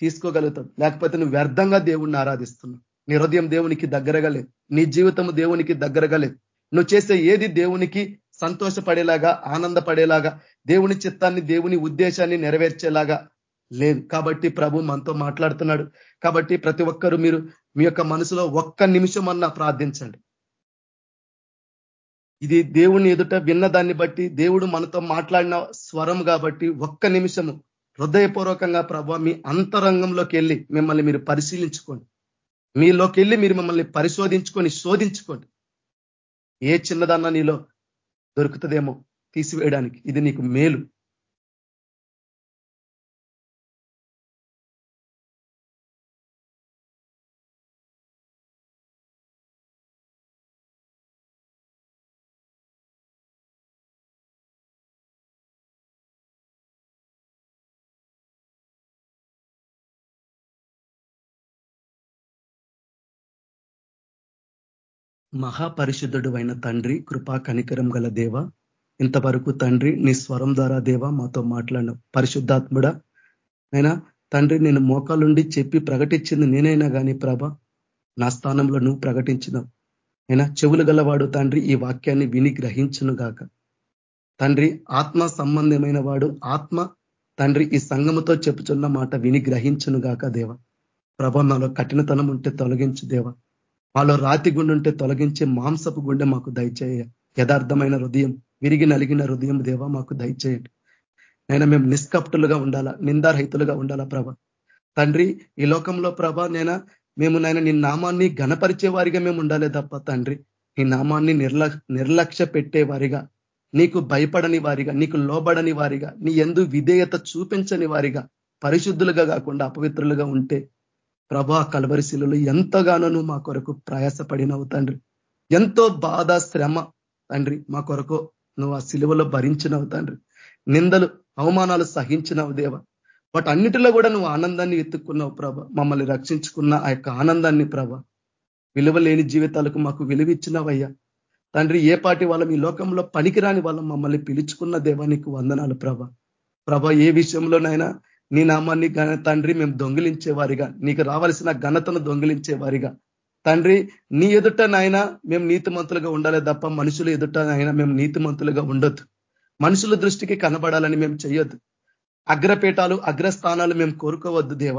తీసుకోగలుగుతాడు. లేకపోతే నువ్వు వ్యర్థంగా దేవుణ్ణి ఆరాధిస్తున్నావు. నీ హృదయం దేవునికి దగ్గరగా లేదు. నీ జీవితం దేవునికి దగ్గరగా లేదు. నువ్వు చేసే ఏది దేవునికి సంతోషపడేలాగా ఆనందపడేలాగా దేవుని చిత్తాన్ని దేవుని ఉద్దేశాన్ని నెరవేర్చేలాగా లేదు. కాబట్టి ప్రభు మనతో మాట్లాడుతున్నాడు. కాబట్టి ప్రతి ఒక్కరూ మీరు మీ యొక్క మనసులో ఒక్క నిమిషం అన్నా ప్రార్థించండి. ఇది దేవుని ఎదుట విన్న దాన్ని బట్టి దేవుడు మనతో మాట్లాడిన స్వరం కాబట్టి ఒక్క నిమిషము హృదయపూర్వకంగా ప్రభు మీ అంతరంగంలోకి వెళ్ళి మిమ్మల్ని మీరు పరిశీలించుకోండి. మీలోకి వెళ్ళి మీరు మిమ్మల్ని పరిశోధించుకొని శోధించుకోండి. ఏ చిన్నదన్నా నీలో దొరుకుతుందేమో తీసివేయడానికి. ఇది నీకు మేలు. మహాపరిశుద్ధుడు అయిన తండ్రి కృపా కనికరం గల దేవ ఇంతవరకు తండ్రి నీ స్వరం ద్వారా దేవ మాతో మాట్లాడిన పరిశుద్ధాత్ముడ. అయినా తండ్రి నేను మోకాలుండి చెప్పి ప్రకటించింది నేనైనా కానీ ప్రభ నా స్థానంలో నువ్వు ప్రకటించినావు అయినా చెవులు గలవాడు తండ్రి ఈ వాక్యాన్ని విని గ్రహించును గాక. తండ్రి ఆత్మ సంబంధమైన వాడు ఆత్మ తండ్రి ఈ సంగముతో చెప్పుచున్న మాట విని గ్రహించును గాక దేవ. ప్రభ నాలో కఠినతనం ఉంటే తొలగించు దేవ. మాలో రాతి గుండె ఉంటే తొలగించే మాంసపు గుండె మాకు దయచేయ. యథార్థమైన హృదయం విరిగి నలిగిన హృదయం దేవా మాకు దయచేయండి. నేను మేము నిష్కప్టులుగా ఉండాలా నిందారహితులుగా ఉండాలా ప్రభ? తండ్రి ఈ లోకంలో ప్రభ నేను మేము నాయన నీ నామాన్ని గణపరిచే వారిగా మేము ఉండాలి తప్ప తండ్రి నీ నామాన్ని నిర్ల నిర్లక్ష్య పెట్టే వారిగా నీకు భయపడని వారిగా నీకు లోబడని వారిగా నీ ఎందు విధేయత చూపించని వారిగా పరిశుద్ధులుగా కాకుండా అపవిత్రులుగా ఉంటే ప్రభా కలవరిశిలలో ఎంతగానో నువ్వు మా కొరకు ప్రయాసపడినవు తండ్రి. ఎంతో బాధ శ్రమ తండ్రి మా కొరకు నువ్వు ఆ సిలువలో భరించినవు తండ్రి. నిందలు అవమానాలు సహించినవు దేవ. వాటి అన్నిటిలో కూడా నువ్వు ఆనందాన్ని ఎత్తుక్కున్నావు ప్రభ. మమ్మల్ని రక్షించుకున్న ఆ యొక్క ఆనందాన్ని ప్రభ. విలువలేని జీవితాలకు మాకు విలువిచ్చినవయ్యా. తండ్రి ఏ పాటి వాళ్ళం ఈ లోకంలో పనికిరాని వాళ్ళం మమ్మల్ని పిలుచుకున్న దేవానికి వందనాలు ప్రభ. ప్రభ ఏ విషయంలోనైనా నీ నామాన్ని తండ్రి మేము దొంగిలించే వారిగా. నీకు రావాల్సిన ఘనతను దొంగిలించే వారిగా. తండ్రి నీ ఎదుట నాయన మేము నీతిమంతులుగా ఉండాలి తప్ప మనుషుల ఎదుట నాయన మేము నీతిమంతులుగా ఉండొద్దు. మనుషుల దృష్టికి కనబడాలని మేము చేయొద్దు అగ్రపీఠాలు అగ్రస్థానాలు మేము కోరుకోవద్దు దేవ.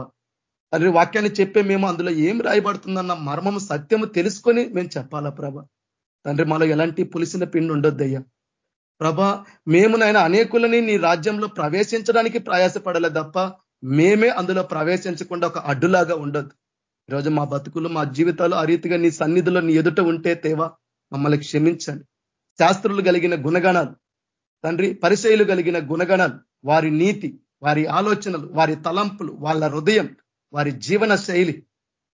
తండ్రి వాక్యాన్ని చెప్పే మేము అందులో ఏం రాయబడుతుందన్న మర్మము సత్యము తెలుసుకొని మేము చెప్పాలా ప్రభ? తండ్రి మాలో ఎలాంటి పులిసిన పిండి ఉండొద్దయ్యా. ప్రభా మేము నాయన అనేకులని నీ రాజ్యంలో ప్రవేశించడానికి ప్రయాసపడలే తప్ప మేమే అందులో ప్రవేశించకుండా ఒక అడ్డులాగా ఉండొద్దు. ఈరోజు మా బతుకులు మా జీవితాలు ఆ రీతిగా నీ సన్నిధిలో నీ ఎదుట ఉంటే తేవా మమ్మల్ని క్షమించండి. శాస్త్రులు కలిగిన గుణగణాలు తండ్రి పరిచయలు కలిగిన గుణగణాలు వారి నీతి వారి ఆలోచనలు వారి తలంపులు వాళ్ళ హృదయం వారి జీవన శైలి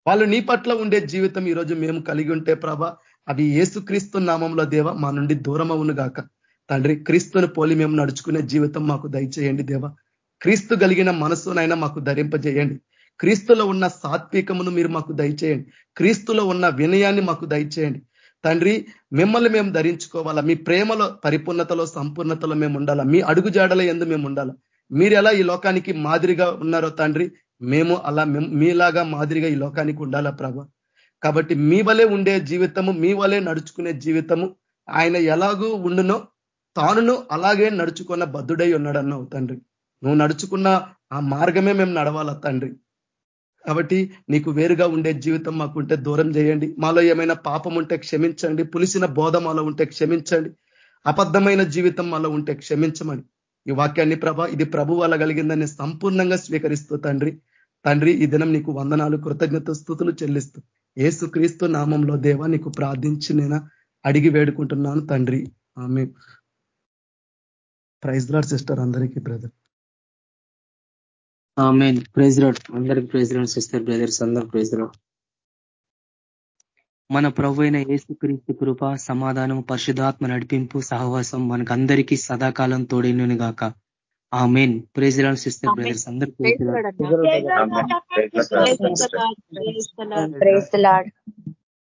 వాళ్ళు నీ పట్ల ఉండే జీవితం ఈరోజు మేము కలిగి ఉంటే ప్రభ అవి ఏసుక్రీస్తు నామంలో దేవ మా నుండి దూరం అవును గాక. తండ్రి క్రీస్తుని పోలి మేము నడుచుకునే జీవితం మాకు దయచేయండి దేవ. క్రీస్తు కలిగిన మనస్సునైనా మాకు ధరింపజేయండి. క్రీస్తులో ఉన్న సాత్వికమును మీరు మాకు దయచేయండి. క్రీస్తులో ఉన్న వినయాన్ని మాకు దయచేయండి. తండ్రి మిమ్మల్ని మేము ధరించుకోవాలా? మీ ప్రేమలో పరిపూర్ణతలో సంపూర్ణతలో మేము ఉండాలా? మీ అడుగుజాడల ఎందు మేము ఉండాలా? మీరు ఎలా ఈ లోకానికి మాదిరిగా ఉన్నారో తండ్రి మేము అలా మీలాగా మాదిరిగా ఈ లోకానికి ఉండాలా ప్రభ? కాబట్టి మీ వలే ఉండే జీవితము మీ వలే నడుచుకునే జీవితము ఆయన ఎలాగూ ఉండునో తానును అలాగే నడుచుకున్న బద్ధుడై ఉన్నాడన్నావు తండ్రి. నువ్వు నడుచుకున్న ఆ మార్గమే మేము నడవాలా తండ్రి. కాబట్టి నీకు వేరుగా ఉండే జీవితం మాకుంటే దూరం చేయండి. మాలో ఏమైనా పాపం ఉంటే క్షమించండి. పులిసిన బోధ మాలో ఉంటే క్షమించండి. అబద్ధమైన జీవితం మాలో ఉంటే క్షమించమని. ఈ వాక్యాన్ని ప్రభ ఇది ప్రభు వల్ల కలిగిందని సంపూర్ణంగా స్వీకరిస్తూ తండ్రి. తండ్రి ఈ దినం నీకు వందనాలు కృతజ్ఞత స్థుతులు చెల్లిస్తూ. ఏసు క్రీస్తు నామంలో దేవా నీకు ప్రార్థించి నేను అడిగి వేడుకుంటున్నాను తండ్రి. ఆమె ప్రైజ్ లాడ్ సిస్టర్ అందరికీ బ్రదర్. ప్రైజ్ రాడ్ అందరికి ప్రైజ్ రాడ్ సిస్టర్ బ్రదర్స్. అందరు ప్రైజ్ రాడ్ మన ప్రభు అయిన ఏసుక్రీస్తు కృప సమాధానం పరిశుధాత్మ నడిపింపు సహవాసం మనకు అందరికీ సదాకాలం తోడైనను గాక. Amen praise lord sister brothers. అందరు ప్రైజ్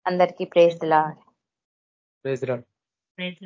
అందరికీ praise lord. Praise lord praise